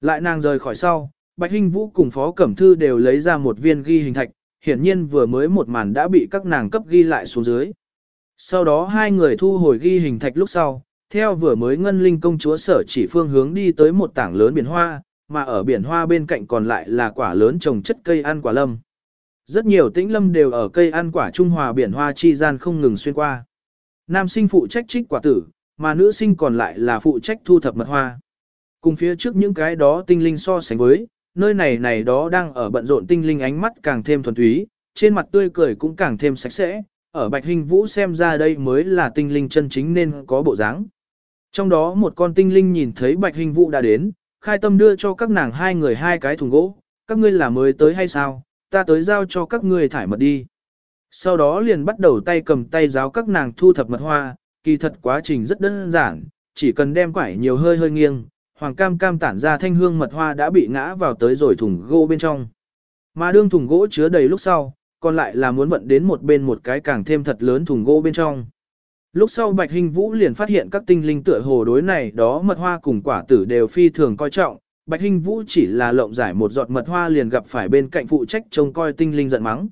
Lại nàng rời khỏi sau, bạch hình vũ cùng phó cẩm thư đều lấy ra một viên ghi hình thạch, hiển nhiên vừa mới một màn đã bị các nàng cấp ghi lại xuống dưới. Sau đó hai người thu hồi ghi hình thạch lúc sau, theo vừa mới ngân linh công chúa sở chỉ phương hướng đi tới một tảng lớn biển hoa, mà ở biển hoa bên cạnh còn lại là quả lớn trồng chất cây ăn quả lâm. Rất nhiều tĩnh lâm đều ở cây ăn quả Trung Hòa biển hoa chi gian không ngừng xuyên qua. Nam sinh phụ trách trích quả tử, mà nữ sinh còn lại là phụ trách thu thập mật hoa. Cùng phía trước những cái đó tinh linh so sánh với, nơi này này đó đang ở bận rộn tinh linh ánh mắt càng thêm thuần túy, trên mặt tươi cười cũng càng thêm sạch sẽ, ở Bạch Hình Vũ xem ra đây mới là tinh linh chân chính nên có bộ dáng. Trong đó một con tinh linh nhìn thấy Bạch Hình Vũ đã đến, khai tâm đưa cho các nàng hai người hai cái thùng gỗ, các ngươi là mới tới hay sao, ta tới giao cho các ngươi thải mật đi. Sau đó liền bắt đầu tay cầm tay giáo các nàng thu thập mật hoa, kỳ thật quá trình rất đơn giản, chỉ cần đem quải nhiều hơi hơi nghiêng, hoàng cam cam tản ra thanh hương mật hoa đã bị ngã vào tới rồi thùng gỗ bên trong. Mà đương thùng gỗ chứa đầy lúc sau, còn lại là muốn vận đến một bên một cái càng thêm thật lớn thùng gỗ bên trong. Lúc sau Bạch Hình Vũ liền phát hiện các tinh linh tựa hồ đối này đó mật hoa cùng quả tử đều phi thường coi trọng, Bạch hình Vũ chỉ là lộng giải một giọt mật hoa liền gặp phải bên cạnh phụ trách trông coi tinh linh giận mắng.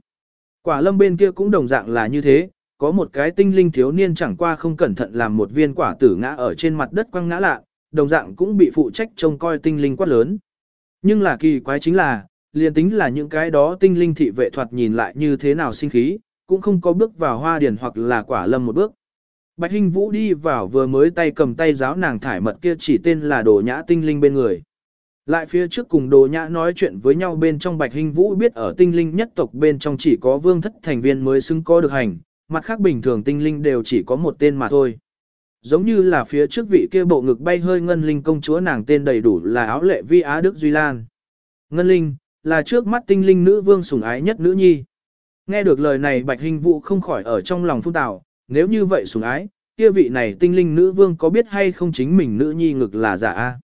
Quả lâm bên kia cũng đồng dạng là như thế, có một cái tinh linh thiếu niên chẳng qua không cẩn thận làm một viên quả tử ngã ở trên mặt đất quăng ngã lạ, đồng dạng cũng bị phụ trách trông coi tinh linh quát lớn. Nhưng là kỳ quái chính là, liền tính là những cái đó tinh linh thị vệ thoạt nhìn lại như thế nào sinh khí, cũng không có bước vào hoa điển hoặc là quả lâm một bước. Bạch Hinh Vũ đi vào vừa mới tay cầm tay giáo nàng thải mật kia chỉ tên là đồ nhã tinh linh bên người. Lại phía trước cùng đồ nhã nói chuyện với nhau bên trong bạch Hinh vũ biết ở tinh linh nhất tộc bên trong chỉ có vương thất thành viên mới xứng có được hành, mặt khác bình thường tinh linh đều chỉ có một tên mà thôi. Giống như là phía trước vị kia bộ ngực bay hơi ngân linh công chúa nàng tên đầy đủ là áo lệ vi á đức duy lan. Ngân linh, là trước mắt tinh linh nữ vương sủng ái nhất nữ nhi. Nghe được lời này bạch Hinh vũ không khỏi ở trong lòng phun tạo, nếu như vậy sủng ái, kia vị này tinh linh nữ vương có biết hay không chính mình nữ nhi ngực là giả a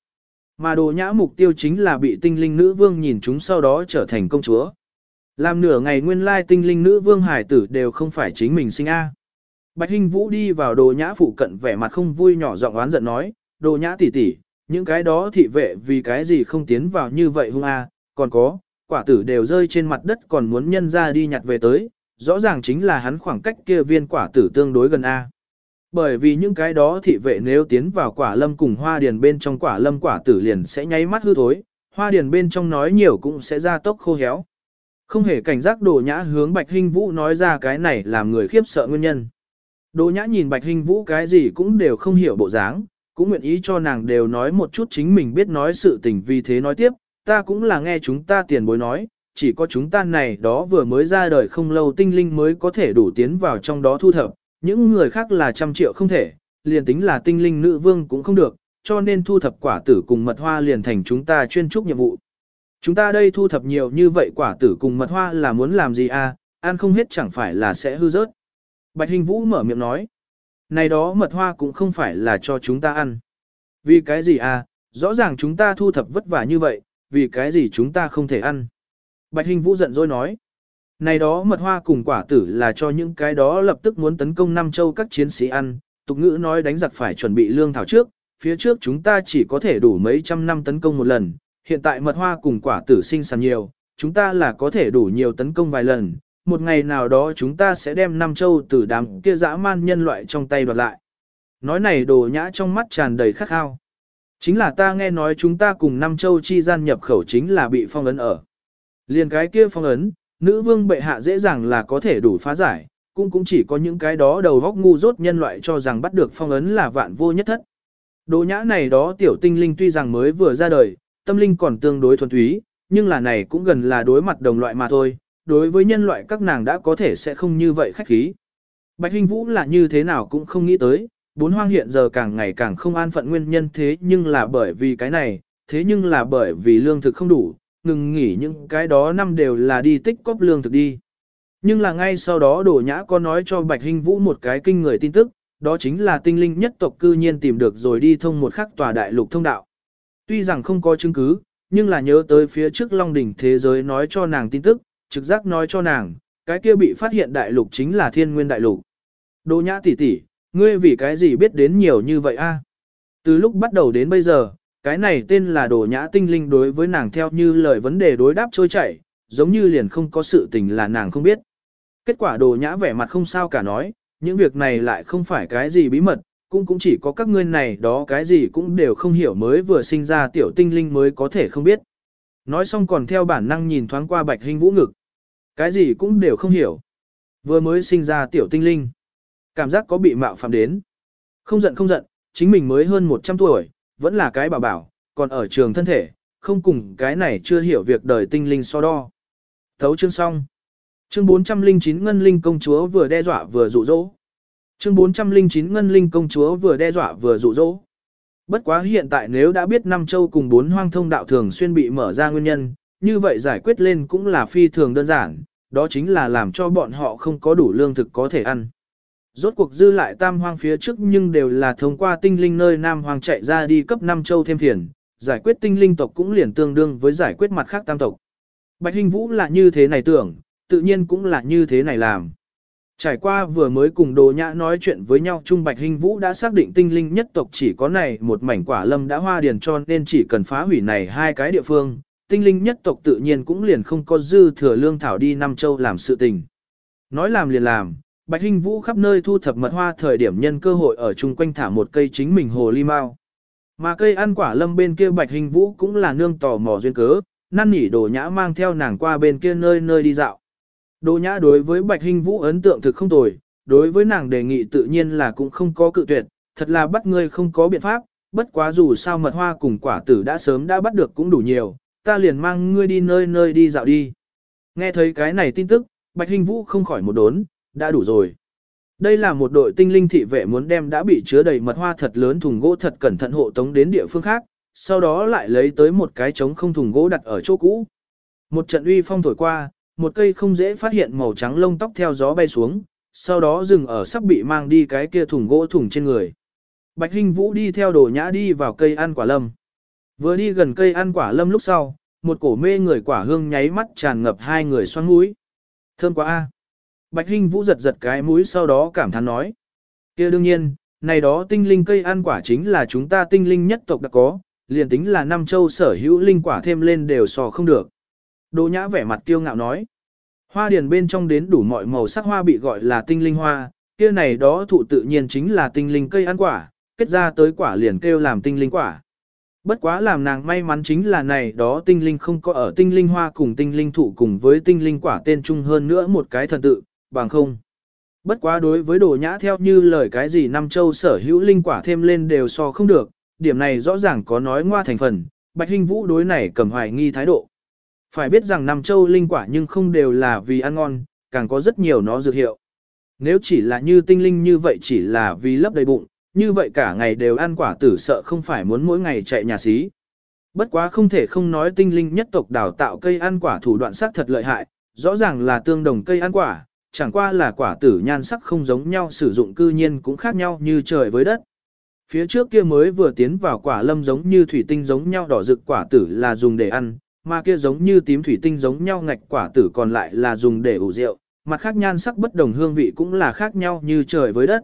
mà đồ nhã mục tiêu chính là bị tinh linh nữ vương nhìn chúng sau đó trở thành công chúa. Làm nửa ngày nguyên lai tinh linh nữ vương hải tử đều không phải chính mình sinh A. Bạch Hinh Vũ đi vào đồ nhã phụ cận vẻ mặt không vui nhỏ giọng oán giận nói, đồ nhã tỷ tỷ, những cái đó thị vệ vì cái gì không tiến vào như vậy hung A, còn có, quả tử đều rơi trên mặt đất còn muốn nhân ra đi nhặt về tới, rõ ràng chính là hắn khoảng cách kia viên quả tử tương đối gần A. Bởi vì những cái đó thị vệ nếu tiến vào quả lâm cùng hoa điền bên trong quả lâm quả tử liền sẽ nháy mắt hư thối, hoa điền bên trong nói nhiều cũng sẽ ra tốc khô héo. Không hề cảnh giác đồ nhã hướng Bạch Hinh Vũ nói ra cái này làm người khiếp sợ nguyên nhân. Đồ nhã nhìn Bạch Hinh Vũ cái gì cũng đều không hiểu bộ dáng, cũng nguyện ý cho nàng đều nói một chút chính mình biết nói sự tình vì thế nói tiếp, ta cũng là nghe chúng ta tiền bối nói, chỉ có chúng ta này đó vừa mới ra đời không lâu tinh linh mới có thể đủ tiến vào trong đó thu thập, những người khác là trăm triệu không thể, liền tính là tinh linh nữ vương cũng không được, cho nên thu thập quả tử cùng mật hoa liền thành chúng ta chuyên trúc nhiệm vụ. Chúng ta đây thu thập nhiều như vậy quả tử cùng mật hoa là muốn làm gì à, ăn không hết chẳng phải là sẽ hư rớt. Bạch Hình Vũ mở miệng nói, này đó mật hoa cũng không phải là cho chúng ta ăn. Vì cái gì à, rõ ràng chúng ta thu thập vất vả như vậy, vì cái gì chúng ta không thể ăn. Bạch Hình Vũ giận dỗi nói, này đó mật hoa cùng quả tử là cho những cái đó lập tức muốn tấn công Nam Châu các chiến sĩ ăn, tục ngữ nói đánh giặc phải chuẩn bị lương thảo trước, phía trước chúng ta chỉ có thể đủ mấy trăm năm tấn công một lần, hiện tại mật hoa cùng quả tử sinh sản nhiều, chúng ta là có thể đủ nhiều tấn công vài lần, một ngày nào đó chúng ta sẽ đem Nam Châu từ đám kia dã man nhân loại trong tay đoạt lại. Nói này đồ nhã trong mắt tràn đầy khắc khao. Chính là ta nghe nói chúng ta cùng Nam Châu chi gian nhập khẩu chính là bị phong ấn ở. Liền cái kia phong ấn, nữ vương bệ hạ dễ dàng là có thể đủ phá giải, cũng cũng chỉ có những cái đó đầu góc ngu dốt nhân loại cho rằng bắt được phong ấn là vạn vô nhất thất. Đồ nhã này đó tiểu tinh linh tuy rằng mới vừa ra đời, tâm linh còn tương đối thuần túy, nhưng là này cũng gần là đối mặt đồng loại mà thôi, đối với nhân loại các nàng đã có thể sẽ không như vậy khách khí. Bạch Hinh Vũ là như thế nào cũng không nghĩ tới, bốn hoang hiện giờ càng ngày càng không an phận nguyên nhân thế nhưng là bởi vì cái này, thế nhưng là bởi vì lương thực không đủ, ngừng nghỉ những cái đó năm đều là đi tích cóp lương thực đi. Nhưng là ngay sau đó đổ nhã có nói cho Bạch Hinh Vũ một cái kinh người tin tức, đó chính là tinh linh nhất tộc cư nhiên tìm được rồi đi thông một khắc tòa đại lục thông đạo. Tuy rằng không có chứng cứ, nhưng là nhớ tới phía trước Long đỉnh thế giới nói cho nàng tin tức, trực giác nói cho nàng, cái kia bị phát hiện đại lục chính là thiên nguyên đại lục. Đỗ nhã tỷ tỷ, ngươi vì cái gì biết đến nhiều như vậy a? Từ lúc bắt đầu đến bây giờ, cái này tên là đồ nhã tinh linh đối với nàng theo như lời vấn đề đối đáp trôi chảy, giống như liền không có sự tình là nàng không biết. Kết quả đồ nhã vẻ mặt không sao cả nói, những việc này lại không phải cái gì bí mật, cũng cũng chỉ có các ngươi này đó cái gì cũng đều không hiểu mới vừa sinh ra tiểu tinh linh mới có thể không biết. Nói xong còn theo bản năng nhìn thoáng qua bạch hình vũ ngực. Cái gì cũng đều không hiểu. Vừa mới sinh ra tiểu tinh linh. Cảm giác có bị mạo phạm đến. Không giận không giận, chính mình mới hơn 100 tuổi, vẫn là cái bảo bảo, còn ở trường thân thể, không cùng cái này chưa hiểu việc đời tinh linh so đo. Thấu chương xong. Chương 409 Ngân Linh công chúa vừa đe dọa vừa dụ dỗ. Chương 409 Ngân Linh công chúa vừa đe dọa vừa dụ dỗ. Bất quá hiện tại nếu đã biết năm châu cùng bốn hoang thông đạo thường xuyên bị mở ra nguyên nhân, như vậy giải quyết lên cũng là phi thường đơn giản, đó chính là làm cho bọn họ không có đủ lương thực có thể ăn. Rốt cuộc dư lại tam hoang phía trước nhưng đều là thông qua tinh linh nơi nam hoang chạy ra đi cấp năm châu thêm phiền, giải quyết tinh linh tộc cũng liền tương đương với giải quyết mặt khác tam tộc. Bạch Hình Vũ là như thế này tưởng, tự nhiên cũng là như thế này làm. Trải qua vừa mới cùng Đồ Nhã nói chuyện với nhau Trung Bạch Hình Vũ đã xác định tinh linh nhất tộc chỉ có này một mảnh quả lâm đã hoa điền cho nên chỉ cần phá hủy này hai cái địa phương, tinh linh nhất tộc tự nhiên cũng liền không có dư thừa lương thảo đi Nam Châu làm sự tình. Nói làm liền làm, Bạch Hinh Vũ khắp nơi thu thập mật hoa thời điểm nhân cơ hội ở chung quanh thả một cây chính mình hồ ly mao. Mà cây ăn quả lâm bên kia Bạch Hinh Vũ cũng là nương tò mò duyên cớ, năn nỉ đồ nhã mang theo nàng qua bên kia nơi nơi đi dạo. Đồ nhã đối với Bạch Hinh Vũ ấn tượng thực không tồi, đối với nàng đề nghị tự nhiên là cũng không có cự tuyệt, thật là bắt ngươi không có biện pháp, bất quá dù sao mật hoa cùng quả tử đã sớm đã bắt được cũng đủ nhiều, ta liền mang ngươi đi nơi nơi đi dạo đi. Nghe thấy cái này tin tức, Bạch Hinh Vũ không khỏi một đốn, đã đủ rồi. Đây là một đội tinh linh thị vệ muốn đem đã bị chứa đầy mật hoa thật lớn thùng gỗ thật cẩn thận hộ tống đến địa phương khác, sau đó lại lấy tới một cái trống không thùng gỗ đặt ở chỗ cũ. Một trận uy phong thổi qua, một cây không dễ phát hiện màu trắng lông tóc theo gió bay xuống, sau đó dừng ở sắp bị mang đi cái kia thùng gỗ thùng trên người. Bạch Hinh Vũ đi theo đồ nhã đi vào cây ăn quả lâm. Vừa đi gần cây ăn quả lâm lúc sau, một cổ mê người quả hương nháy mắt tràn ngập hai người xoắn mũi. Thơm quá a. Bạch Hinh Vũ giật giật cái mũi sau đó cảm thán nói. kia đương nhiên, này đó tinh linh cây ăn quả chính là chúng ta tinh linh nhất tộc đã có, liền tính là năm châu sở hữu linh quả thêm lên đều sò không được. Đỗ nhã vẻ mặt kiêu ngạo nói. Hoa điền bên trong đến đủ mọi màu sắc hoa bị gọi là tinh linh hoa, kia này đó thụ tự nhiên chính là tinh linh cây ăn quả, kết ra tới quả liền kêu làm tinh linh quả. Bất quá làm nàng may mắn chính là này đó tinh linh không có ở tinh linh hoa cùng tinh linh thụ cùng với tinh linh quả tên chung hơn nữa một cái thần tự, bằng không. Bất quá đối với đồ nhã theo như lời cái gì năm châu sở hữu linh quả thêm lên đều so không được, điểm này rõ ràng có nói ngoa thành phần, Bạch Hinh Vũ đối này cầm hoài nghi thái độ. Phải biết rằng năm châu linh quả nhưng không đều là vì ăn ngon, càng có rất nhiều nó dược hiệu. Nếu chỉ là như tinh linh như vậy chỉ là vì lấp đầy bụng, như vậy cả ngày đều ăn quả tử sợ không phải muốn mỗi ngày chạy nhà xí. Bất quá không thể không nói tinh linh nhất tộc đào tạo cây ăn quả thủ đoạn sát thật lợi hại, rõ ràng là tương đồng cây ăn quả, chẳng qua là quả tử nhan sắc không giống nhau sử dụng cư nhiên cũng khác nhau như trời với đất. Phía trước kia mới vừa tiến vào quả lâm giống như thủy tinh giống nhau đỏ rực quả tử là dùng để ăn, mà kia giống như tím thủy tinh giống nhau ngạch quả tử còn lại là dùng để ủ rượu, mặt khác nhan sắc bất đồng hương vị cũng là khác nhau như trời với đất.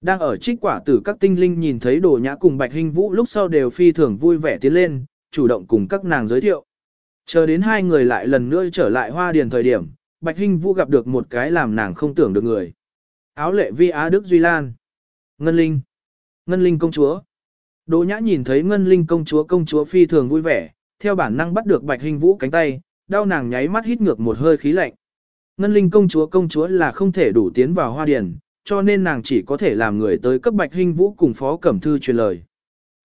Đang ở trích quả tử các tinh linh nhìn thấy đồ nhã cùng bạch hình vũ lúc sau đều phi thường vui vẻ tiến lên, chủ động cùng các nàng giới thiệu. Chờ đến hai người lại lần nữa trở lại hoa điền thời điểm, bạch Hinh vũ gặp được một cái làm nàng không tưởng được người. Áo lệ vi á Đức Duy Lan. Ngân Linh. Ngân Linh công chúa. Đỗ nhã nhìn thấy Ngân Linh công chúa công chúa phi thường vui vẻ, theo bản năng bắt được bạch Hinh vũ cánh tay, đau nàng nháy mắt hít ngược một hơi khí lạnh. Ngân Linh công chúa công chúa là không thể đủ tiến vào hoa điền, cho nên nàng chỉ có thể làm người tới cấp bạch Hinh vũ cùng phó cẩm thư truyền lời.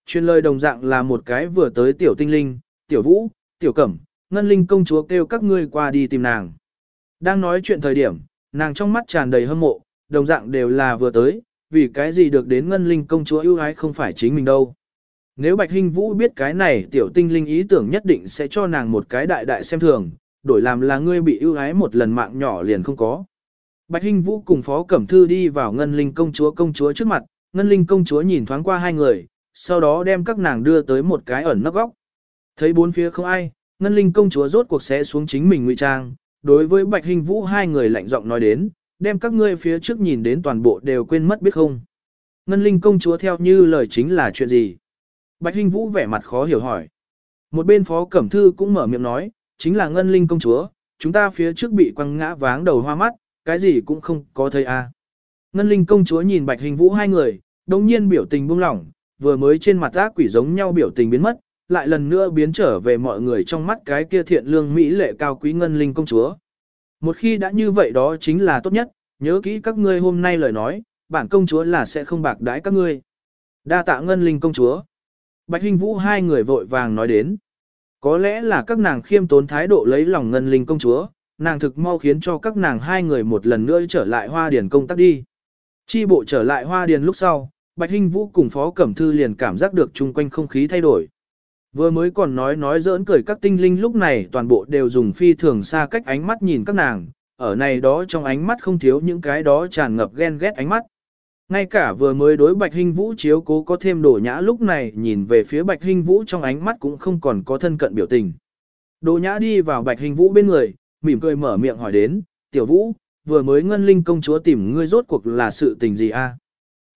Truyền lời đồng dạng là một cái vừa tới tiểu tinh linh, tiểu vũ, tiểu cẩm, Ngân Linh công chúa kêu các ngươi qua đi tìm nàng. Đang nói chuyện thời điểm, nàng trong mắt tràn đầy hâm mộ, đồng dạng đều là vừa tới, vì cái gì được đến ngân linh công chúa ưu ái không phải chính mình đâu. Nếu Bạch Hinh Vũ biết cái này tiểu tinh linh ý tưởng nhất định sẽ cho nàng một cái đại đại xem thường, đổi làm là ngươi bị ưu ái một lần mạng nhỏ liền không có. Bạch Hinh Vũ cùng Phó Cẩm Thư đi vào ngân linh công chúa công chúa trước mặt, ngân linh công chúa nhìn thoáng qua hai người, sau đó đem các nàng đưa tới một cái ẩn nấp góc. Thấy bốn phía không ai, ngân linh công chúa rốt cuộc sẽ xuống chính mình ngụy trang, đối với Bạch hình Vũ hai người lạnh giọng nói đến, đem các ngươi phía trước nhìn đến toàn bộ đều quên mất biết không. Ngân Linh công chúa theo như lời chính là chuyện gì? Bạch hình Vũ vẻ mặt khó hiểu hỏi. Một bên phó cẩm thư cũng mở miệng nói, chính là Ngân Linh công chúa, chúng ta phía trước bị quăng ngã váng đầu hoa mắt, cái gì cũng không có thấy a. À. Ngân Linh công chúa nhìn Bạch Hình Vũ hai người, đồng nhiên biểu tình buông lỏng, vừa mới trên mặt ác quỷ giống nhau biểu tình biến mất, lại lần nữa biến trở về mọi người trong mắt cái kia thiện lương mỹ lệ cao quý Ngân Linh công chúa. Một khi đã như vậy đó chính là tốt nhất, nhớ kỹ các ngươi hôm nay lời nói, bản công chúa là sẽ không bạc đãi các ngươi. Đa tạ ngân linh công chúa. Bạch Hinh Vũ hai người vội vàng nói đến. Có lẽ là các nàng khiêm tốn thái độ lấy lòng ngân linh công chúa, nàng thực mau khiến cho các nàng hai người một lần nữa trở lại hoa điền công tác đi. Chi bộ trở lại hoa điền lúc sau, Bạch Hinh Vũ cùng Phó Cẩm Thư liền cảm giác được chung quanh không khí thay đổi. Vừa mới còn nói nói giỡn cười các tinh linh lúc này toàn bộ đều dùng phi thường xa cách ánh mắt nhìn các nàng, ở này đó trong ánh mắt không thiếu những cái đó tràn ngập ghen ghét ánh mắt. Ngay cả vừa mới đối Bạch Hinh Vũ chiếu cố có thêm đổ nhã lúc này nhìn về phía Bạch Hinh Vũ trong ánh mắt cũng không còn có thân cận biểu tình. đổ nhã đi vào Bạch Hinh Vũ bên người, mỉm cười mở miệng hỏi đến, tiểu Vũ, vừa mới ngân linh công chúa tìm ngươi rốt cuộc là sự tình gì a?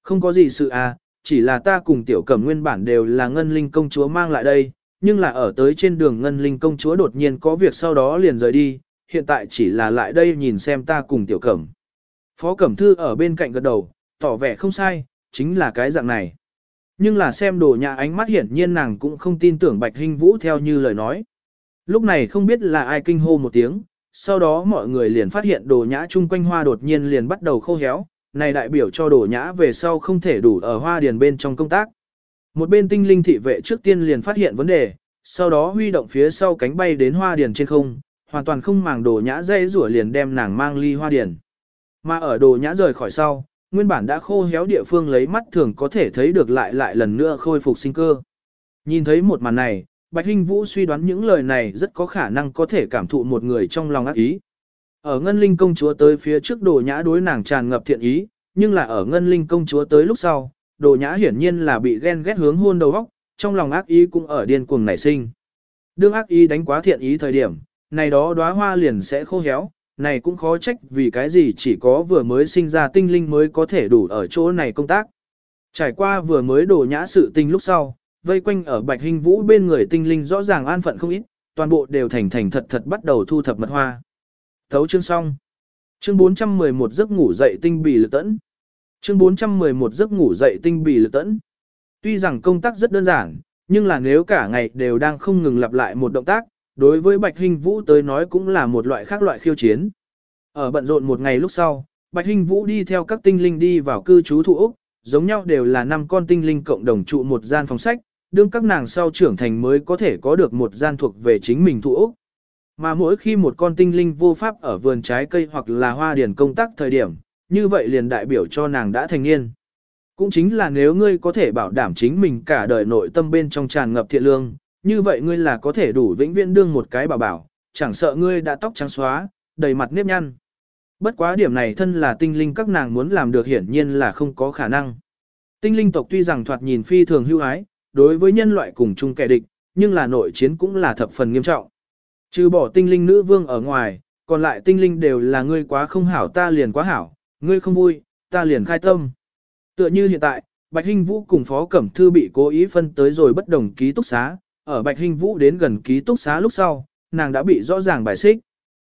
Không có gì sự a, chỉ là ta cùng tiểu cẩm nguyên bản đều là ngân linh công chúa mang lại đây, nhưng là ở tới trên đường ngân linh công chúa đột nhiên có việc sau đó liền rời đi, hiện tại chỉ là lại đây nhìn xem ta cùng tiểu cẩm. Phó cẩm thư ở bên cạnh gật đầu, tỏ vẻ không sai, chính là cái dạng này. Nhưng là xem đồ nhà ánh mắt hiển nhiên nàng cũng không tin tưởng Bạch Hinh Vũ theo như lời nói. Lúc này không biết là ai kinh hô một tiếng, sau đó mọi người liền phát hiện đồ nhã chung quanh hoa đột nhiên liền bắt đầu khô héo, này đại biểu cho đồ nhã về sau không thể đủ ở hoa điền bên trong công tác. Một bên tinh linh thị vệ trước tiên liền phát hiện vấn đề, sau đó huy động phía sau cánh bay đến hoa điền trên không, hoàn toàn không màng đồ nhã dây rủa liền đem nàng mang ly hoa điền. Mà ở đồ nhã rời khỏi sau, nguyên bản đã khô héo địa phương lấy mắt thường có thể thấy được lại lại lần nữa khôi phục sinh cơ. Nhìn thấy một màn này, Bạch Hinh Vũ suy đoán những lời này rất có khả năng có thể cảm thụ một người trong lòng ác ý. Ở Ngân Linh công chúa tới phía trước đồ nhã đối nàng tràn ngập thiện ý, nhưng là ở Ngân Linh công chúa tới lúc sau, đồ nhã hiển nhiên là bị ghen ghét hướng hôn đầu óc, trong lòng ác ý cũng ở điên cuồng nảy sinh. Đương ác ý đánh quá thiện ý thời điểm, này đó đóa hoa liền sẽ khô héo, này cũng khó trách vì cái gì chỉ có vừa mới sinh ra tinh linh mới có thể đủ ở chỗ này công tác. Trải qua vừa mới đổ nhã sự tình lúc sau, vây quanh ở bạch hình vũ bên người tinh linh rõ ràng an phận không ít, toàn bộ đều thành thành thật thật bắt đầu thu thập mật hoa. Thấu chương xong. Chương 411 giấc ngủ dậy tinh bì lực tẫn. Chương 411 giấc ngủ dậy tinh bì lực tẫn. Tuy rằng công tác rất đơn giản, nhưng là nếu cả ngày đều đang không ngừng lặp lại một động tác, đối với Bạch Hinh Vũ tới nói cũng là một loại khác loại khiêu chiến. Ở bận rộn một ngày lúc sau, Bạch Hinh Vũ đi theo các tinh linh đi vào cư trú thụ Úc, giống nhau đều là năm con tinh linh cộng đồng trụ một gian phòng sách, đương các nàng sau trưởng thành mới có thể có được một gian thuộc về chính mình thụ Úc. Mà mỗi khi một con tinh linh vô pháp ở vườn trái cây hoặc là hoa điển công tác thời điểm, như vậy liền đại biểu cho nàng đã thành niên. Cũng chính là nếu ngươi có thể bảo đảm chính mình cả đời nội tâm bên trong tràn ngập thiện lương, như vậy ngươi là có thể đủ vĩnh viễn đương một cái bảo bảo, chẳng sợ ngươi đã tóc trắng xóa, đầy mặt nếp nhăn. Bất quá điểm này thân là tinh linh các nàng muốn làm được hiển nhiên là không có khả năng. Tinh linh tộc tuy rằng thoạt nhìn phi thường hưu ái, đối với nhân loại cùng chung kẻ địch, nhưng là nội chiến cũng là thập phần nghiêm trọng. Trừ bỏ tinh linh nữ vương ở ngoài, còn lại tinh linh đều là ngươi quá không hảo ta liền quá hảo, ngươi không vui, ta liền khai tâm. Tựa như hiện tại, Bạch Hinh Vũ cùng Phó Cẩm Thư bị cố ý phân tới rồi bất đồng ký túc xá, ở Bạch Hinh Vũ đến gần ký túc xá lúc sau, nàng đã bị rõ ràng bài xích.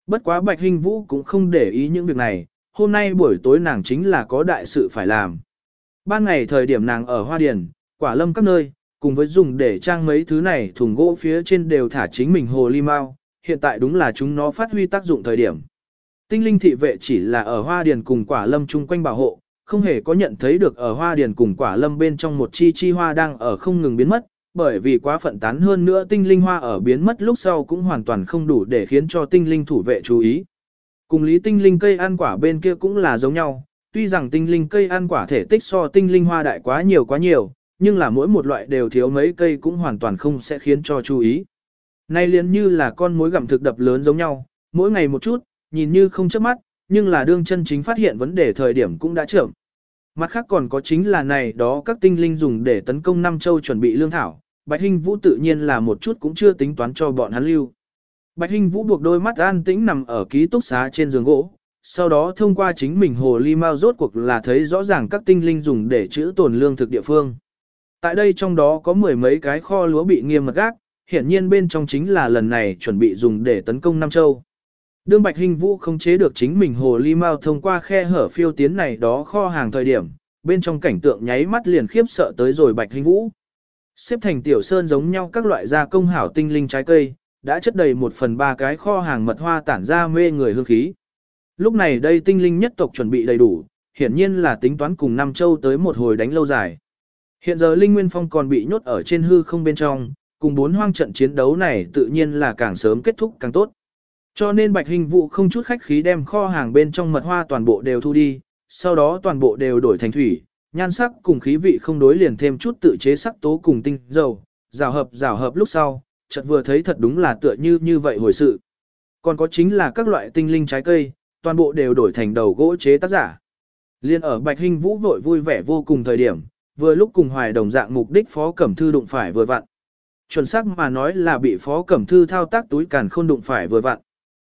Bất quá Bạch Hinh Vũ cũng không để ý những việc này, hôm nay buổi tối nàng chính là có đại sự phải làm. Ban ngày thời điểm nàng ở Hoa Điền, quả lâm các nơi, cùng với dùng để trang mấy thứ này thùng gỗ phía trên đều thả chính mình hồ ly mau, hiện tại đúng là chúng nó phát huy tác dụng thời điểm. Tinh linh thị vệ chỉ là ở Hoa Điền cùng quả lâm chung quanh bảo hộ, không hề có nhận thấy được ở Hoa Điền cùng quả lâm bên trong một chi chi hoa đang ở không ngừng biến mất, bởi vì quá phận tán hơn nữa tinh linh hoa ở biến mất lúc sau cũng hoàn toàn không đủ để khiến cho tinh linh thủ vệ chú ý. Cùng lý tinh linh cây ăn quả bên kia cũng là giống nhau, tuy rằng tinh linh cây ăn quả thể tích so tinh linh hoa đại quá nhiều quá nhiều, nhưng là mỗi một loại đều thiếu mấy cây cũng hoàn toàn không sẽ khiến cho chú ý. Nay liền như là con mối gặm thực đập lớn giống nhau, mỗi ngày một chút, nhìn như không chớp mắt, nhưng là đương chân chính phát hiện vấn đề thời điểm cũng đã chậm. Mặt khác còn có chính là này đó các tinh linh dùng để tấn công Nam Châu chuẩn bị lương thảo, Bạch Hinh Vũ tự nhiên là một chút cũng chưa tính toán cho bọn hắn lưu. Bạch Hinh Vũ buộc đôi mắt an tĩnh nằm ở ký túc xá trên giường gỗ, sau đó thông qua chính mình hồ ly Mao rốt cuộc là thấy rõ ràng các tinh linh dùng để trữ tồn lương thực địa phương. Tại đây trong đó có mười mấy cái kho lúa bị nghiêm mật gác, hiển nhiên bên trong chính là lần này chuẩn bị dùng để tấn công Nam Châu. Đương Bạch Hình Vũ không chế được chính mình hồ ly mau thông qua khe hở phiêu tiến này đó kho hàng thời điểm, bên trong cảnh tượng nháy mắt liền khiếp sợ tới rồi Bạch Hình Vũ. Xếp thành tiểu sơn giống nhau các loại gia công hảo tinh linh trái cây, đã chất đầy một phần ba cái kho hàng mật hoa tản ra mê người hương khí. Lúc này đây tinh linh nhất tộc chuẩn bị đầy đủ, hiển nhiên là tính toán cùng Nam Châu tới một hồi đánh lâu dài. Hiện giờ Linh Nguyên Phong còn bị nhốt ở trên hư không bên trong, cùng bốn hoang trận chiến đấu này tự nhiên là càng sớm kết thúc càng tốt. Cho nên Bạch Hình Vũ không chút khách khí đem kho hàng bên trong mật hoa toàn bộ đều thu đi, sau đó toàn bộ đều đổi thành thủy, nhan sắc cùng khí vị không đối liền thêm chút tự chế sắc tố cùng tinh dầu, rào hợp rào hợp lúc sau, chợt vừa thấy thật đúng là tựa như như vậy hồi sự. Còn có chính là các loại tinh linh trái cây, toàn bộ đều đổi thành đầu gỗ chế tác giả. Liên ở Bạch Hình Vũ vội vui vẻ vô cùng thời điểm, vừa lúc cùng hoài đồng dạng mục đích Phó Cẩm Thư đụng phải vừa vặn. Chuẩn xác mà nói là bị Phó Cẩm Thư thao tác túi càn khôn đụng phải vừa vặn.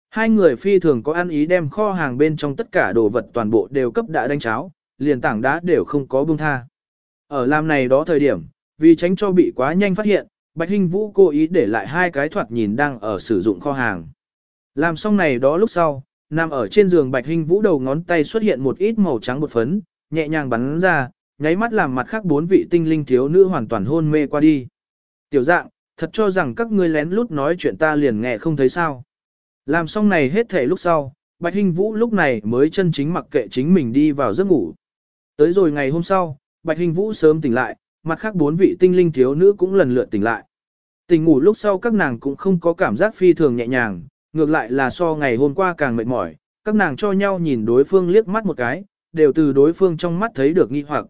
Hai người phi thường có ăn ý đem kho hàng bên trong tất cả đồ vật toàn bộ đều cấp đã đánh cháo, liền tảng đá đều không có buông tha. Ở làm này đó thời điểm, vì tránh cho bị quá nhanh phát hiện, Bạch Hinh Vũ cố ý để lại hai cái thoạt nhìn đang ở sử dụng kho hàng. Làm xong này đó lúc sau, nằm ở trên giường Bạch Hinh Vũ đầu ngón tay xuất hiện một ít màu trắng bột phấn, nhẹ nhàng bắn ra, nháy mắt làm mặt khác bốn vị tinh linh thiếu nữ hoàn toàn hôn mê qua đi. Tiểu dạng, thật cho rằng các ngươi lén lút nói chuyện ta liền nghe không thấy sao. Làm xong này hết thể lúc sau, Bạch Hinh Vũ lúc này mới chân chính mặc kệ chính mình đi vào giấc ngủ. Tới rồi ngày hôm sau, Bạch Hinh Vũ sớm tỉnh lại, mặt khác bốn vị tinh linh thiếu nữ cũng lần lượt tỉnh lại. Tỉnh ngủ lúc sau các nàng cũng không có cảm giác phi thường nhẹ nhàng, ngược lại là so ngày hôm qua càng mệt mỏi, các nàng cho nhau nhìn đối phương liếc mắt một cái, đều từ đối phương trong mắt thấy được nghi hoặc.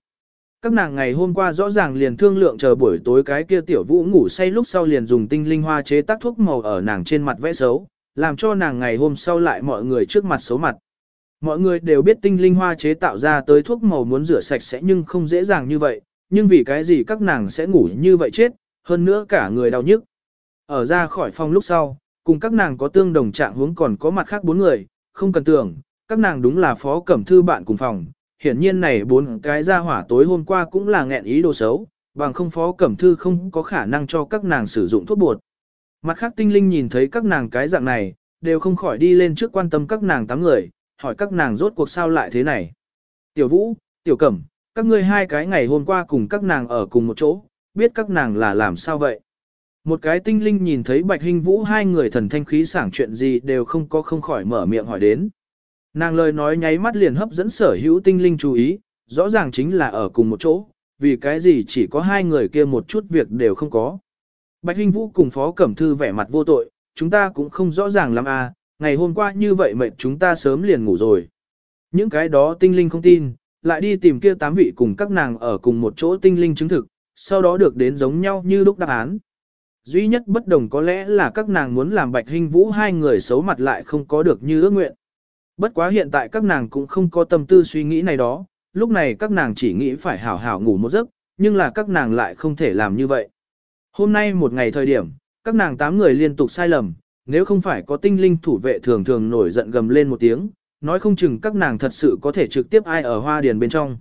Các nàng ngày hôm qua rõ ràng liền thương lượng chờ buổi tối cái kia tiểu vũ ngủ say lúc sau liền dùng tinh linh hoa chế tác thuốc màu ở nàng trên mặt vẽ xấu, làm cho nàng ngày hôm sau lại mọi người trước mặt xấu mặt. Mọi người đều biết tinh linh hoa chế tạo ra tới thuốc màu muốn rửa sạch sẽ nhưng không dễ dàng như vậy, nhưng vì cái gì các nàng sẽ ngủ như vậy chết, hơn nữa cả người đau nhức. Ở ra khỏi phòng lúc sau, cùng các nàng có tương đồng trạng huống còn có mặt khác bốn người, không cần tưởng, các nàng đúng là phó cẩm thư bạn cùng phòng. Hiển nhiên này bốn cái ra hỏa tối hôm qua cũng là nghẹn ý đồ xấu, bằng không phó cẩm thư không có khả năng cho các nàng sử dụng thuốc bột. Mặt khác tinh linh nhìn thấy các nàng cái dạng này, đều không khỏi đi lên trước quan tâm các nàng tám người, hỏi các nàng rốt cuộc sao lại thế này. Tiểu Vũ, Tiểu Cẩm, các ngươi hai cái ngày hôm qua cùng các nàng ở cùng một chỗ, biết các nàng là làm sao vậy. Một cái tinh linh nhìn thấy Bạch Hinh Vũ hai người thần thanh khí sảng chuyện gì đều không có không khỏi mở miệng hỏi đến. Nàng lời nói nháy mắt liền hấp dẫn sở hữu tinh linh chú ý, rõ ràng chính là ở cùng một chỗ, vì cái gì chỉ có hai người kia một chút việc đều không có. Bạch Hinh Vũ cùng Phó Cẩm Thư vẻ mặt vô tội, chúng ta cũng không rõ ràng lắm à, ngày hôm qua như vậy mệt chúng ta sớm liền ngủ rồi. Những cái đó tinh linh không tin, lại đi tìm kia tám vị cùng các nàng ở cùng một chỗ tinh linh chứng thực, sau đó được đến giống nhau như lúc đáp án. Duy nhất bất đồng có lẽ là các nàng muốn làm Bạch Hinh Vũ hai người xấu mặt lại không có được như ước nguyện. Bất quá hiện tại các nàng cũng không có tâm tư suy nghĩ này đó, lúc này các nàng chỉ nghĩ phải hảo hảo ngủ một giấc, nhưng là các nàng lại không thể làm như vậy. Hôm nay một ngày thời điểm, các nàng tám người liên tục sai lầm, nếu không phải có tinh linh thủ vệ thường thường nổi giận gầm lên một tiếng, nói không chừng các nàng thật sự có thể trực tiếp ai ở hoa điền bên trong.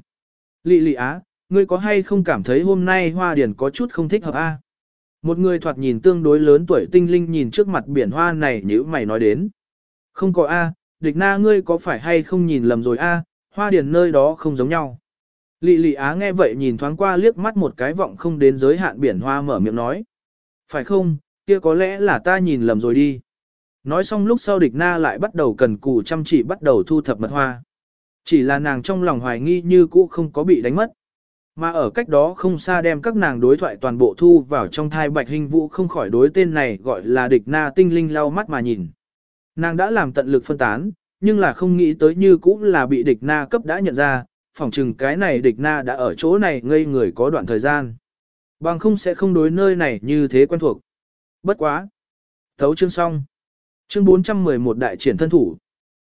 Lị lị á, ngươi có hay không cảm thấy hôm nay hoa điền có chút không thích hợp a? Một người thoạt nhìn tương đối lớn tuổi tinh linh nhìn trước mặt biển hoa này nhữ mày nói đến. Không có a, địch na ngươi có phải hay không nhìn lầm rồi a, hoa điền nơi đó không giống nhau. Lị lị á nghe vậy nhìn thoáng qua liếc mắt một cái vọng không đến giới hạn biển hoa mở miệng nói. Phải không, kia có lẽ là ta nhìn lầm rồi đi. Nói xong lúc sau địch na lại bắt đầu cần cù chăm chỉ bắt đầu thu thập mật hoa. Chỉ là nàng trong lòng hoài nghi như cũ không có bị đánh mất. Mà ở cách đó không xa đem các nàng đối thoại toàn bộ thu vào trong thai bạch hình vũ không khỏi đối tên này gọi là địch na tinh linh lau mắt mà nhìn. Nàng đã làm tận lực phân tán, nhưng là không nghĩ tới như cũ là bị địch na cấp đã nhận ra, phỏng chừng cái này địch na đã ở chỗ này ngây người có đoạn thời gian. Bằng không sẽ không đối nơi này như thế quen thuộc. Bất quá. Thấu chương xong. Chương 411 đại triển thân thủ.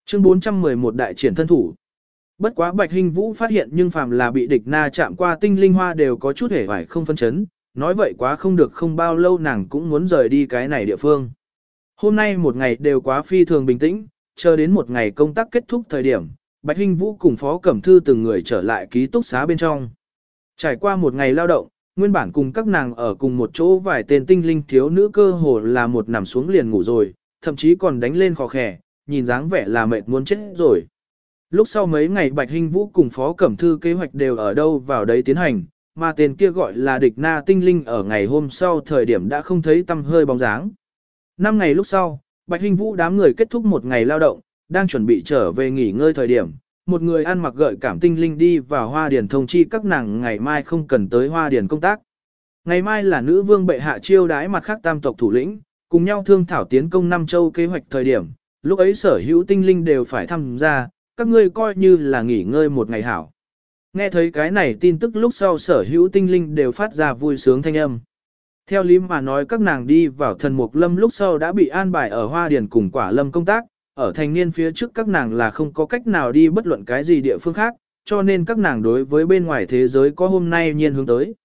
Chương 411 đại triển thân thủ. Bất quá Bạch Hình Vũ phát hiện nhưng phàm là bị địch na chạm qua tinh linh hoa đều có chút hề vải không phân chấn, nói vậy quá không được không bao lâu nàng cũng muốn rời đi cái này địa phương. Hôm nay một ngày đều quá phi thường bình tĩnh, chờ đến một ngày công tác kết thúc thời điểm, Bạch Hinh Vũ cùng Phó Cẩm Thư từng người trở lại ký túc xá bên trong. Trải qua một ngày lao động, nguyên bản cùng các nàng ở cùng một chỗ vài tên tinh linh thiếu nữ cơ hồ là một nằm xuống liền ngủ rồi, thậm chí còn đánh lên khó khẻ, nhìn dáng vẻ là mệt muốn chết rồi. Lúc sau mấy ngày Bạch Hinh Vũ cùng Phó Cẩm Thư kế hoạch đều ở đâu vào đấy tiến hành, mà tên kia gọi là địch na tinh linh ở ngày hôm sau thời điểm đã không thấy tâm hơi bóng dáng. Năm ngày lúc sau, Bạch Hinh Vũ đám người kết thúc một ngày lao động, đang chuẩn bị trở về nghỉ ngơi thời điểm, một người ăn mặc gợi cảm tinh linh đi vào hoa điển thông chi các nàng ngày mai không cần tới hoa điển công tác. Ngày mai là nữ vương bệ hạ chiêu đái mặt khác tam tộc thủ lĩnh, cùng nhau thương thảo tiến công năm châu kế hoạch thời điểm, lúc ấy sở hữu tinh linh đều phải tham gia, các ngươi coi như là nghỉ ngơi một ngày hảo. Nghe thấy cái này tin tức lúc sau sở hữu tinh linh đều phát ra vui sướng thanh âm. Theo lý mà nói các nàng đi vào thần mục lâm lúc sau đã bị an bài ở hoa điển cùng quả lâm công tác, ở thành niên phía trước các nàng là không có cách nào đi bất luận cái gì địa phương khác, cho nên các nàng đối với bên ngoài thế giới có hôm nay nhiên hướng tới.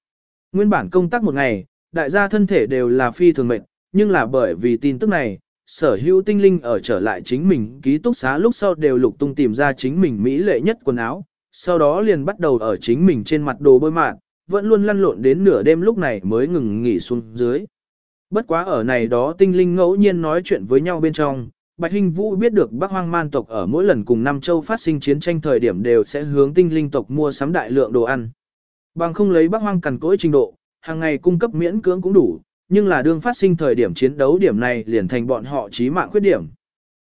Nguyên bản công tác một ngày, đại gia thân thể đều là phi thường mệnh, nhưng là bởi vì tin tức này, sở hữu tinh linh ở trở lại chính mình ký túc xá lúc sau đều lục tung tìm ra chính mình mỹ lệ nhất quần áo, sau đó liền bắt đầu ở chính mình trên mặt đồ bôi mạn, vẫn luôn lăn lộn đến nửa đêm lúc này mới ngừng nghỉ xuống dưới. Bất quá ở này đó tinh linh ngẫu nhiên nói chuyện với nhau bên trong, Bạch Hinh Vũ biết được Bắc Hoang Man tộc ở mỗi lần cùng Nam Châu phát sinh chiến tranh thời điểm đều sẽ hướng tinh linh tộc mua sắm đại lượng đồ ăn. Bằng không lấy Bắc Hoang cằn cỗi trình độ, hàng ngày cung cấp miễn cưỡng cũng đủ, nhưng là đương phát sinh thời điểm chiến đấu điểm này liền thành bọn họ chí mạng khuyết điểm.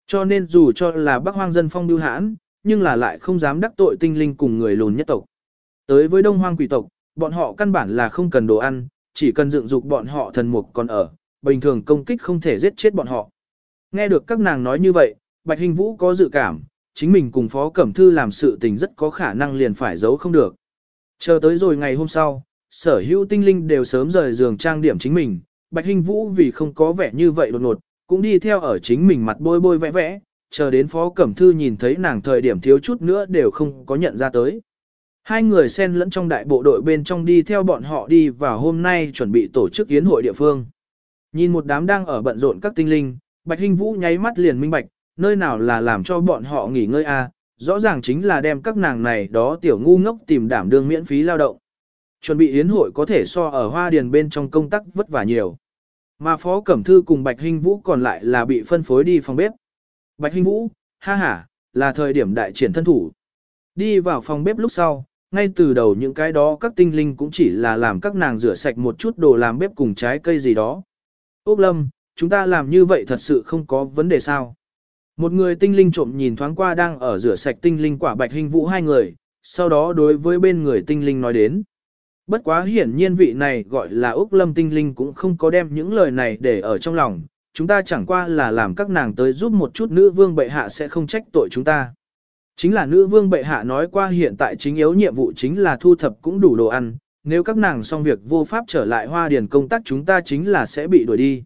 Cho nên dù cho là Bắc Hoang dân phong bưu hãn, nhưng là lại không dám đắc tội tinh linh cùng người lùn nhất tộc. Tới với Đông Hoang quỷ tộc, bọn họ căn bản là không cần đồ ăn, chỉ cần dựng dục bọn họ thần mục còn ở, bình thường công kích không thể giết chết bọn họ. Nghe được các nàng nói như vậy, Bạch Hình Vũ có dự cảm, chính mình cùng Phó Cẩm Thư làm sự tình rất có khả năng liền phải giấu không được. Chờ tới rồi ngày hôm sau, sở hữu tinh linh đều sớm rời giường trang điểm chính mình, Bạch Hình Vũ vì không có vẻ như vậy đột ngột, cũng đi theo ở chính mình mặt bôi bôi vẽ vẽ, chờ đến Phó Cẩm Thư nhìn thấy nàng thời điểm thiếu chút nữa đều không có nhận ra tới. Hai người xen lẫn trong đại bộ đội bên trong đi theo bọn họ đi vào hôm nay chuẩn bị tổ chức yến hội địa phương. Nhìn một đám đang ở bận rộn các tinh linh, Bạch Hinh Vũ nháy mắt liền minh bạch, nơi nào là làm cho bọn họ nghỉ ngơi a, à, rõ ràng chính là đem các nàng này đó tiểu ngu ngốc tìm đảm đương miễn phí lao động. Chuẩn bị yến hội có thể so ở hoa điền bên trong công tác vất vả nhiều. Mà Phó Cẩm Thư cùng Bạch Hinh Vũ còn lại là bị phân phối đi phòng bếp. Bạch Hinh Vũ, ha ha, là thời điểm đại triển thân thủ. Đi vào phòng bếp lúc sau, ngay từ đầu những cái đó các tinh linh cũng chỉ là làm các nàng rửa sạch một chút đồ làm bếp cùng trái cây gì đó. Úc Lâm, chúng ta làm như vậy thật sự không có vấn đề sao. Một người tinh linh trộm nhìn thoáng qua đang ở rửa sạch tinh linh quả bạch hình vũ hai người, sau đó đối với bên người tinh linh nói đến. Bất quá hiển nhiên vị này gọi là Úc Lâm tinh linh cũng không có đem những lời này để ở trong lòng, chúng ta chẳng qua là làm các nàng tới giúp một chút nữ vương bệ hạ sẽ không trách tội chúng ta. Chính là nữ vương bệ hạ nói qua hiện tại chính yếu nhiệm vụ chính là thu thập cũng đủ đồ ăn, nếu các nàng xong việc vô pháp trở lại hoa điền công tác chúng ta chính là sẽ bị đuổi đi.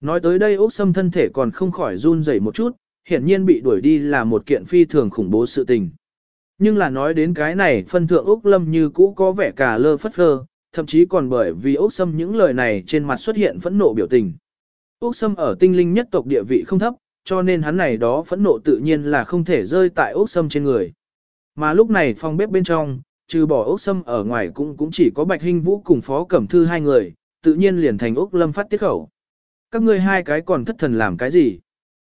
Nói tới đây Úc Sâm thân thể còn không khỏi run rẩy một chút, hiển nhiên bị đuổi đi là một kiện phi thường khủng bố sự tình. Nhưng là nói đến cái này phân thượng Úc Lâm như cũ có vẻ cả lơ phất phơ, thậm chí còn bởi vì Úc Sâm những lời này trên mặt xuất hiện phẫn nộ biểu tình. Úc Sâm ở tinh linh nhất tộc địa vị không thấp, cho nên hắn này đó phẫn nộ tự nhiên là không thể rơi tại ốc Sâm trên người. Mà lúc này phòng bếp bên trong, trừ bỏ ốc Sâm ở ngoài cũng cũng chỉ có Bạch Hinh Vũ cùng Phó Cẩm Thư hai người, tự nhiên liền thành ốc Lâm phát tiết khẩu. Các ngươi hai cái còn thất thần làm cái gì?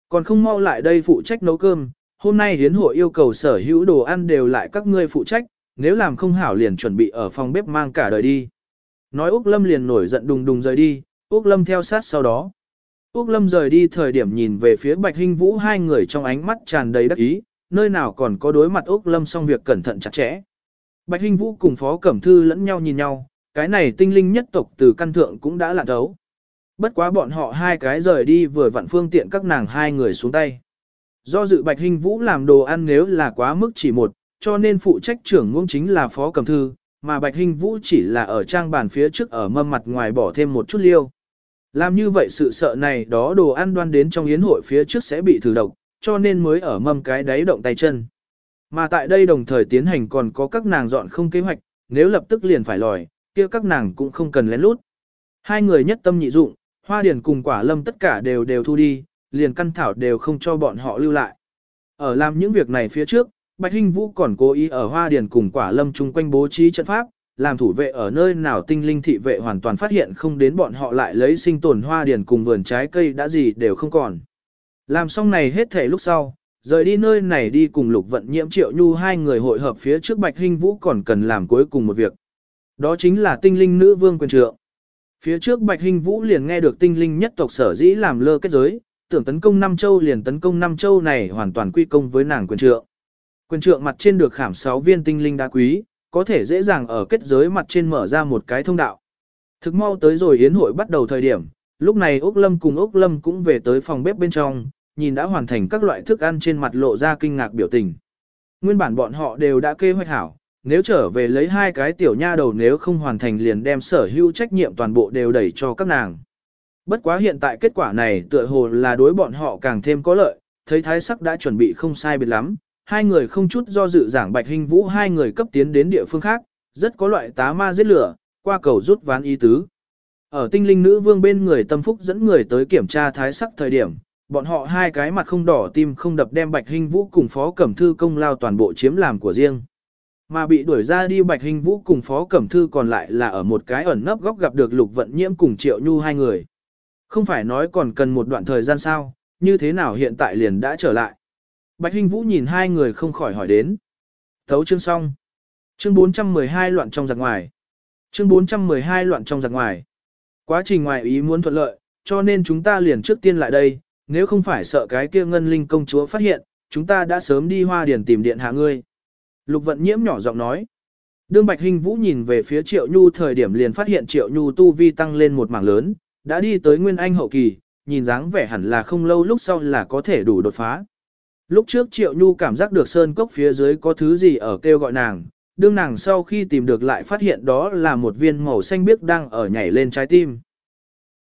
Còn không mau lại đây phụ trách nấu cơm, hôm nay hiến hội yêu cầu sở hữu đồ ăn đều lại các ngươi phụ trách, nếu làm không hảo liền chuẩn bị ở phòng bếp mang cả đời đi. Nói Úc Lâm liền nổi giận đùng đùng rời đi, Úc Lâm theo sát sau đó. Úc Lâm rời đi thời điểm nhìn về phía Bạch Hinh Vũ hai người trong ánh mắt tràn đầy đắc ý, nơi nào còn có đối mặt Úc Lâm xong việc cẩn thận chặt chẽ. Bạch Hinh Vũ cùng Phó Cẩm Thư lẫn nhau nhìn nhau, cái này tinh linh nhất tộc từ căn thượng cũng đã lạ thấu. Bất quá bọn họ hai cái rời đi vừa vặn phương tiện các nàng hai người xuống tay. Do dự Bạch Hinh Vũ làm đồ ăn nếu là quá mức chỉ một, cho nên phụ trách trưởng ngưỡng chính là Phó Cẩm Thư, mà Bạch Hinh Vũ chỉ là ở trang bàn phía trước ở mâm mặt ngoài bỏ thêm một chút liêu. Làm như vậy sự sợ này đó đồ ăn đoan đến trong yến hội phía trước sẽ bị thử độc, cho nên mới ở mâm cái đáy động tay chân. Mà tại đây đồng thời tiến hành còn có các nàng dọn không kế hoạch, nếu lập tức liền phải lòi, kia các nàng cũng không cần lén lút. Hai người nhất tâm nhị dụng, hoa điển cùng quả lâm tất cả đều đều thu đi, liền căn thảo đều không cho bọn họ lưu lại. Ở làm những việc này phía trước, Bạch Hinh Vũ còn cố ý ở hoa điển cùng quả lâm chung quanh bố trí trận pháp, làm thủ vệ ở nơi nào tinh linh thị vệ hoàn toàn phát hiện không đến bọn họ lại lấy sinh tồn hoa điền cùng vườn trái cây đã gì đều không còn. Làm xong này hết thể lúc sau, rời đi nơi này đi cùng lục vận nhiễm triệu nhu hai người hội hợp phía trước Bạch Hinh Vũ còn cần làm cuối cùng một việc. Đó chính là tinh linh nữ vương quyền trượng. Phía trước Bạch Hinh Vũ liền nghe được tinh linh nhất tộc sở dĩ làm lơ kết giới, tưởng tấn công Nam Châu liền tấn công Nam Châu này hoàn toàn quy công với nàng quyền trượng. Quyền trượng mặt trên được khảm 6 viên tinh linh đá quý, có thể dễ dàng ở kết giới mặt trên mở ra một cái thông đạo. Thực mau tới rồi yến hội bắt đầu thời điểm, lúc này Úc Lâm cùng Úc Lâm cũng về tới phòng bếp bên trong, nhìn đã hoàn thành các loại thức ăn trên mặt lộ ra kinh ngạc biểu tình. Nguyên bản bọn họ đều đã kê hoạch hảo, nếu trở về lấy hai cái tiểu nha đầu nếu không hoàn thành liền đem sở hữu trách nhiệm toàn bộ đều đẩy cho các nàng. Bất quá hiện tại kết quả này tựa hồ là đối bọn họ càng thêm có lợi, thấy thái sắc đã chuẩn bị không sai biệt lắm, hai người không chút do dự giảng bạch hình vũ hai người cấp tiến đến địa phương khác, rất có loại tá ma giết lửa, qua cầu rút ván ý tứ. Ở tinh linh nữ vương bên người tâm phúc dẫn người tới kiểm tra thái sắc thời điểm, bọn họ hai cái mặt không đỏ tim không đập đem bạch hình vũ cùng phó cẩm thư công lao toàn bộ chiếm làm của riêng. Mà bị đuổi ra đi bạch hình vũ cùng phó cẩm thư còn lại là ở một cái ẩn nấp góc gặp được lục vận nhiễm cùng triệu nhu hai người. Không phải nói còn cần một đoạn thời gian sao, như thế nào hiện tại liền đã trở lại. Bạch Hinh Vũ nhìn hai người không khỏi hỏi đến. Thấu chương xong. Chương 412 loạn trong giặc ngoài. Chương 412 loạn trong giặc ngoài. Quá trình ngoài ý muốn thuận lợi, cho nên chúng ta liền trước tiên lại đây, nếu không phải sợ cái kia ngân linh công chúa phát hiện, chúng ta đã sớm đi hoa điền tìm điện hạ ngươi. Lục vận nhiễm nhỏ giọng nói. Đương Bạch Hinh Vũ nhìn về phía Triệu Nhu thời điểm liền phát hiện Triệu Nhu tu vi tăng lên một mảng lớn, đã đi tới Nguyên Anh hậu kỳ, nhìn dáng vẻ hẳn là không lâu lúc sau là có thể đủ đột phá. Lúc trước Triệu Nhu cảm giác được sơn cốc phía dưới có thứ gì ở kêu gọi nàng, đương nàng sau khi tìm được lại phát hiện đó là một viên màu xanh biếc đang ở nhảy lên trái tim.